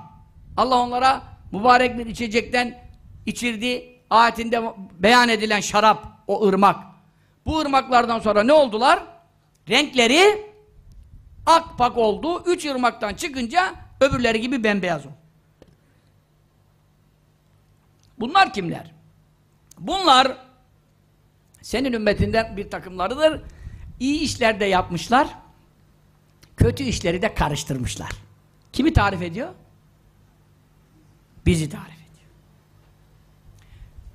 Allah onlara mübarek bir içecekten içirdi. Ayetinde beyan edilen şarap, o ırmak. Bu ırmaklardan sonra ne oldular? Renkleri akpak oldu. Üç ırmaktan çıkınca öbürleri gibi bembeyaz oldu. Bunlar kimler? Bunlar senin ümmetinden bir takımlarıdır. İyi işler de yapmışlar. Kötü işleri de karıştırmışlar. Kimi tarif ediyor? Bizi tarif ediyor.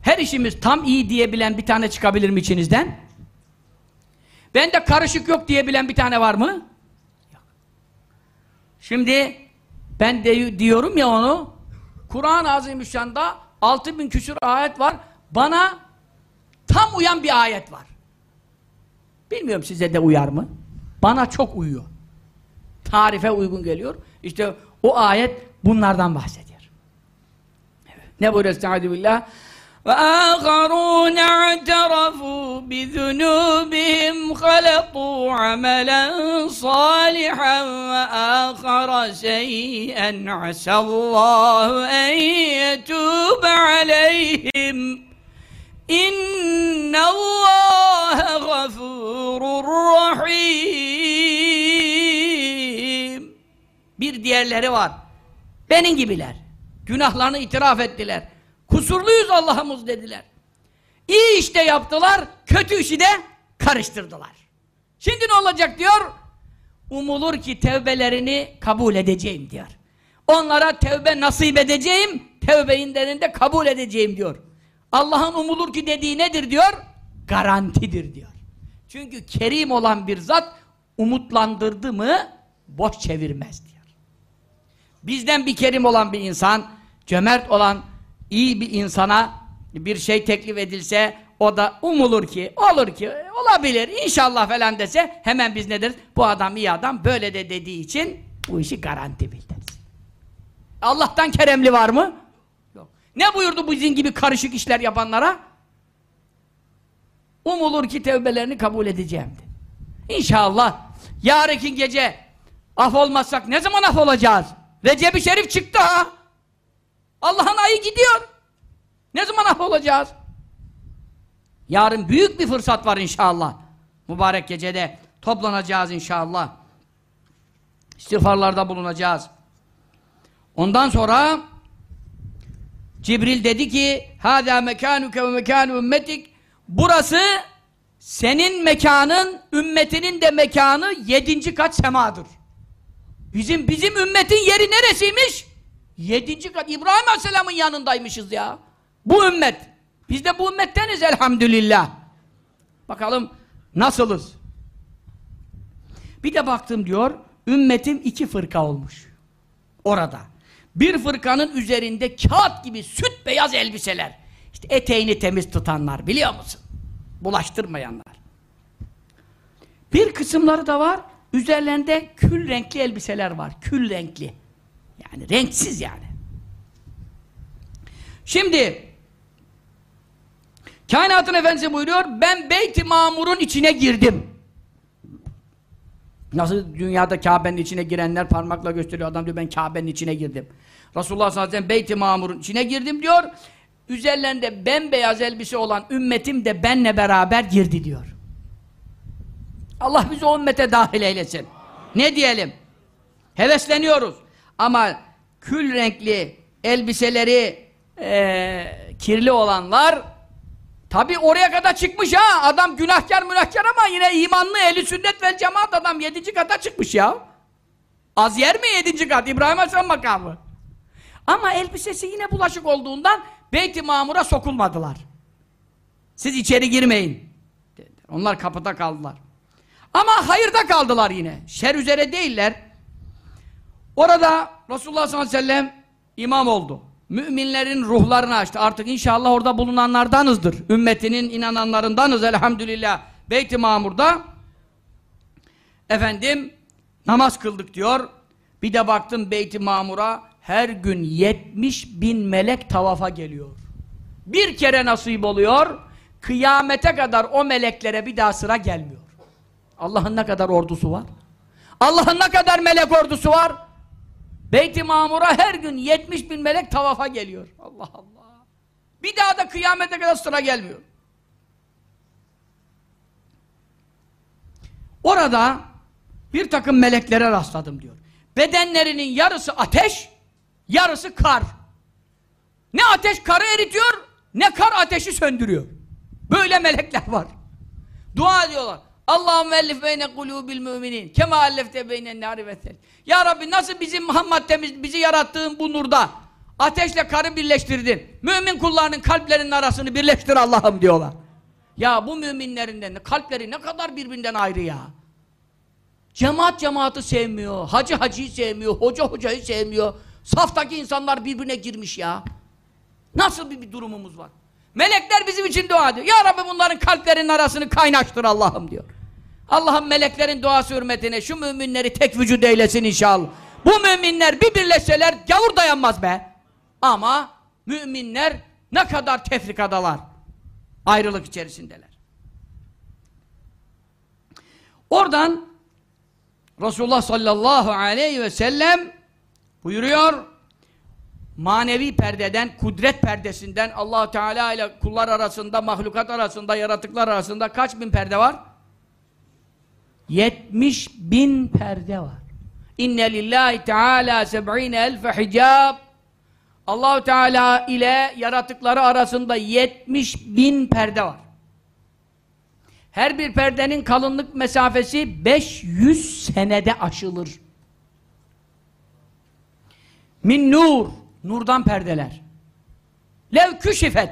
Her işimiz tam iyi diyebilen bir tane çıkabilir mi içinizden? Bende karışık yok diyebilen bir tane var mı? Yok. Şimdi ben de diyorum ya onu Kur'an-ı Azimüşşan'da 6000 küsur ayet var. Bana tam uyan bir ayet var. Bilmiyorum size de uyar mı? Bana çok uyuyor. Tarife uygun geliyor. İşte o ayet bunlardan bahsediyor. Evet. Ne buyuruyor Estaizu billah? وآخرون اعترفوا بذنوبهم خلطوا عملا صالحا وآخر سيئا عسى الله أن يتوب عليهم إن الله غفور رحيم Bir diğerleri var. Benim gibiler. Günahlarını itiraf ettiler. Kusurluyuz Allah'ımız dediler. İyi işte yaptılar, kötü işi de karıştırdılar. Şimdi ne olacak diyor? Umulur ki tevbelerini kabul edeceğim diyor. Onlara tevbe nasip edeceğim, tevbeyinden de kabul edeceğim diyor. Allah'ın umulur ki dediği nedir diyor? Garantidir diyor. Çünkü kerim olan bir zat umutlandırdı mı boş çevirmez diyor. Bizden bir kerim olan bir insan, cömert olan iyi bir insana bir şey teklif edilse o da umulur ki, olur ki, olabilir, inşallah falan dese hemen biz ne deriz? Bu adam iyi adam, böyle de dediği için bu işi garanti biliriz. Allah'tan keremli var mı? Yok. Ne buyurdu bu bizim gibi karışık işler yapanlara? Umulur ki tevbelerini kabul edeceğim. İnşallah yarınki gece af olmazsak ne zaman af olacağız? Recep-i Şerif çıktı ha! Allah'ın ayı gidiyor. Ne zaman af olacağız? Yarın büyük bir fırsat var inşallah. Mübarek gecede toplanacağız inşallah. İstiğfarlarda bulunacağız. Ondan sonra Cibril dedi ki Hâdâ mekânuke ve mekânu ümmetik Burası senin mekanın, ümmetinin de mekanı yedinci kat semadır. Bizim bizim ümmetin yeri neresiymiş? Yedinci kat. İbrahim Aleyhisselam'ın yanındaymışız ya. Bu ümmet. Biz de bu ümmetteniz elhamdülillah. Bakalım nasılız? Bir de baktım diyor, ümmetim iki fırka olmuş. Orada. Bir fırkanın üzerinde kağıt gibi süt beyaz elbiseler. İşte eteğini temiz tutanlar biliyor musun? Bulaştırmayanlar. Bir kısımları da var, üzerlerinde kül renkli elbiseler var. Kül renkli. Yani renksiz yani. Şimdi Kainatın Efendisi buyuruyor, ben Beyt-i Mamur'un içine girdim. Nasıl dünyada Kabe'nin içine girenler parmakla gösteriyor, adam diyor ben Kabe'nin içine girdim. Resulullah sallallahu aleyhi ve sellem Beyt-i Mamur'un içine girdim diyor, üzerlerinde bembeyaz elbise olan ümmetim de benle beraber girdi diyor. Allah bizi o ümmete dahil eylesin. Ne diyelim? Hevesleniyoruz. Ama kül renkli elbiseleri e, kirli olanlar tabi oraya kadar çıkmış ha. Adam günahkar münahkar ama yine imanlı eli sünnet vel cemaat adam yedinci kata çıkmış ya. Az yer mi yedinci kat? İbrahim Aleyhisselam makamı. Ama elbisesi yine bulaşık olduğundan Beyt-i Mamur'a sokulmadılar. Siz içeri girmeyin. Onlar kapıda kaldılar. Ama hayırda kaldılar yine. Şer üzere değiller. Orada Resulullah sallallahu aleyhi ve sellem imam oldu. Müminlerin ruhlarını açtı. Artık inşallah orada bulunanlardanızdır. Ümmetinin inananlarındanız elhamdülillah. Beyt-i Mamur'da efendim namaz kıldık diyor. Bir de baktım Beyt-i Mamur'a her gün 70 bin melek tavafa geliyor. Bir kere nasip oluyor. Kıyamete kadar o meleklere bir daha sıra gelmiyor. Allah'ın ne kadar ordusu var? Allah'ın ne kadar melek ordusu var? Beyt-i Mamur'a her gün 70 bin melek tavafa geliyor. Allah Allah. Bir daha da kıyamete kadar sıra gelmiyor. Orada bir takım meleklere rastladım diyor. Bedenlerinin yarısı ateş, yarısı kar. Ne ateş karı eritiyor, ne kar ateşi söndürüyor. Böyle melekler var. Dua ediyorlar. Allahümme ellif beyne kulubil müminin kema allefte beynen nari ve. Ya Rabbi nasıl bizim maddemiz, bizi yarattığın bu nurda ateşle karı birleştirdin. Mümin kullarının kalplerinin arasını birleştir Allah'ım diyorlar. Ya bu müminlerinden kalpleri ne kadar birbirinden ayrı ya. Cemaat cemaati sevmiyor, hacı hacıyı sevmiyor, hoca hocayı sevmiyor. Saftaki insanlar birbirine girmiş ya. Nasıl bir, bir durumumuz var? Melekler bizim için dua ediyor. Ya Rabbi bunların kalplerinin arasını kaynaştır Allah'ım diyor. Allah'ım meleklerin duası hürmetine şu müminleri tek vücut eylesin inşallah. Bu müminler bir birleşseler gavur dayanmaz be. Ama müminler ne kadar tefrikadalar. Ayrılık içerisindeler. Oradan Resulullah sallallahu aleyhi ve sellem buyuruyor manevi perdeden, kudret perdesinden allah Teala ile kullar arasında, mahlukat arasında, yaratıklar arasında kaç bin perde var? 70 bin perde var. İnne lillahi teala seb'ine elfe hicab allah Teala ile yaratıkları arasında 70 bin perde var. Her bir perdenin kalınlık mesafesi 500 senede aşılır. Min nur, nurdan perdeler. Lev küşifet.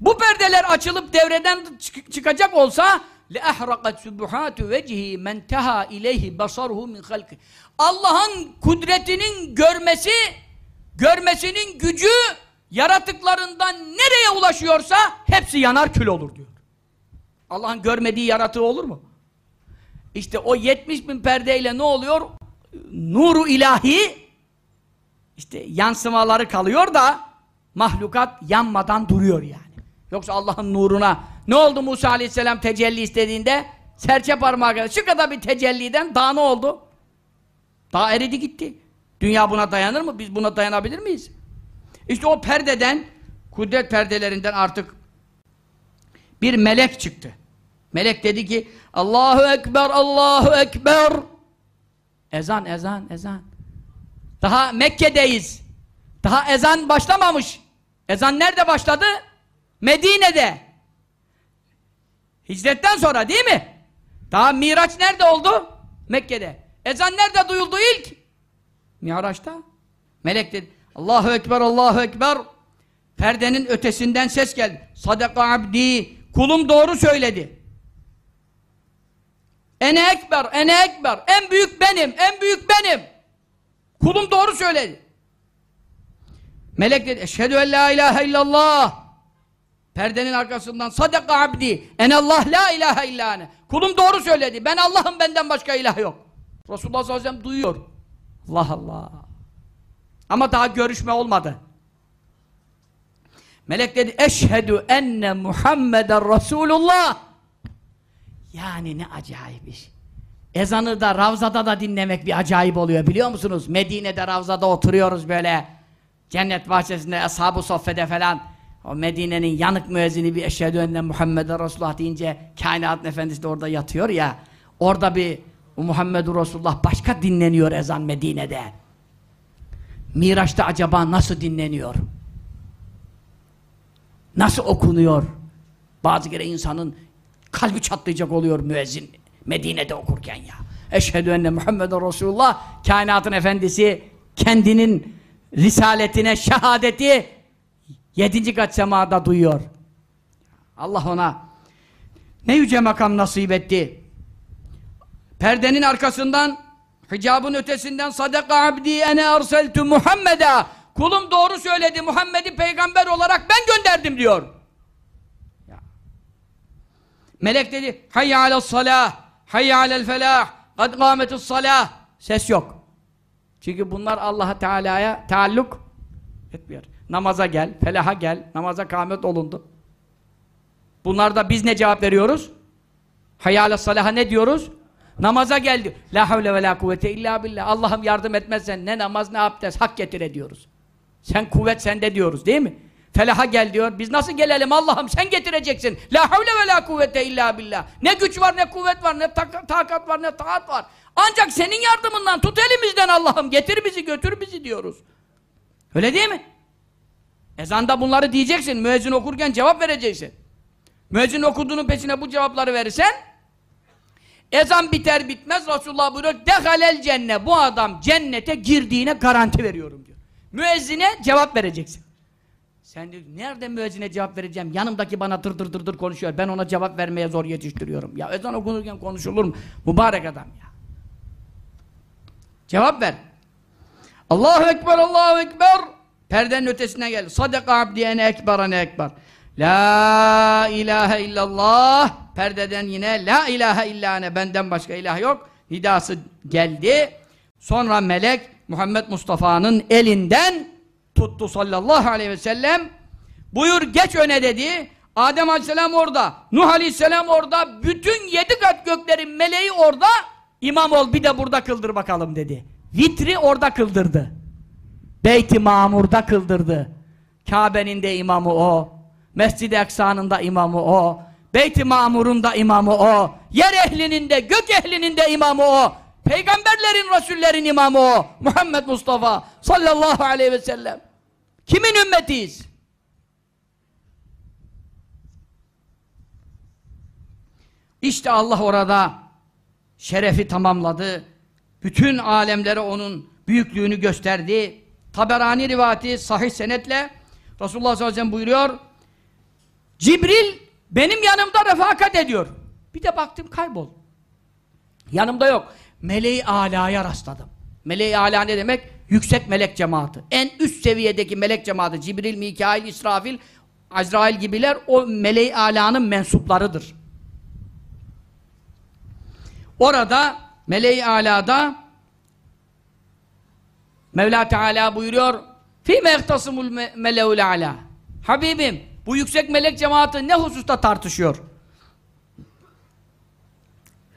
Bu perdeler açılıp devreden çık çıkacak olsa leahrakat subuhatu vecihi men teha ileyhi basaruhu min halki. Allah'ın kudretinin görmesi, görmesinin gücü yaratıklarından nereye ulaşıyorsa hepsi yanar kül olur diyor. Allah'ın görmediği yaratığı olur mu? İşte o 70 bin perdeyle ne oluyor? Nuru ilahi işte yansımaları kalıyor da mahlukat yanmadan duruyor yani. Yoksa Allah'ın nuruna ne oldu Musa aleyhisselam tecelli istediğinde? Serçe parmağı kadar. Şu kadar bir tecelliden daha ne oldu? Daha eridi gitti. Dünya buna dayanır mı? Biz buna dayanabilir miyiz? İşte o perdeden, kudret perdelerinden artık bir melek çıktı. Melek dedi ki Allahu Ekber, Allahu Ekber. Ezan, ezan, ezan. Daha Mekke'deyiz. Daha ezan başlamamış. Ezan nerede başladı? Medine'de. Hicretten sonra değil mi? Daha Miraç nerede oldu? Mekke'de. Ezan nerede duyuldu ilk? Miraç'ta. Melek dedi. Allahu Ekber, Allahu Ekber. Perdenin ötesinden ses geldi. Sadaka abdi. Kulum doğru söyledi. Ene ekber, ene ekber. En büyük benim, en büyük benim. Kulum doğru söyledi. Melek dedi, eşhedü en la ilahe illallah. Perdenin arkasından sadaka abdi. En Allah la ilahe illane. Kulum doğru söyledi. Ben Allah'ım benden başka ilah yok. Resulullah sallallahu aleyhi ve sellem duyuyor. Allah Allah. Ama daha görüşme olmadı. Melek dedi, eşhedü enne Muhammeden Resulullah. Yani ne acayip iş. Ezanı da Ravza'da da dinlemek bir acayip oluyor biliyor musunuz? Medine'de Ravza'da oturuyoruz böyle. Cennet bahçesinde, ashab-ı soffede falan. O Medine'nin yanık müezzini bir eşhedü enne Muhammeden Resulullah deyince kainatın efendisi de orada yatıyor ya. Orada bir Muhammedur Resulullah başka dinleniyor ezan Medine'de. Miraç'ta acaba nasıl dinleniyor? Nasıl okunuyor? Bazı kere insanın kalbi çatlayacak oluyor müezzin Medine'de okurken ya. Eşhedü enne Muhammeden Resulullah kainatın efendisi kendinin risaletine şehadeti yedinci kat semada duyuyor. Allah ona ne yüce makam nasip etti. Perdenin arkasından hicabın ötesinden sadaka abdi ene erseltu Muhammed'a kulum doğru söyledi Muhammed'i peygamber olarak ben gönderdim diyor. Melek dedi hayya alel salah hayya alel felah kad kâmetus salah ses yok. Çünkü bunlar Allah Teala'ya taalluk etmiyor. Namaza gel, felaha gel, namaza kâmet olundu. Bunlarda biz ne cevap veriyoruz? Hayale salaha ne diyoruz? Namaza geldi. La havle ve la kuvvete illa billah. Allah'ım yardım etmezsen ne namaz ne abdest hak getire diyoruz. Sen kuvvet sende diyoruz değil mi? Felaha gel diyor. Biz nasıl gelelim Allah'ım sen getireceksin. La havle ve la kuvvete illa billah. Ne güç var ne kuvvet var ne tak takat var ne taat var. Ancak senin yardımından tut elimizden Allah'ım getir bizi götür bizi diyoruz. Öyle değil mi? Ezanda bunları diyeceksin. Müezzin okurken cevap vereceksin. Müezzin okuduğunun peşine bu cevapları verirsen ezan biter bitmez Resulullah buyuruyor dehalel cennet bu adam cennete girdiğine garanti veriyorum diyor. Müezzine cevap vereceksin. Sen diyor nerede müezzine cevap vereceğim? Yanımdaki bana dır dır dır dır konuşuyor. Ben ona cevap vermeye zor yetiştiriyorum. Ya ezan okunurken konuşulur mu? Mübarek adam ya. Cevap ver. Allahu Ekber, Allahu Ekber. Perdenin ötesine gel. Sadaka abdi ene ekber. La ilahe illallah. Perdeden yine la ilahe illane benden başka ilah yok. Nidası geldi. Sonra melek Muhammed Mustafa'nın elinden tuttu sallallahu aleyhi ve sellem. Buyur geç öne dedi. Adem aleyhisselam orada. Nuh aleyhisselam orada. Bütün yedi kat göklerin meleği orada. İmam ol bir de burada kıldır bakalım dedi. Vitri orada kıldırdı. Beyt-i Mamur'da kıldırdı. Kabe'nin de imamı o. Mescid-i Eksa'nın da imamı o. Beyt-i Mamur'un da imamı o. Yer ehlinin de, gök ehlinin de imamı o. Peygamberlerin, Resullerin imamı o. Muhammed Mustafa sallallahu aleyhi ve sellem. Kimin ümmetiyiz? İşte Allah orada şerefi tamamladı. Bütün alemlere onun büyüklüğünü gösterdi. Taberani rivayeti sahih senetle Resulullah sallallahu aleyhi ve sellem buyuruyor. Cibril benim yanımda refakat ediyor. Bir de baktım kaybol. Yanımda yok. Meleği alaya rastladım. Meleği ala ne demek? Yüksek melek cemaati. En üst seviyedeki melek cemaati. Cibril, Mikail, İsrafil, Azrail gibiler o meleği alanın mensuplarıdır. Orada meleği alada Mevla Teala buyuruyor Fîme ehtasımul meleul ala Habibim bu yüksek melek cemaati ne hususta tartışıyor?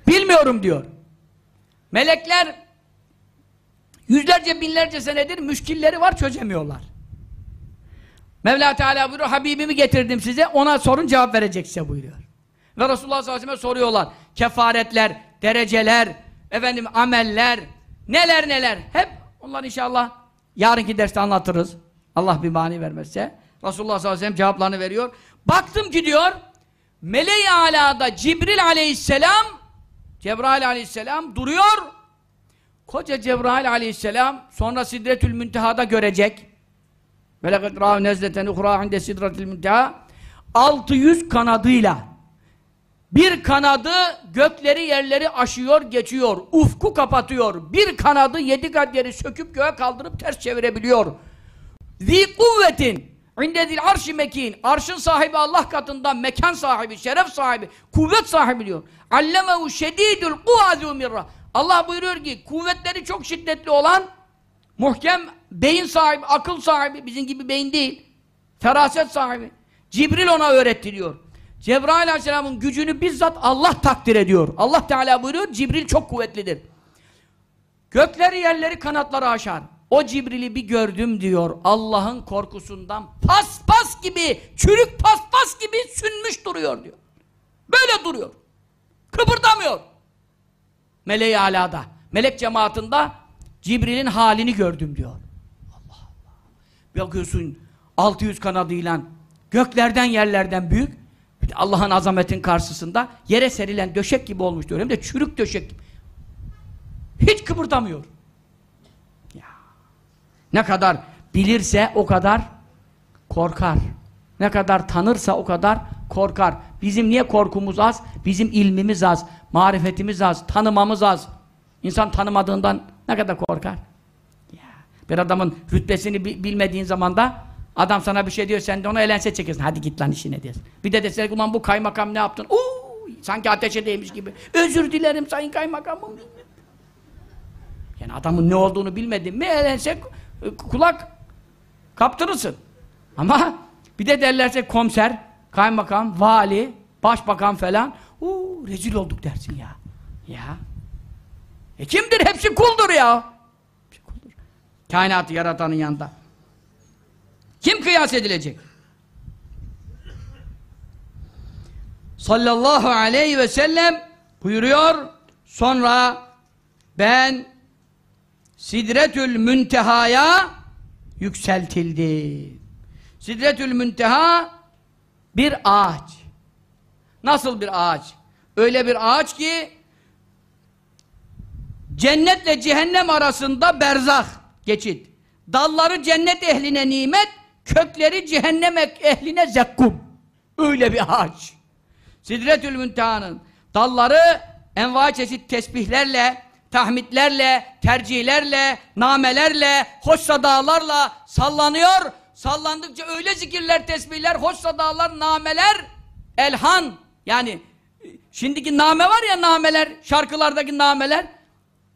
Bilmiyorum diyor. Melekler yüzlerce binlerce senedir müşkilleri var çözemiyorlar. Mevla Teala buyuruyor Habibimi getirdim size ona sorun cevap verecek size buyuruyor. Ve Resulullah sallallahu aleyhi ve sellem soruyorlar. Kefaretler, dereceler, efendim ameller, neler neler. Hep Onları inşallah yarınki derste anlatırız. Allah bir mani vermezse. Resulullah sallallahu aleyhi ve sellem cevaplarını veriyor. Baktım ki diyor Meleği Ala'da Cibril aleyhisselam Cebrail aleyhisselam duruyor. Koca Cebrail aleyhisselam sonra Sidretül Münteha'da görecek. Meleket râhu nezleten uhrâ inde sidretül münteha 600 kanadıyla bir kanadı gökleri yerleri aşıyor geçiyor. Ufku kapatıyor. Bir kanadı yedi kat yeri söküp göğe kaldırıp ters çevirebiliyor. Zi kuvvetin indedil arşi mekin. Arşın sahibi Allah katında mekan sahibi, şeref sahibi, kuvvet sahibi diyor. Allemehu şedidül kuvazû mirra. Allah buyuruyor ki kuvvetleri çok şiddetli olan muhkem beyin sahibi, akıl sahibi, bizim gibi beyin değil. Feraset sahibi. Cibril ona öğrettiriyor. Cebrail aleyhisselamın gücünü bizzat Allah takdir ediyor. Allah Teala buyuruyor, Cibril çok kuvvetlidir. Gökleri yerleri kanatları aşar. O Cibril'i bir gördüm diyor. Allah'ın korkusundan pas pas gibi, çürük pas pas gibi sünmüş duruyor diyor. Böyle duruyor. Kıpırdamıyor. Meleği alada. Melek cemaatinde Cibril'in halini gördüm diyor. Allah Allah. Bakıyorsun 600 kanadıyla göklerden yerlerden büyük Allah'ın azametin karşısında yere serilen döşek gibi olmuş diyor. Hem de çürük döşek gibi. Hiç kıpırdamıyor. Ya. Ne kadar bilirse o kadar korkar. Ne kadar tanırsa o kadar korkar. Bizim niye korkumuz az? Bizim ilmimiz az, marifetimiz az, tanımamız az. İnsan tanımadığından ne kadar korkar? Ya. Bir adamın rütbesini bilmediğin zaman da Adam sana bir şey diyor, sen de ona elense çekiyorsun. Hadi git lan işine diyorsun. Bir de deseler ulan bu kaymakam ne yaptın? Uuu, sanki ateşe değmiş gibi. Özür dilerim sayın kaymakamım. Yani adamın ne olduğunu bilmedin mi elense kulak kaptırırsın. Ama bir de derlerse komiser, kaymakam, vali, başbakan falan. Uuu rezil olduk dersin ya. Ya. E kimdir? Hepsi kuldur ya. Hepsi. Kainatı yaratanın yanında. Kim kıyas edilecek? Sallallahu aleyhi ve sellem buyuruyor. Sonra ben Sidretül Münteha'ya yükseltildim. Sidretül Münteha bir ağaç. Nasıl bir ağaç? Öyle bir ağaç ki cennetle cehennem arasında berzah geçit. Dalları cennet ehline nimet, kökleri cehennem ehline zekkum. Öyle bir ağaç. Sidretül Münteha'nın dalları enva çeşit tesbihlerle, tahmidlerle, tercihlerle, namelerle, hoş sadalarla sallanıyor. Sallandıkça öyle zikirler, tesbihler, hoş sadalar, nameler, elhan yani şimdiki name var ya nameler, şarkılardaki nameler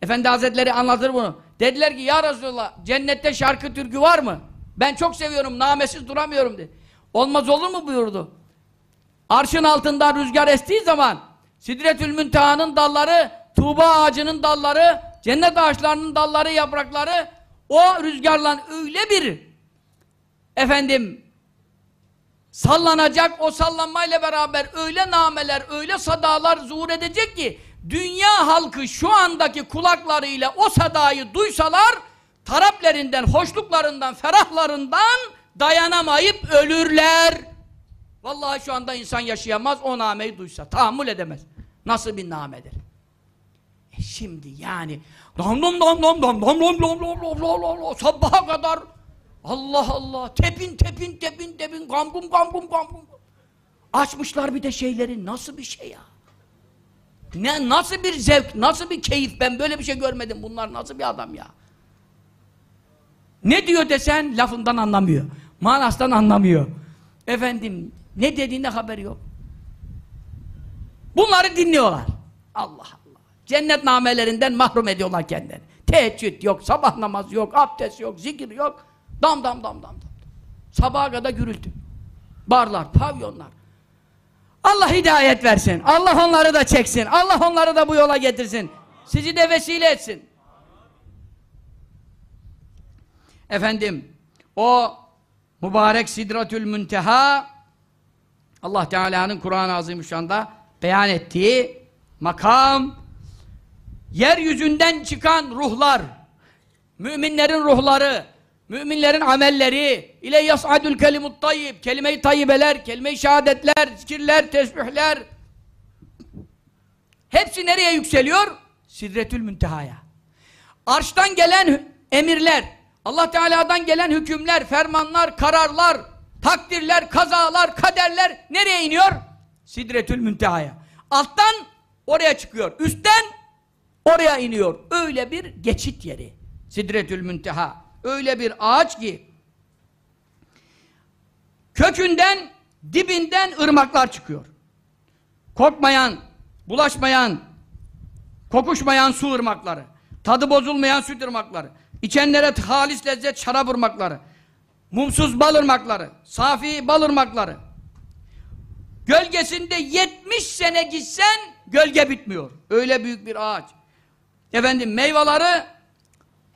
Efendi Hazretleri anlatır bunu. Dediler ki ya Resulallah cennette şarkı türkü var mı? Ben çok seviyorum namesiz duramıyorum dedi. Olmaz olur mu buyurdu. Arşın altında rüzgar estiği zaman Sidretül Münteha'nın dalları, Tuğba ağacının dalları, cennet ağaçlarının dalları, yaprakları o rüzgarla öyle bir efendim sallanacak, o sallanmayla beraber öyle nameler, öyle sadalar zuhur edecek ki dünya halkı şu andaki kulaklarıyla o sadayı duysalar taraplerinden, hoşluklarından, ferahlarından dayanamayıp ölürler. Vallahi şu anda insan yaşayamaz o nameyi duysa. Tahammül edemez. Nasıl bir namedir? E şimdi yani dam dam dam dam dam dam dam dam dam dam dam dam sabaha kadar Allah Allah tepin tepin tepin tepin gambum gambum gambum açmışlar bir de şeyleri nasıl bir şey ya ne nasıl bir zevk nasıl bir keyif ben böyle bir şey görmedim bunlar nasıl bir adam ya ne diyor desen lafından anlamıyor manasından anlamıyor efendim ne dediğinde haberi yok bunları dinliyorlar Allah Allah cennet namelerinden mahrum ediyorlar kendilerini teheccüd yok sabah namazı yok abdest yok zikir yok Dam dam dam dam dam. Sabaha kadar gürültü. Barlar, pavyonlar. Allah hidayet versin. Allah onları da çeksin. Allah onları da bu yola getirsin. Sizi de vesile etsin. Efendim, o mübarek Sidratül Münteha Allah Teala'nın Kur'an-ı Azimüşşan'da beyan ettiği makam yeryüzünden çıkan ruhlar müminlerin ruhları müminlerin amelleri ile yas'adül kelimut tayyib kelime-i tayyibeler, kelime-i şehadetler, zikirler, tesbihler hepsi nereye yükseliyor? Sidretül müntehaya. Arştan gelen emirler, Allah Teala'dan gelen hükümler, fermanlar, kararlar, takdirler, kazalar, kaderler nereye iniyor? Sidretül müntehaya. Alttan oraya çıkıyor. Üstten oraya iniyor. Öyle bir geçit yeri. Sidretül münteha. Öyle bir ağaç ki kökünden, dibinden ırmaklar çıkıyor. Korkmayan, bulaşmayan, kokuşmayan su ırmakları, tadı bozulmayan süt ırmakları, içenlere halis lezzet şarap ırmakları, mumsuz bal ırmakları, safi bal ırmakları. Gölgesinde 70 sene gitsen gölge bitmiyor. Öyle büyük bir ağaç. Efendim meyveleri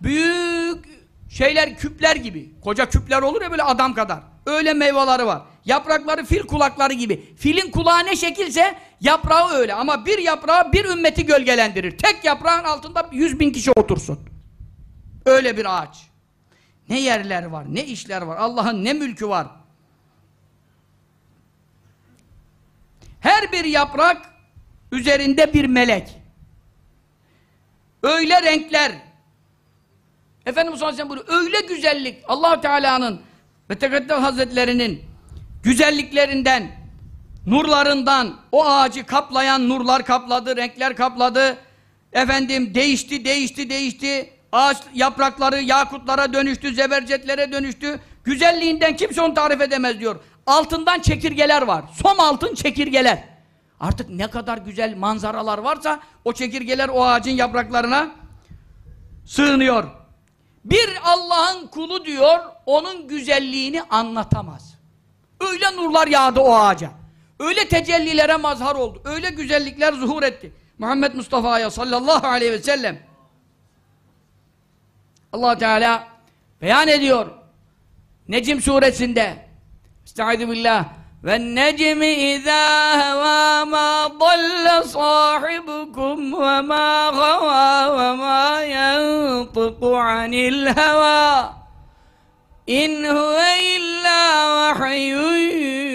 büyük şeyler küpler gibi. Koca küpler olur ya böyle adam kadar. Öyle meyveleri var. Yaprakları fil kulakları gibi. Filin kulağı ne şekilse yaprağı öyle. Ama bir yaprağı bir ümmeti gölgelendirir. Tek yaprağın altında yüz bin kişi otursun. Öyle bir ağaç. Ne yerler var, ne işler var. Allah'ın ne mülkü var. Her bir yaprak üzerinde bir melek. Öyle renkler, Efendimiz sallallahu aleyhi ve sellem öyle güzellik allah Teala'nın ve Tekaddes Hazretlerinin güzelliklerinden, nurlarından o ağacı kaplayan nurlar kapladı, renkler kapladı. Efendim değişti, değişti, değişti. Ağaç yaprakları yakutlara dönüştü, zebercetlere dönüştü. Güzelliğinden kimse onu tarif edemez diyor. Altından çekirgeler var. Som altın çekirgeler. Artık ne kadar güzel manzaralar varsa o çekirgeler o ağacın yapraklarına sığınıyor. Bir Allah'ın kulu diyor, onun güzelliğini anlatamaz. Öyle nurlar yağdı o ağaca. Öyle tecellilere mazhar oldu. Öyle güzellikler zuhur etti. Muhammed Mustafa'ya sallallahu aleyhi ve sellem allah Teala beyan ediyor. Necim suresinde Estaizu billah ve necmi izâ hevâ mâ dalle sahibukum ve mâ gavâ ve mâ yantıku anil hevâ in huve illâ vahiyyûn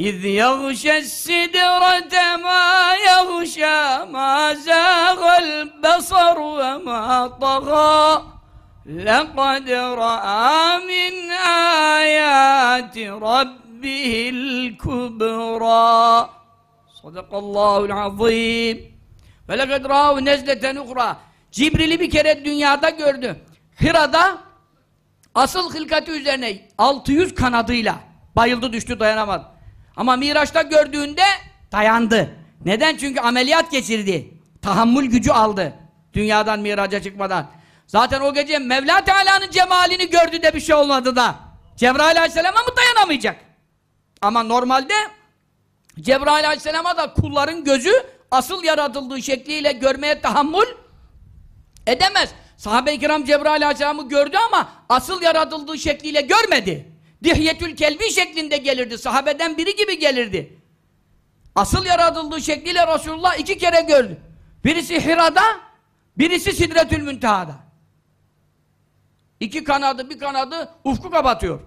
إذ يغشى السدرة ما يغشى ما زاغ البصر وما طغى لقد رأى من آيات ربه الكبرى صدق الله العظيم ve lekad râhu nezleten uhra. Cibril'i bir kere dünyada gördü. Hira'da asıl hılkati üzerine 600 kanadıyla bayıldı düştü dayanamadı. Ama Miraç'ta gördüğünde dayandı. Neden? Çünkü ameliyat geçirdi. Tahammül gücü aldı. Dünyadan Miraç'a çıkmadan. Zaten o gece Mevla Teala'nın cemalini gördü de bir şey olmadı da. Cebrail Aleyhisselam'a mı dayanamayacak? Ama normalde Cebrail Aleyhisselam'a da kulların gözü asıl yaratıldığı şekliyle görmeye tahammül edemez. Sahabe-i kiram Cebrail Aleyhisselam'ı gördü ama asıl yaratıldığı şekliyle görmedi. Dihyetül kelbi şeklinde gelirdi. Sahabeden biri gibi gelirdi. Asıl yaratıldığı şekliyle Resulullah iki kere gördü. Birisi Hira'da, birisi Sidretül Münteha'da. İki kanadı, bir kanadı ufku kapatıyor.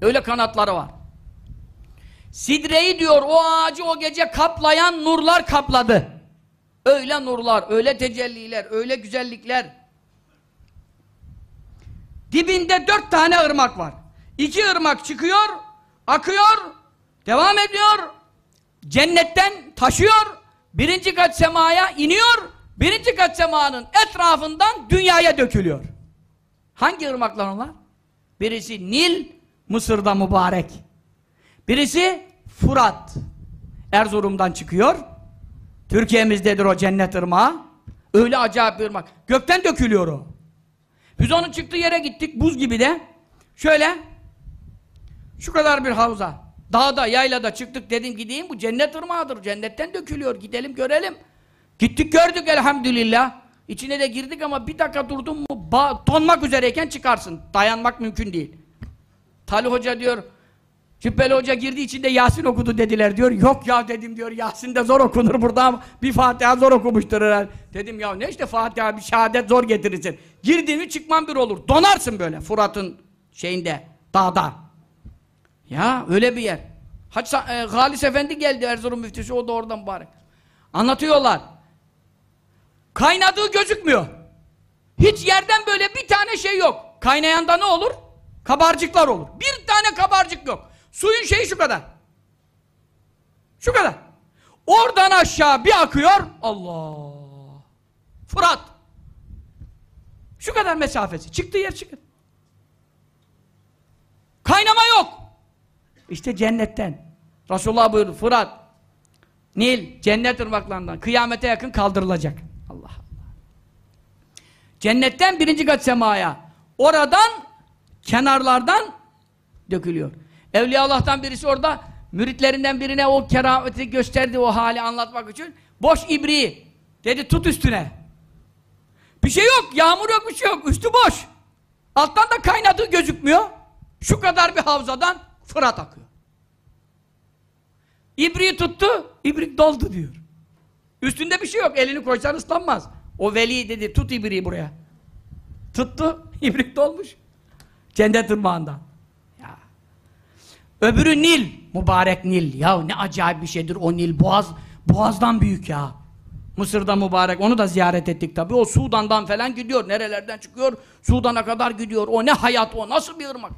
Öyle kanatları var. Sidreyi diyor o ağacı o gece kaplayan nurlar kapladı. Öyle nurlar, öyle tecelliler, öyle güzellikler. Dibinde dört tane ırmak var. İki ırmak çıkıyor, akıyor, devam ediyor. Cennetten taşıyor, birinci kat semaya iniyor, birinci kat semanın etrafından dünyaya dökülüyor. Hangi ırmaklar onlar? Birisi Nil, Mısır'da mübarek. Birisi Fırat. Erzurum'dan çıkıyor. Türkiye'mizdedir o cennet ırmağı. Öyle acayip bir ırmak. Gökten dökülüyor o. Biz onun çıktığı yere gittik buz gibi de. Şöyle şu kadar bir havza. Dağda, yaylada çıktık dedim gideyim bu cennet ırmağıdır. Cennetten dökülüyor. Gidelim görelim. Gittik gördük elhamdülillah. İçine de girdik ama bir dakika durdum mu donmak üzereyken çıkarsın. Dayanmak mümkün değil. Talih Hoca diyor Cübbeli Hoca girdi içinde Yasin okudu dediler diyor. Yok ya dedim diyor Yasin de zor okunur burada bir Fatiha zor okumuştur herhalde. Dedim ya ne işte Fatiha bir şehadet zor getirirsin. Girdiğini çıkman bir olur. Donarsın böyle Fırat'ın şeyinde, dağda. Ya öyle bir yer. Haç, e, Halis Efendi geldi Erzurum müftüsü o da oradan mübarek. Anlatıyorlar. Kaynadığı gözükmüyor. Hiç yerden böyle bir tane şey yok. Kaynayanda ne olur? Kabarcıklar olur. Bir tane kabarcık yok. Suyun şeyi şu kadar. Şu kadar. Oradan aşağı bir akıyor. Allah. Fırat. Şu kadar mesafesi. Çıktığı yer çıkın. Kaynama yok. İşte cennetten. Resulullah buyurdu. Fırat. Nil. Cennet ırmaklarından. Kıyamete yakın kaldırılacak. Allah Allah. Cennetten birinci kat semaya. Oradan kenarlardan dökülüyor. Evliya Allah'tan birisi orada müritlerinden birine o kerameti gösterdi o hali anlatmak için. Boş ibriği dedi tut üstüne. Bir şey yok, yağmur yok, bir şey yok. Üstü boş. Alttan da kaynadığı gözükmüyor. Şu kadar bir havzadan Fırat akıyor. İbriği tuttu, ibrik doldu diyor. Üstünde bir şey yok, elini koysan ıslanmaz. O veli dedi, tut ibriği buraya. Tuttu, ibrik dolmuş. Cennet ırmağında. Ya. Öbürü Nil. Mübarek Nil. Ya ne acayip bir şeydir o Nil. Boğaz, boğazdan büyük ya. Mısır'da mübarek. Onu da ziyaret ettik tabi. O Sudan'dan falan gidiyor. Nerelerden çıkıyor? Sudan'a kadar gidiyor. O ne hayat o. Nasıl bir ırmak?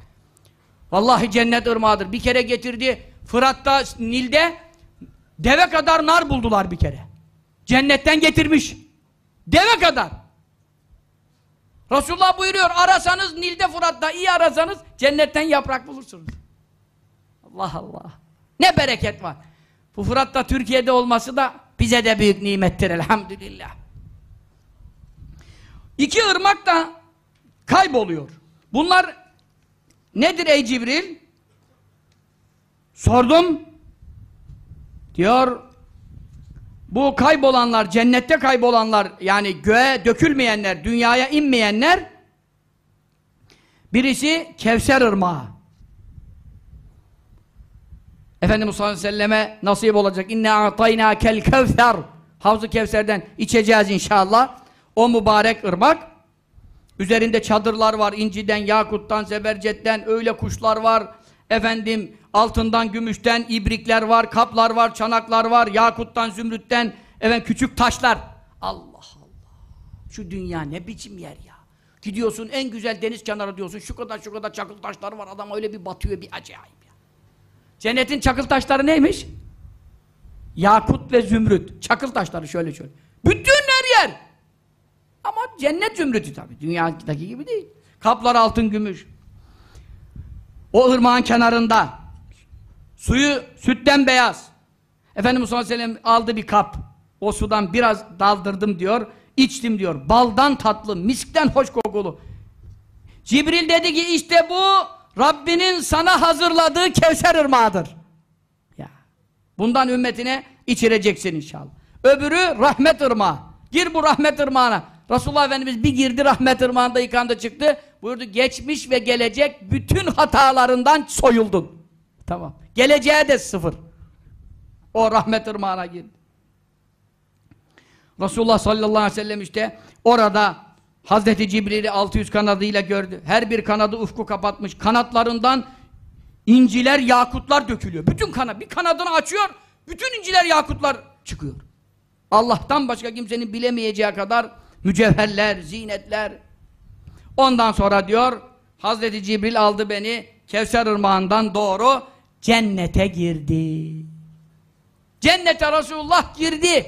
Vallahi cennet ırmağıdır. Bir kere getirdi. Fırat'ta, Nil'de deve kadar nar buldular bir kere. Cennetten getirmiş. Deve kadar. Resulullah buyuruyor arasanız Nil'de Fırat'ta iyi arasanız cennetten yaprak bulursunuz. Allah Allah. Ne bereket var. Bu Fırat'ta Türkiye'de olması da bize de büyük nimettir elhamdülillah. İki ırmak da kayboluyor. Bunlar nedir ey Cibril? Sordum. Diyor bu kaybolanlar, cennette kaybolanlar yani göğe dökülmeyenler, dünyaya inmeyenler birisi Kevser ırmağı. Efendimiz sallallahu aleyhi ve selleme nasip olacak. İnne a'tayna kel kevser. Havzu Kevser'den içeceğiz inşallah. O mübarek ırmak. Üzerinde çadırlar var. inciden, yakuttan, zebercetten öyle kuşlar var. Efendim altından, gümüşten ibrikler var, kaplar var, çanaklar var. Yakuttan, zümrütten efendim küçük taşlar. Allah Allah. Şu dünya ne biçim yer ya. Gidiyorsun en güzel deniz kenarı diyorsun. Şu kadar şu kadar çakıl taşlar var. Adam öyle bir batıyor bir acayip. Cennetin çakıl taşları neymiş? Yakut ve zümrüt. Çakıl taşları şöyle şöyle. Bütün her yer. Ama cennet zümrütü tabi. Dünyadaki gibi değil. Kaplar altın gümüş. O ırmağın kenarında. Suyu sütten beyaz. Efendimiz sallallahu aleyhi aldı bir kap. O sudan biraz daldırdım diyor. içtim diyor. Baldan tatlı, miskten hoş kokulu. Cibril dedi ki işte bu Rabbinin sana hazırladığı Kevser ırmağıdır. Ya. Bundan ümmetine içireceksin inşallah. Öbürü rahmet ırmağı. Gir bu rahmet ırmağına. Resulullah Efendimiz bir girdi rahmet ırmağında yıkandı çıktı. Buyurdu geçmiş ve gelecek bütün hatalarından soyuldun. Tamam. Geleceğe de sıfır. O rahmet ırmağına girdi. Resulullah sallallahu aleyhi ve sellem işte orada Hazreti Cibril'i 600 kanadıyla gördü. Her bir kanadı ufku kapatmış. Kanatlarından inciler, yakutlar dökülüyor. Bütün kanat, bir kanadını açıyor, bütün inciler, yakutlar çıkıyor. Allah'tan başka kimsenin bilemeyeceği kadar mücevherler, zinetler. Ondan sonra diyor, Hazreti Cibril aldı beni Kevser ırmağından doğru cennete girdi. Cennete Resulullah girdi.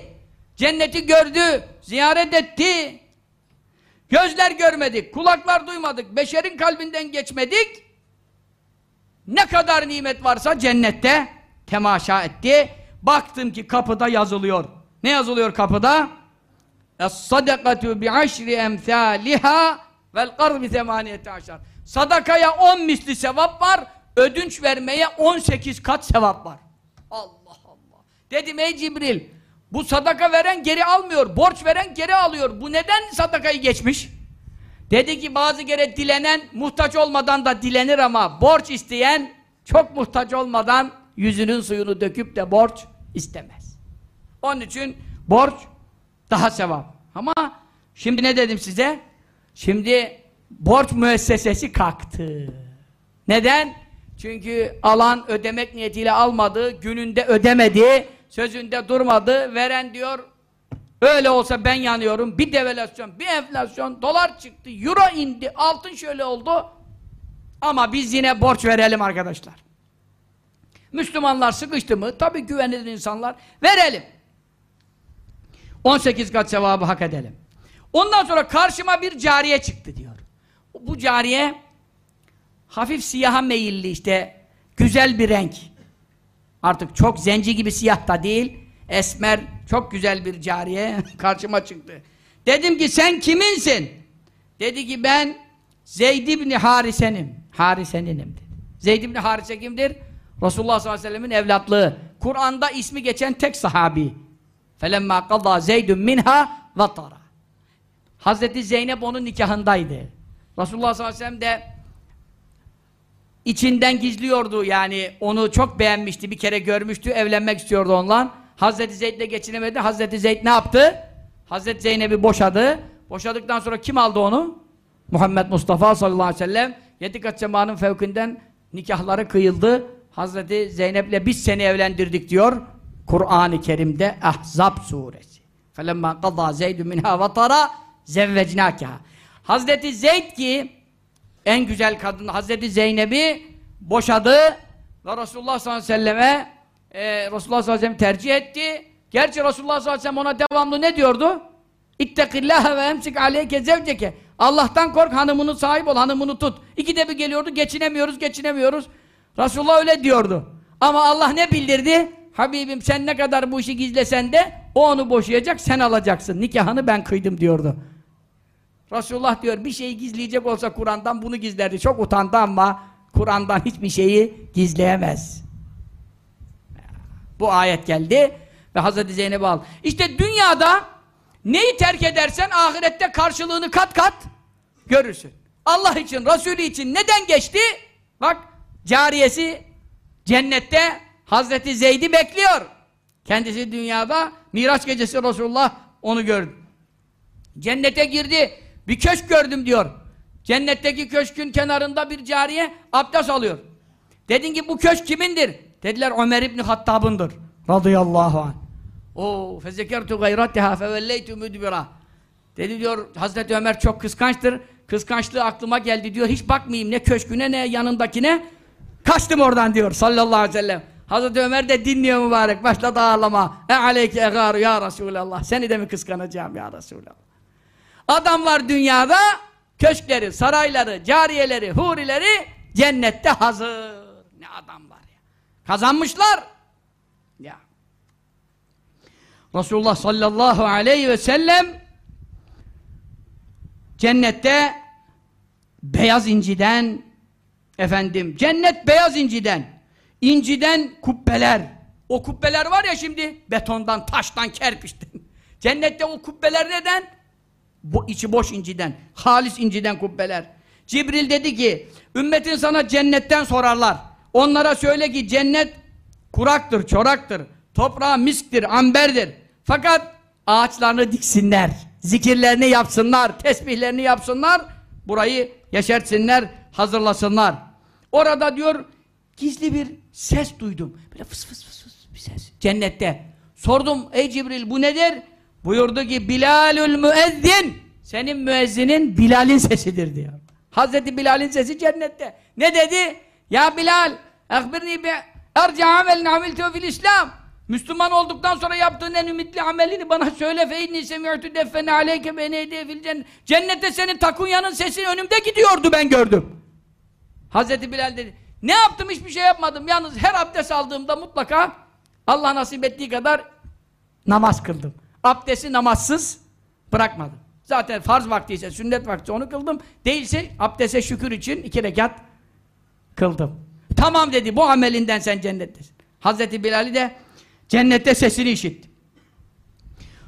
Cenneti gördü, ziyaret etti. Gözler görmedik, kulaklar duymadık, beşerin kalbinden geçmedik. Ne kadar nimet varsa cennette temaşa etti. Baktım ki kapıda yazılıyor. Ne yazılıyor kapıda? Es-sadakatu bi aşri emsaliha vel qarbi semaniyete aşar. Sadakaya on misli sevap var, ödünç vermeye on sekiz kat sevap var. Allah Allah. Dedim ey Cibril, bu sadaka veren geri almıyor, borç veren geri alıyor. Bu neden sadakayı geçmiş? Dedi ki bazı kere dilenen muhtaç olmadan da dilenir ama borç isteyen çok muhtaç olmadan yüzünün suyunu döküp de borç istemez. Onun için borç daha sevap. Ama şimdi ne dedim size? Şimdi borç müessesesi kalktı. Neden? Çünkü alan ödemek niyetiyle almadı, gününde ödemedi, sözünde durmadı, veren diyor öyle olsa ben yanıyorum, bir devalüasyon, bir enflasyon, dolar çıktı, euro indi, altın şöyle oldu ama biz yine borç verelim arkadaşlar. Müslümanlar sıkıştı mı, tabi güvenilir insanlar, verelim. 18 kat sevabı hak edelim. Ondan sonra karşıma bir cariye çıktı diyor. Bu cariye hafif siyaha meyilli işte, güzel bir renk. Artık çok zenci gibi siyah da değil, esmer, çok güzel bir cariye karşıma çıktı. Dedim ki sen kiminsin? Dedi ki ben Zeyd ibn Harise'nim. Harise'ninim dedi. Zeyd ibn Harise kimdir? Resulullah sallallahu aleyhi ve sellemin evlatlığı. Kur'an'da ismi geçen tek sahabi. فَلَمَّا قَضَى زَيْدٌ minha وَطَرَ Hazreti Zeynep onun nikahındaydı. Resulullah sallallahu aleyhi ve sellem de içinden gizliyordu yani onu çok beğenmişti bir kere görmüştü evlenmek istiyordu onunla Hazreti Zeyd'le geçinemedi Hazreti Zeyd ne yaptı? Hazreti Zeynep'i boşadı boşadıktan sonra kim aldı onu? Muhammed Mustafa sallallahu aleyhi ve sellem yedi kat semanın fevkinden nikahları kıyıldı Hazreti Zeynep'le biz seni evlendirdik diyor. Kur'an-ı Kerim'de Ahzab suresi. فَلَمَّا قَضَى زَيْدُ مِنْهَا وَطَرَى زَوَّجْنَاكَهَا Hazreti Zeyd ki en güzel kadın Hazreti Zeynep'i boşadı ve Resulullah sallallahu aleyhi ve selleme e, Resulullah sallallahu aleyhi ve sellem tercih etti. Gerçi Resulullah sallallahu aleyhi ve sellem ona devamlı ne diyordu? İttekillâhe ve emsik aleyke zevceke. Allah'tan kork, hanımını sahip ol, hanımını tut. İkide bir geliyordu, geçinemiyoruz, geçinemiyoruz. Resulullah öyle diyordu. Ama Allah ne bildirdi? Habibim sen ne kadar bu işi gizlesen de o onu boşayacak, sen alacaksın. Nikahını ben kıydım diyordu. Resulullah diyor bir şeyi gizleyecek olsa Kur'an'dan bunu gizlerdi. Çok utandı ama Kur'an'dan hiçbir şeyi gizleyemez. Bu ayet geldi ve Hazreti Zeynep'i aldı. İşte dünyada neyi terk edersen ahirette karşılığını kat kat görürsün. Allah için, Resulü için neden geçti? Bak cariyesi cennette Hazreti Zeyd'i bekliyor. Kendisi dünyada Miraç gecesi Resulullah onu gördü. Cennete girdi. Bir köşk gördüm diyor. Cennetteki köşkün kenarında bir cariye abdest alıyor. Dedin ki bu köşk kimindir? Dediler Ömer İbni Hattab'ındır. Radıyallahu anh. Oo fezekertu gayratha fevelleytu müdbira. Dedi diyor Hazreti Ömer çok kıskançtır. Kıskançlığı aklıma geldi diyor. Hiç bakmayayım ne köşküne ne yanındakine. Kaçtım oradan diyor sallallahu aleyhi ve sellem. Hazreti Ömer de dinliyor mübarek. Başladı ağlama. E aleyke egaru ya Resulallah. Seni de mi kıskanacağım ya Resulallah. Adamlar dünyada köşkleri, sarayları, cariyeleri, hurileri cennette hazır. Ne adamlar ya. Kazanmışlar. Ya. Resulullah sallallahu aleyhi ve sellem cennette beyaz inciden efendim cennet beyaz inciden inciden kubbeler o kubbeler var ya şimdi betondan, taştan, kerpiçten cennette o kubbeler neden? Bu, içi boş inciden, halis inciden kubbeler. Cibril dedi ki, ümmetin sana cennetten sorarlar. Onlara söyle ki cennet kuraktır, çoraktır, toprağı misktir, amberdir. Fakat ağaçlarını diksinler, zikirlerini yapsınlar, tesbihlerini yapsınlar, burayı yeşertsinler, hazırlasınlar. Orada diyor, gizli bir ses duydum. Böyle fıs fıs fıs, fıs bir ses. Cennette. Sordum, ey Cibril bu nedir? Buyurdu ki Bilalül müezzin senin müezzinin Bilal'in sesidir diyor. Hazreti Bilal'in sesi cennette. Ne dedi? Ya Bilal ehbirni bi erca amelin amiltu fil İslam. Müslüman olduktan sonra yaptığın en ümitli amelini bana söyle fe inni semi'tu defene aleyke beni hediye fil cennet. Cennette senin takunyanın sesi önümde gidiyordu ben gördüm. Hazreti Bilal dedi. Ne yaptım hiçbir şey yapmadım. Yalnız her abdest aldığımda mutlaka Allah nasip ettiği kadar namaz kıldım. Abdesti namazsız bırakmadım. Zaten farz vakti ise, sünnet vakti onu kıldım. Değilse abdeste şükür için iki rekat kıldım. Tamam dedi, bu amelinden sen cennettesin. Hazreti Bilal'i de cennette sesini işitti.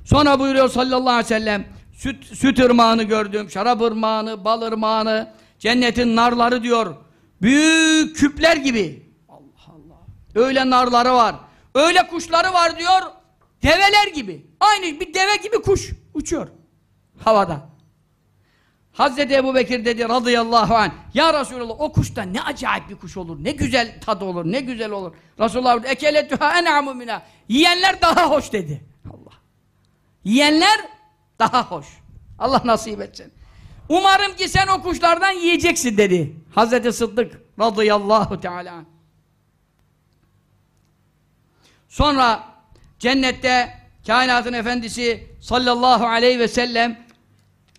Sonra buyuruyor sallallahu aleyhi ve sellem, süt, süt ırmağını gördüm, şarap ırmağını, bal ırmağını, cennetin narları diyor. Büyük küpler gibi. Allah Allah. Öyle narları var. Öyle kuşları var diyor. Develer gibi. Aynı bir deve gibi kuş uçuyor. Havada. Hazreti Ebu Bekir dedi radıyallahu anh. Ya Resulallah o kuşta ne acayip bir kuş olur. Ne güzel tadı olur. Ne güzel olur. Resulullah dedi. Ekeletüha en'amu mina. Yiyenler daha hoş dedi. Allah. Yiyenler daha hoş. Allah nasip etsin. Umarım ki sen o kuşlardan yiyeceksin dedi. Hazreti Sıddık radıyallahu teala. Sonra cennette kainatın efendisi sallallahu aleyhi ve sellem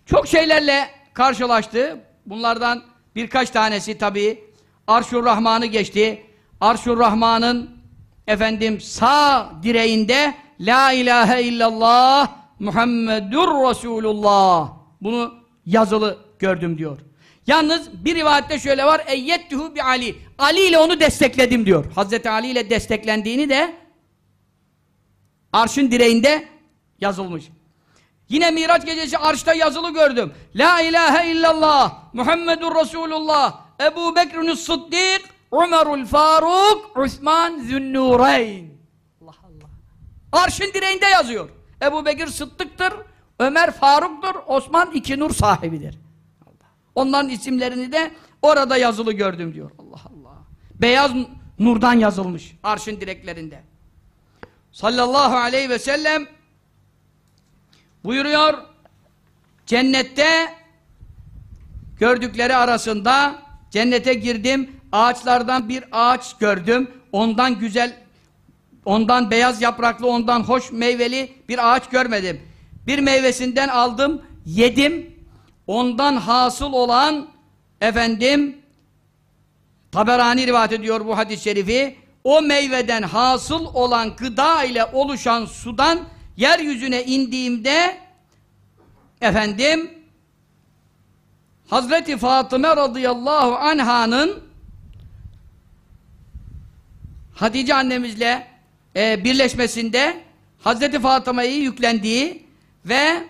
çok şeylerle karşılaştı. Bunlardan birkaç tanesi tabi Arşur Rahman'ı geçti. Arşur Rahman'ın efendim sağ direğinde La ilahe illallah Muhammedur Resulullah bunu yazılı gördüm diyor. Yalnız bir rivayette şöyle var eyyettuhu bi Ali. Ali ile onu destekledim diyor. Hazreti Ali ile desteklendiğini de arşın direğinde yazılmış. Yine Miraç gecesi arşta yazılı gördüm. La ilahe illallah Muhammedur Resulullah Ebu Bekr'ün Sıddık Ömerul Faruk Osman Zünnurayn Allah Allah. Arşın direğinde yazıyor. Ebu Bekir Sıddık'tır. Ömer Faruk'tur. Osman iki nur sahibidir. Onların isimlerini de orada yazılı gördüm diyor. Allah Allah. Beyaz nurdan yazılmış arşın direklerinde. Sallallahu aleyhi ve sellem buyuruyor cennette gördükleri arasında cennete girdim ağaçlardan bir ağaç gördüm ondan güzel ondan beyaz yapraklı ondan hoş meyveli bir ağaç görmedim bir meyvesinden aldım yedim. Ondan hasıl olan efendim Taberani rivayet ediyor bu hadis-i şerifi. O meyveden hasıl olan gıda ile oluşan sudan yeryüzüne indiğimde efendim Hazreti Fatıma radıyallahu anhanın Hatice annemizle e, birleşmesinde Hazreti Fatıma'yı yüklendiği ve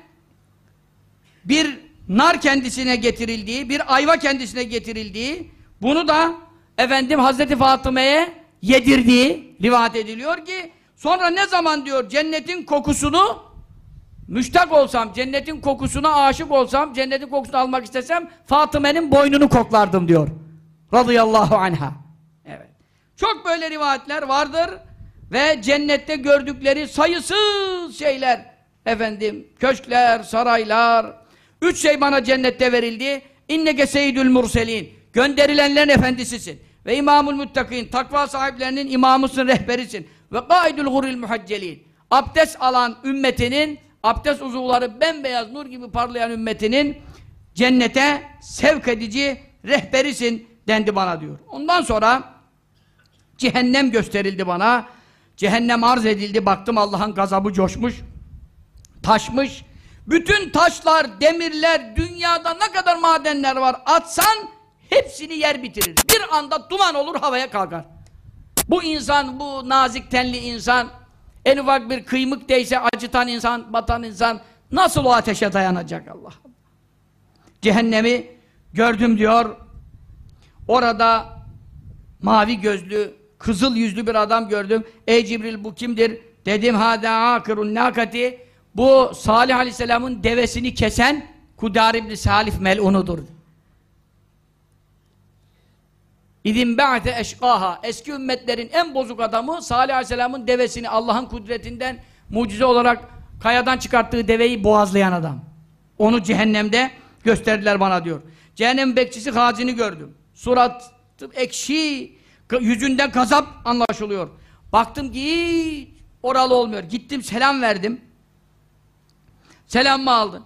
bir nar kendisine getirildiği, bir ayva kendisine getirildiği, bunu da efendim Hazreti Fatıma'ya yedirdiği rivayet ediliyor ki sonra ne zaman diyor cennetin kokusunu müştak olsam, cennetin kokusuna aşık olsam, cennetin kokusunu almak istesem Fatıma'nın boynunu koklardım diyor. Radıyallahu anha. Evet. Çok böyle rivayetler vardır ve cennette gördükleri sayısız şeyler efendim köşkler, saraylar üç şey bana cennette verildi. İnneke seyyidül murselin. Gönderilenlerin efendisisin. Ve imamul muttakin. Takva sahiplerinin imamısın, rehberisin. Ve kaidül guril muhaccelin. Abdest alan ümmetinin abdest uzuvları bembeyaz nur gibi parlayan ümmetinin cennete sevk edici rehberisin dendi bana diyor. Ondan sonra cehennem gösterildi bana. Cehennem arz edildi. Baktım Allah'ın gazabı coşmuş. Taşmış. Bütün taşlar, demirler, dünyada ne kadar madenler var atsan hepsini yer bitirir. Bir anda duman olur havaya kalkar. Bu insan, bu nazik tenli insan, en ufak bir kıymık değse acıtan insan, batan insan nasıl o ateşe dayanacak Allah? Cehennemi gördüm diyor. Orada mavi gözlü, kızıl yüzlü bir adam gördüm. Ey Cibril bu kimdir? Dedim hâdâ âkırun nâkati bu Salih Aleyhisselam'ın devesini kesen Kudar İbni Salif mel'unudur. İzin ba'te eşkaha eski ümmetlerin en bozuk adamı Salih Aleyhisselam'ın devesini Allah'ın kudretinden mucize olarak kayadan çıkarttığı deveyi boğazlayan adam. Onu cehennemde gösterdiler bana diyor. Cehennem bekçisi Hazini gördüm. Surat ekşi, yüzünden gazap anlaşılıyor. Baktım ki hiç oralı olmuyor. Gittim selam verdim. Selam mı aldın?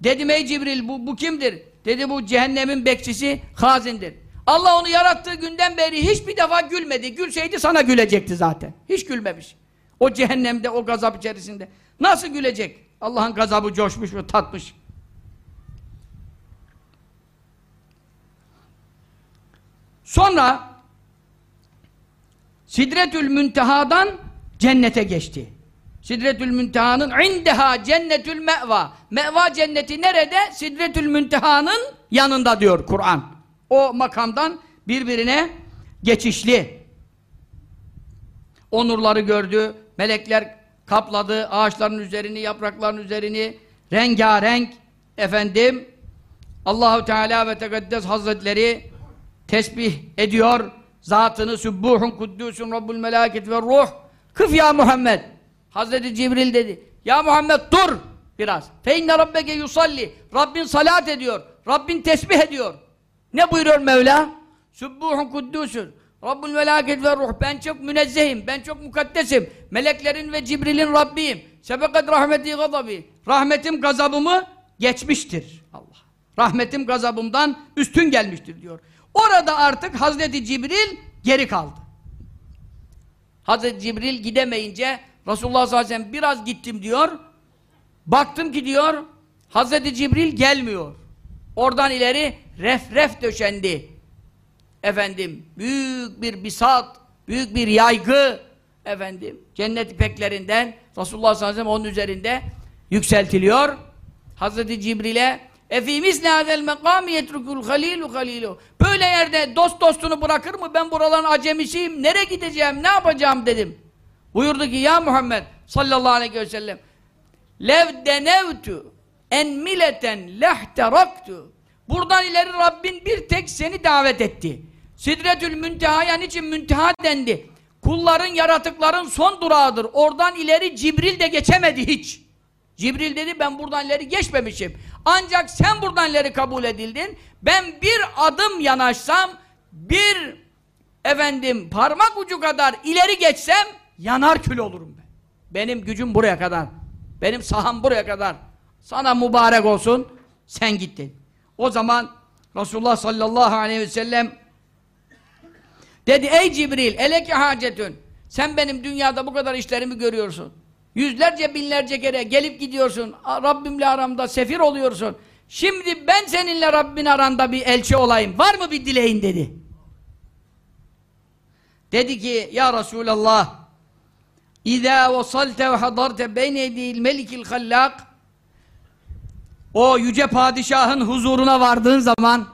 Dedim ey Cibril bu, bu kimdir? Dedi bu cehennemin bekçisi Hazin'dir. Allah onu yarattığı günden beri hiçbir defa gülmedi. Gülseydi sana gülecekti zaten. Hiç gülmemiş. O cehennemde, o gazap içerisinde. Nasıl gülecek? Allah'ın gazabı coşmuş ve tatmış. Sonra Sidretül Münteha'dan cennete geçti. Sidretül Münteha'nın indeha cennetül me'va. Me'va cenneti nerede? Sidretül Münteha'nın yanında diyor Kur'an. O makamdan birbirine geçişli. Onurları gördü. Melekler kapladı ağaçların üzerini, yaprakların üzerini rengarenk efendim Allahu Teala ve Tekaddes Hazretleri tesbih ediyor. Zatını sübbuhun kuddusun Rabbul melaket ve ruh. Kıf ya Muhammed. Hazreti Cibril dedi. Ya Muhammed dur biraz. Fe inne rabbeke yusalli. Rabbin salat ediyor. Rabbin tesbih ediyor. Ne buyuruyor Mevla? Sübbuhun kuddusun. Rabbul melaket ve ruh. Ben çok münezzehim. Ben çok mukaddesim. Meleklerin ve Cibril'in Rabbiyim. Sebekat rahmeti gazabi. Rahmetim gazabımı geçmiştir. Allah. Rahmetim gazabımdan üstün gelmiştir diyor. Orada artık Hazreti Cibril geri kaldı. Hazreti Cibril gidemeyince Resulullah sallallahu aleyhi ve sellem biraz gittim diyor. Baktım ki diyor Hazreti Cibril gelmiyor. Oradan ileri ref ref döşendi. Efendim büyük bir bisat, büyük bir yaygı efendim cennet ipeklerinden Resulullah sallallahu aleyhi ve sellem onun üzerinde yükseltiliyor. Hazreti Cibril'e Efi misli hadel mekami yetrukul halilu halilu. Böyle yerde dost dostunu bırakır mı? Ben buraların acemisiyim. Nereye gideceğim? Ne yapacağım dedim. Buyurdu ki ya Muhammed sallallahu aleyhi ve sellem lev denevtu en mileten lehteraktu. Buradan ileri Rabbin bir tek seni davet etti. Sidretül Münteha'ya niçin Münteha dendi? Kulların, yaratıkların son durağıdır. Oradan ileri Cibril de geçemedi hiç. Cibril dedi ben buradan ileri geçmemişim. Ancak sen buradan ileri kabul edildin. Ben bir adım yanaşsam, bir efendim parmak ucu kadar ileri geçsem yanar kül olurum ben. Benim gücüm buraya kadar. Benim saham buraya kadar. Sana mübarek olsun. Sen gittin. O zaman Resulullah sallallahu aleyhi ve sellem dedi ey Cibril eleke hacetün sen benim dünyada bu kadar işlerimi görüyorsun. Yüzlerce binlerce kere gelip gidiyorsun. Rabbimle aramda sefir oluyorsun. Şimdi ben seninle Rabbin aranda bir elçi olayım. Var mı bir dileğin dedi. Dedi ki ya Resulallah İzâ vasalte ve hadarte beyne edil melikil hallak o yüce padişahın huzuruna vardığın zaman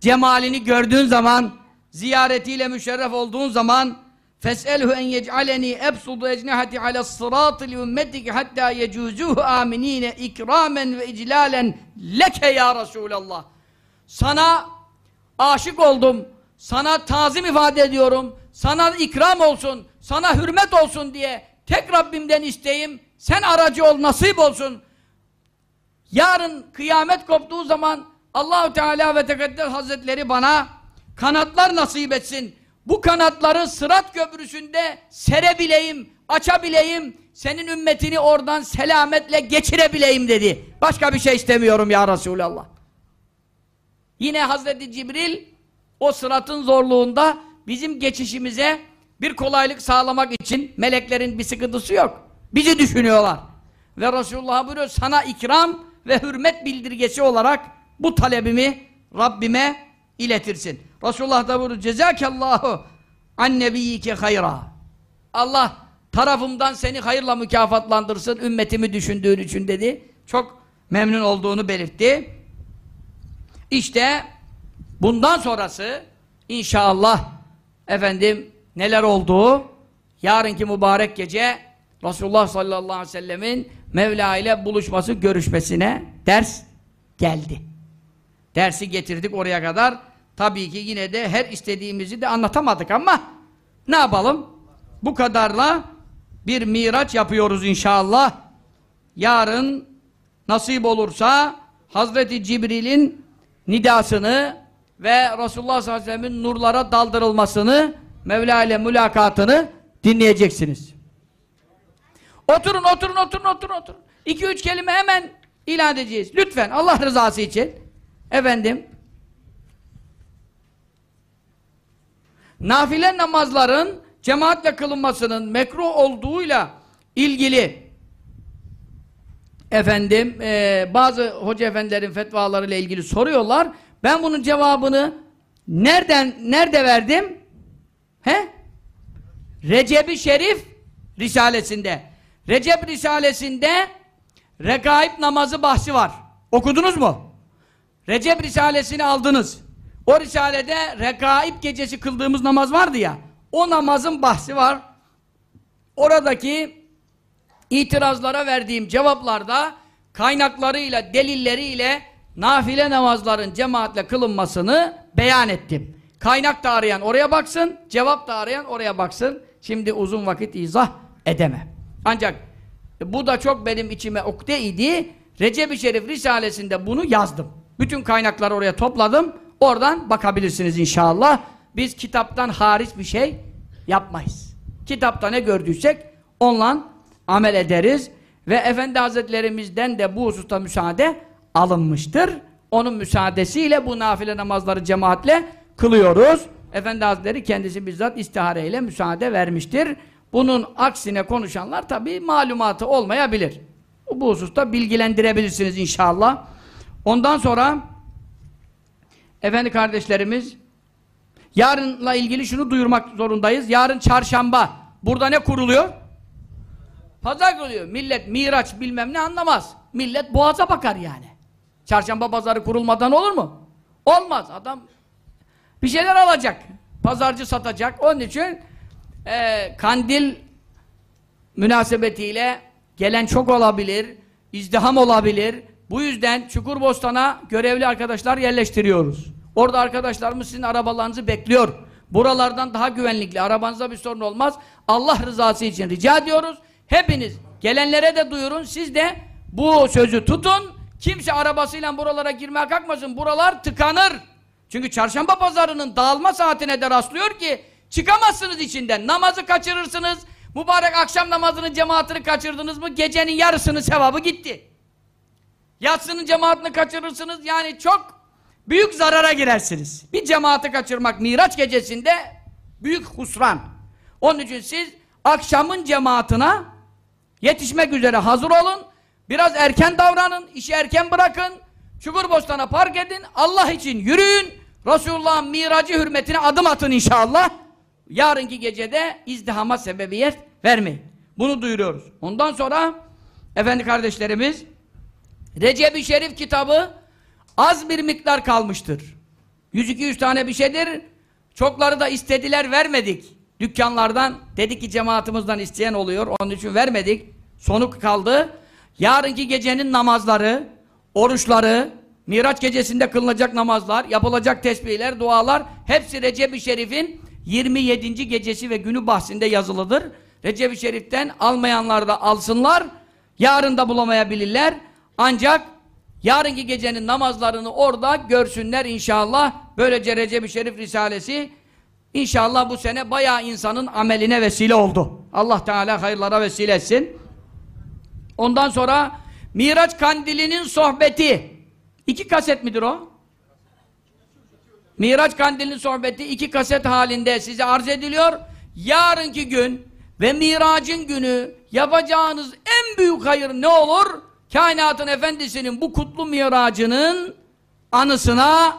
cemalini gördüğün zaman ziyaretiyle müşerref olduğun zaman fes'elhu en yec'aleni ebsudu ecnehati alas-sırâtı li ümmetiki hattâ yecûzûhu âminîne ikrâmen ve iclâlen leke ya Resulallah sana aşık oldum sana tazim ifade ediyorum sana ikram olsun sana hürmet olsun diye tek Rabbimden isteyim sen aracı ol nasip olsun yarın kıyamet koptuğu zaman Allahu Teala ve Tekaddes Hazretleri bana kanatlar nasip etsin. Bu kanatları Sırat Köprüsü'nde serebileyim, açabileyim, senin ümmetini oradan selametle geçirebileyim dedi. Başka bir şey istemiyorum ya Resulallah. Yine Hazreti Cibril o sıratın zorluğunda bizim geçişimize bir kolaylık sağlamak için meleklerin bir sıkıntısı yok. Bizi düşünüyorlar. Ve Resulullah buyuruyor sana ikram ve hürmet bildirgesi olarak bu talebimi Rabbime iletirsin. Resulullah da buyuruyor cezakallahu an nebiyyike hayra. Allah tarafımdan seni hayırla mükafatlandırsın ümmetimi düşündüğün için dedi. Çok memnun olduğunu belirtti. İşte bundan sonrası inşallah efendim neler olduğu yarınki mübarek gece Resulullah sallallahu aleyhi ve sellemin Mevla ile buluşması, görüşmesine ders geldi. Dersi getirdik oraya kadar. Tabii ki yine de her istediğimizi de anlatamadık ama ne yapalım? Bu kadarla bir miraç yapıyoruz inşallah. Yarın nasip olursa Hazreti Cibril'in nidasını ve Resulullah sallallahu aleyhi ve sellem'in nurlara daldırılmasını, Mevla ile mülakatını dinleyeceksiniz. Oturun, oturun, oturun, oturun, oturun. İki üç kelime hemen ilan edeceğiz. Lütfen, Allah rızası için. Efendim, nafile namazların cemaatle kılınmasının mekruh olduğuyla ilgili efendim, e, bazı hoca efendilerin fetvalarıyla ilgili soruyorlar. Ben bunun cevabını nereden, nerede verdim? He? Recep-i Şerif Risalesinde. Recep Risalesinde Rekaib namazı bahsi var. Okudunuz mu? Recep Risalesini aldınız. O Risalede Rekaib gecesi kıldığımız namaz vardı ya. O namazın bahsi var. Oradaki itirazlara verdiğim cevaplarda kaynaklarıyla, delilleriyle nafile namazların cemaatle kılınmasını beyan ettim. Kaynak da arayan oraya baksın, cevap da arayan oraya baksın. Şimdi uzun vakit izah edemem. Ancak bu da çok benim içime okte idi. Recep-i Şerif Risalesinde bunu yazdım. Bütün kaynakları oraya topladım. Oradan bakabilirsiniz inşallah. Biz kitaptan hariç bir şey yapmayız. Kitapta ne gördüysek onunla amel ederiz. Ve Efendi Hazretlerimizden de bu hususta müsaade alınmıştır. Onun müsaadesiyle bu nafile namazları cemaatle kılıyoruz. Efendi Hazretleri kendisi bizzat istihareyle müsaade vermiştir. Bunun aksine konuşanlar tabi malumatı olmayabilir. Bu hususta bilgilendirebilirsiniz inşallah. Ondan sonra efendi kardeşlerimiz yarınla ilgili şunu duyurmak zorundayız. Yarın çarşamba burada ne kuruluyor? Pazar kuruluyor. Millet miraç bilmem ne anlamaz. Millet boğaza bakar yani. Çarşamba pazarı kurulmadan olur mu? Olmaz. Adam bir şeyler alacak. Pazarcı satacak. Onun için e, kandil münasebetiyle gelen çok olabilir, izdiham olabilir. Bu yüzden Çukurbostan'a görevli arkadaşlar yerleştiriyoruz. Orada arkadaşlarımız sizin arabalarınızı bekliyor. buralardan daha güvenlikli. Arabanızda bir sorun olmaz. Allah rızası için rica ediyoruz. Hepiniz gelenlere de duyurun. Siz de bu sözü tutun. Kimse arabasıyla buralara girmeye kalkmasın. Buralar tıkanır. Çünkü çarşamba pazarının dağılma saatine de rastlıyor ki çıkamazsınız içinden. Namazı kaçırırsınız. Mübarek akşam namazının cemaatini kaçırdınız mı gecenin yarısının sevabı gitti. Yatsının cemaatini kaçırırsınız. Yani çok büyük zarara girersiniz. Bir cemaati kaçırmak Miraç gecesinde büyük husran. Onun için siz akşamın cemaatine yetişmek üzere hazır olun. Biraz erken davranın, işi erken bırakın. Çukurbostan'a park edin, Allah için yürüyün. Resulullah'ın miracı hürmetine adım atın inşallah. Yarınki gecede izdihama sebebiyet vermeyin. Bunu duyuruyoruz. Ondan sonra efendi kardeşlerimiz Recep-i Şerif kitabı az bir miktar kalmıştır. 100-200 tane bir şeydir. Çokları da istediler vermedik. Dükkanlardan dedik ki cemaatimizden isteyen oluyor. Onun için vermedik. Sonuk kaldı. Yarınki gecenin namazları, oruçları, Miraç gecesinde kılınacak namazlar, yapılacak tesbihler, dualar hepsi Recep-i Şerif'in 27. gecesi ve günü bahsinde yazılıdır. Recep-i Şerif'ten almayanlar da alsınlar. Yarın da bulamayabilirler. Ancak yarınki gecenin namazlarını orada görsünler inşallah. Böylece Recep-i Şerif Risalesi inşallah bu sene bayağı insanın ameline vesile oldu. Allah Teala hayırlara vesile etsin. Ondan sonra Miraç Kandili'nin sohbeti. İki kaset midir o? Miraç Kandili'nin sohbeti iki kaset halinde size arz ediliyor. Yarınki gün ve Miracın günü yapacağınız en büyük hayır ne olur? Kainatın efendisinin bu kutlu miracının anısına,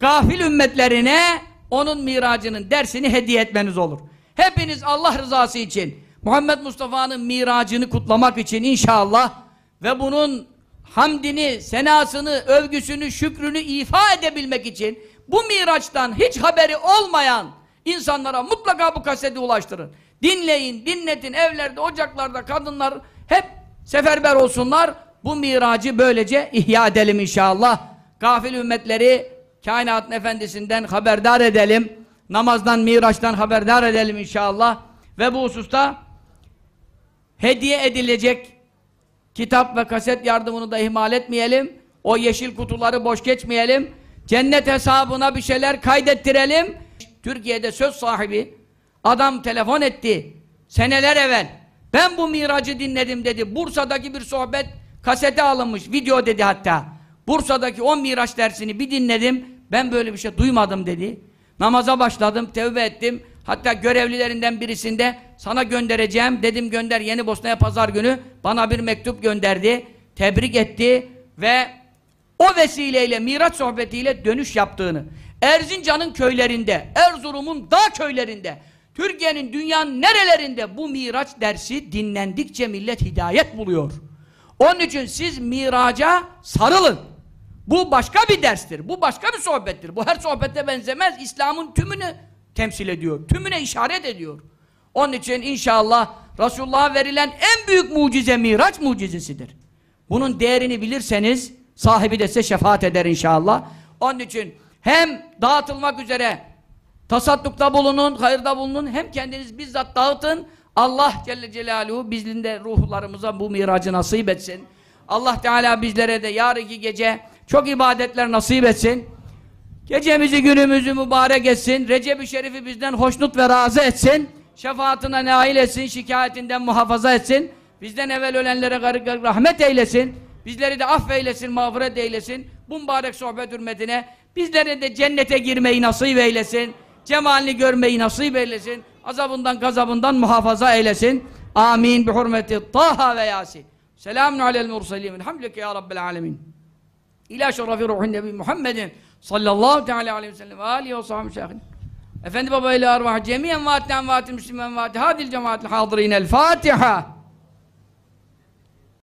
gafil ümmetlerine onun miracının dersini hediye etmeniz olur. Hepiniz Allah rızası için Muhammed Mustafa'nın miracını kutlamak için inşallah ve bunun hamdini, senasını, övgüsünü, şükrünü ifa edebilmek için bu miraçtan hiç haberi olmayan insanlara mutlaka bu kaseti ulaştırın. Dinleyin, dinletin, evlerde, ocaklarda kadınlar hep seferber olsunlar. Bu miracı böylece ihya edelim inşallah. Gafil ümmetleri kainatın efendisinden haberdar edelim. Namazdan, miraçtan haberdar edelim inşallah. Ve bu hususta hediye edilecek kitap ve kaset yardımını da ihmal etmeyelim. O yeşil kutuları boş geçmeyelim. Cennet hesabına bir şeyler kaydettirelim. Türkiye'de söz sahibi adam telefon etti. Seneler evvel. Ben bu miracı dinledim dedi. Bursa'daki bir sohbet kasete alınmış. Video dedi hatta. Bursa'daki 10 miraç dersini bir dinledim. Ben böyle bir şey duymadım dedi. Namaza başladım, tevbe ettim. Hatta görevlilerinden birisinde sana göndereceğim dedim gönder Yeni Bosna'ya pazar günü bana bir mektup gönderdi. Tebrik etti ve o vesileyle Miraç sohbetiyle dönüş yaptığını Erzincan'ın köylerinde, Erzurum'un dağ köylerinde Türkiye'nin dünyanın nerelerinde bu Miraç dersi dinlendikçe millet hidayet buluyor. Onun için siz miraca sarılın. Bu başka bir derstir. Bu başka bir sohbettir. Bu her sohbete benzemez. İslam'ın tümünü temsil ediyor. Tümüne işaret ediyor. Onun için inşallah Resulullah'a verilen en büyük mucize miraç mucizesidir. Bunun değerini bilirseniz sahibi de size şefaat eder inşallah. Onun için hem dağıtılmak üzere tasaddukta bulunun, hayırda bulunun hem kendiniz bizzat dağıtın. Allah Celle Celaluhu bizim de ruhlarımıza bu miracı nasip etsin. Allah Teala bizlere de yarınki gece çok ibadetler nasip etsin. Gecemizi günümüzü mübarek etsin. Recep-i Şerif'i bizden hoşnut ve razı etsin. Şefaatine nail etsin. Şikayetinden muhafaza etsin. Bizden evvel ölenlere garip garip rahmet eylesin. Bizleri de affeylesin, mağfiret eylesin. Bu mübarek sohbet hürmetine bizlere de cennete girmeyi nasip eylesin. Cemalini görmeyi nasip eylesin. Azabından gazabından muhafaza eylesin. Amin. Bi hurmeti Taha ve Yasin. Selamun alel mursalin. Elhamdülillah ya Rabbil alemin. İlâ şerrefi ruhun nebi Muhammedin sallallahu teala aleyhi ve sellem ve ve sahibi şahin. Efendi baba ile arvah cemiyen vaatli envaatil müslümen vaatli hadil cemaatil hadirin el Fatiha.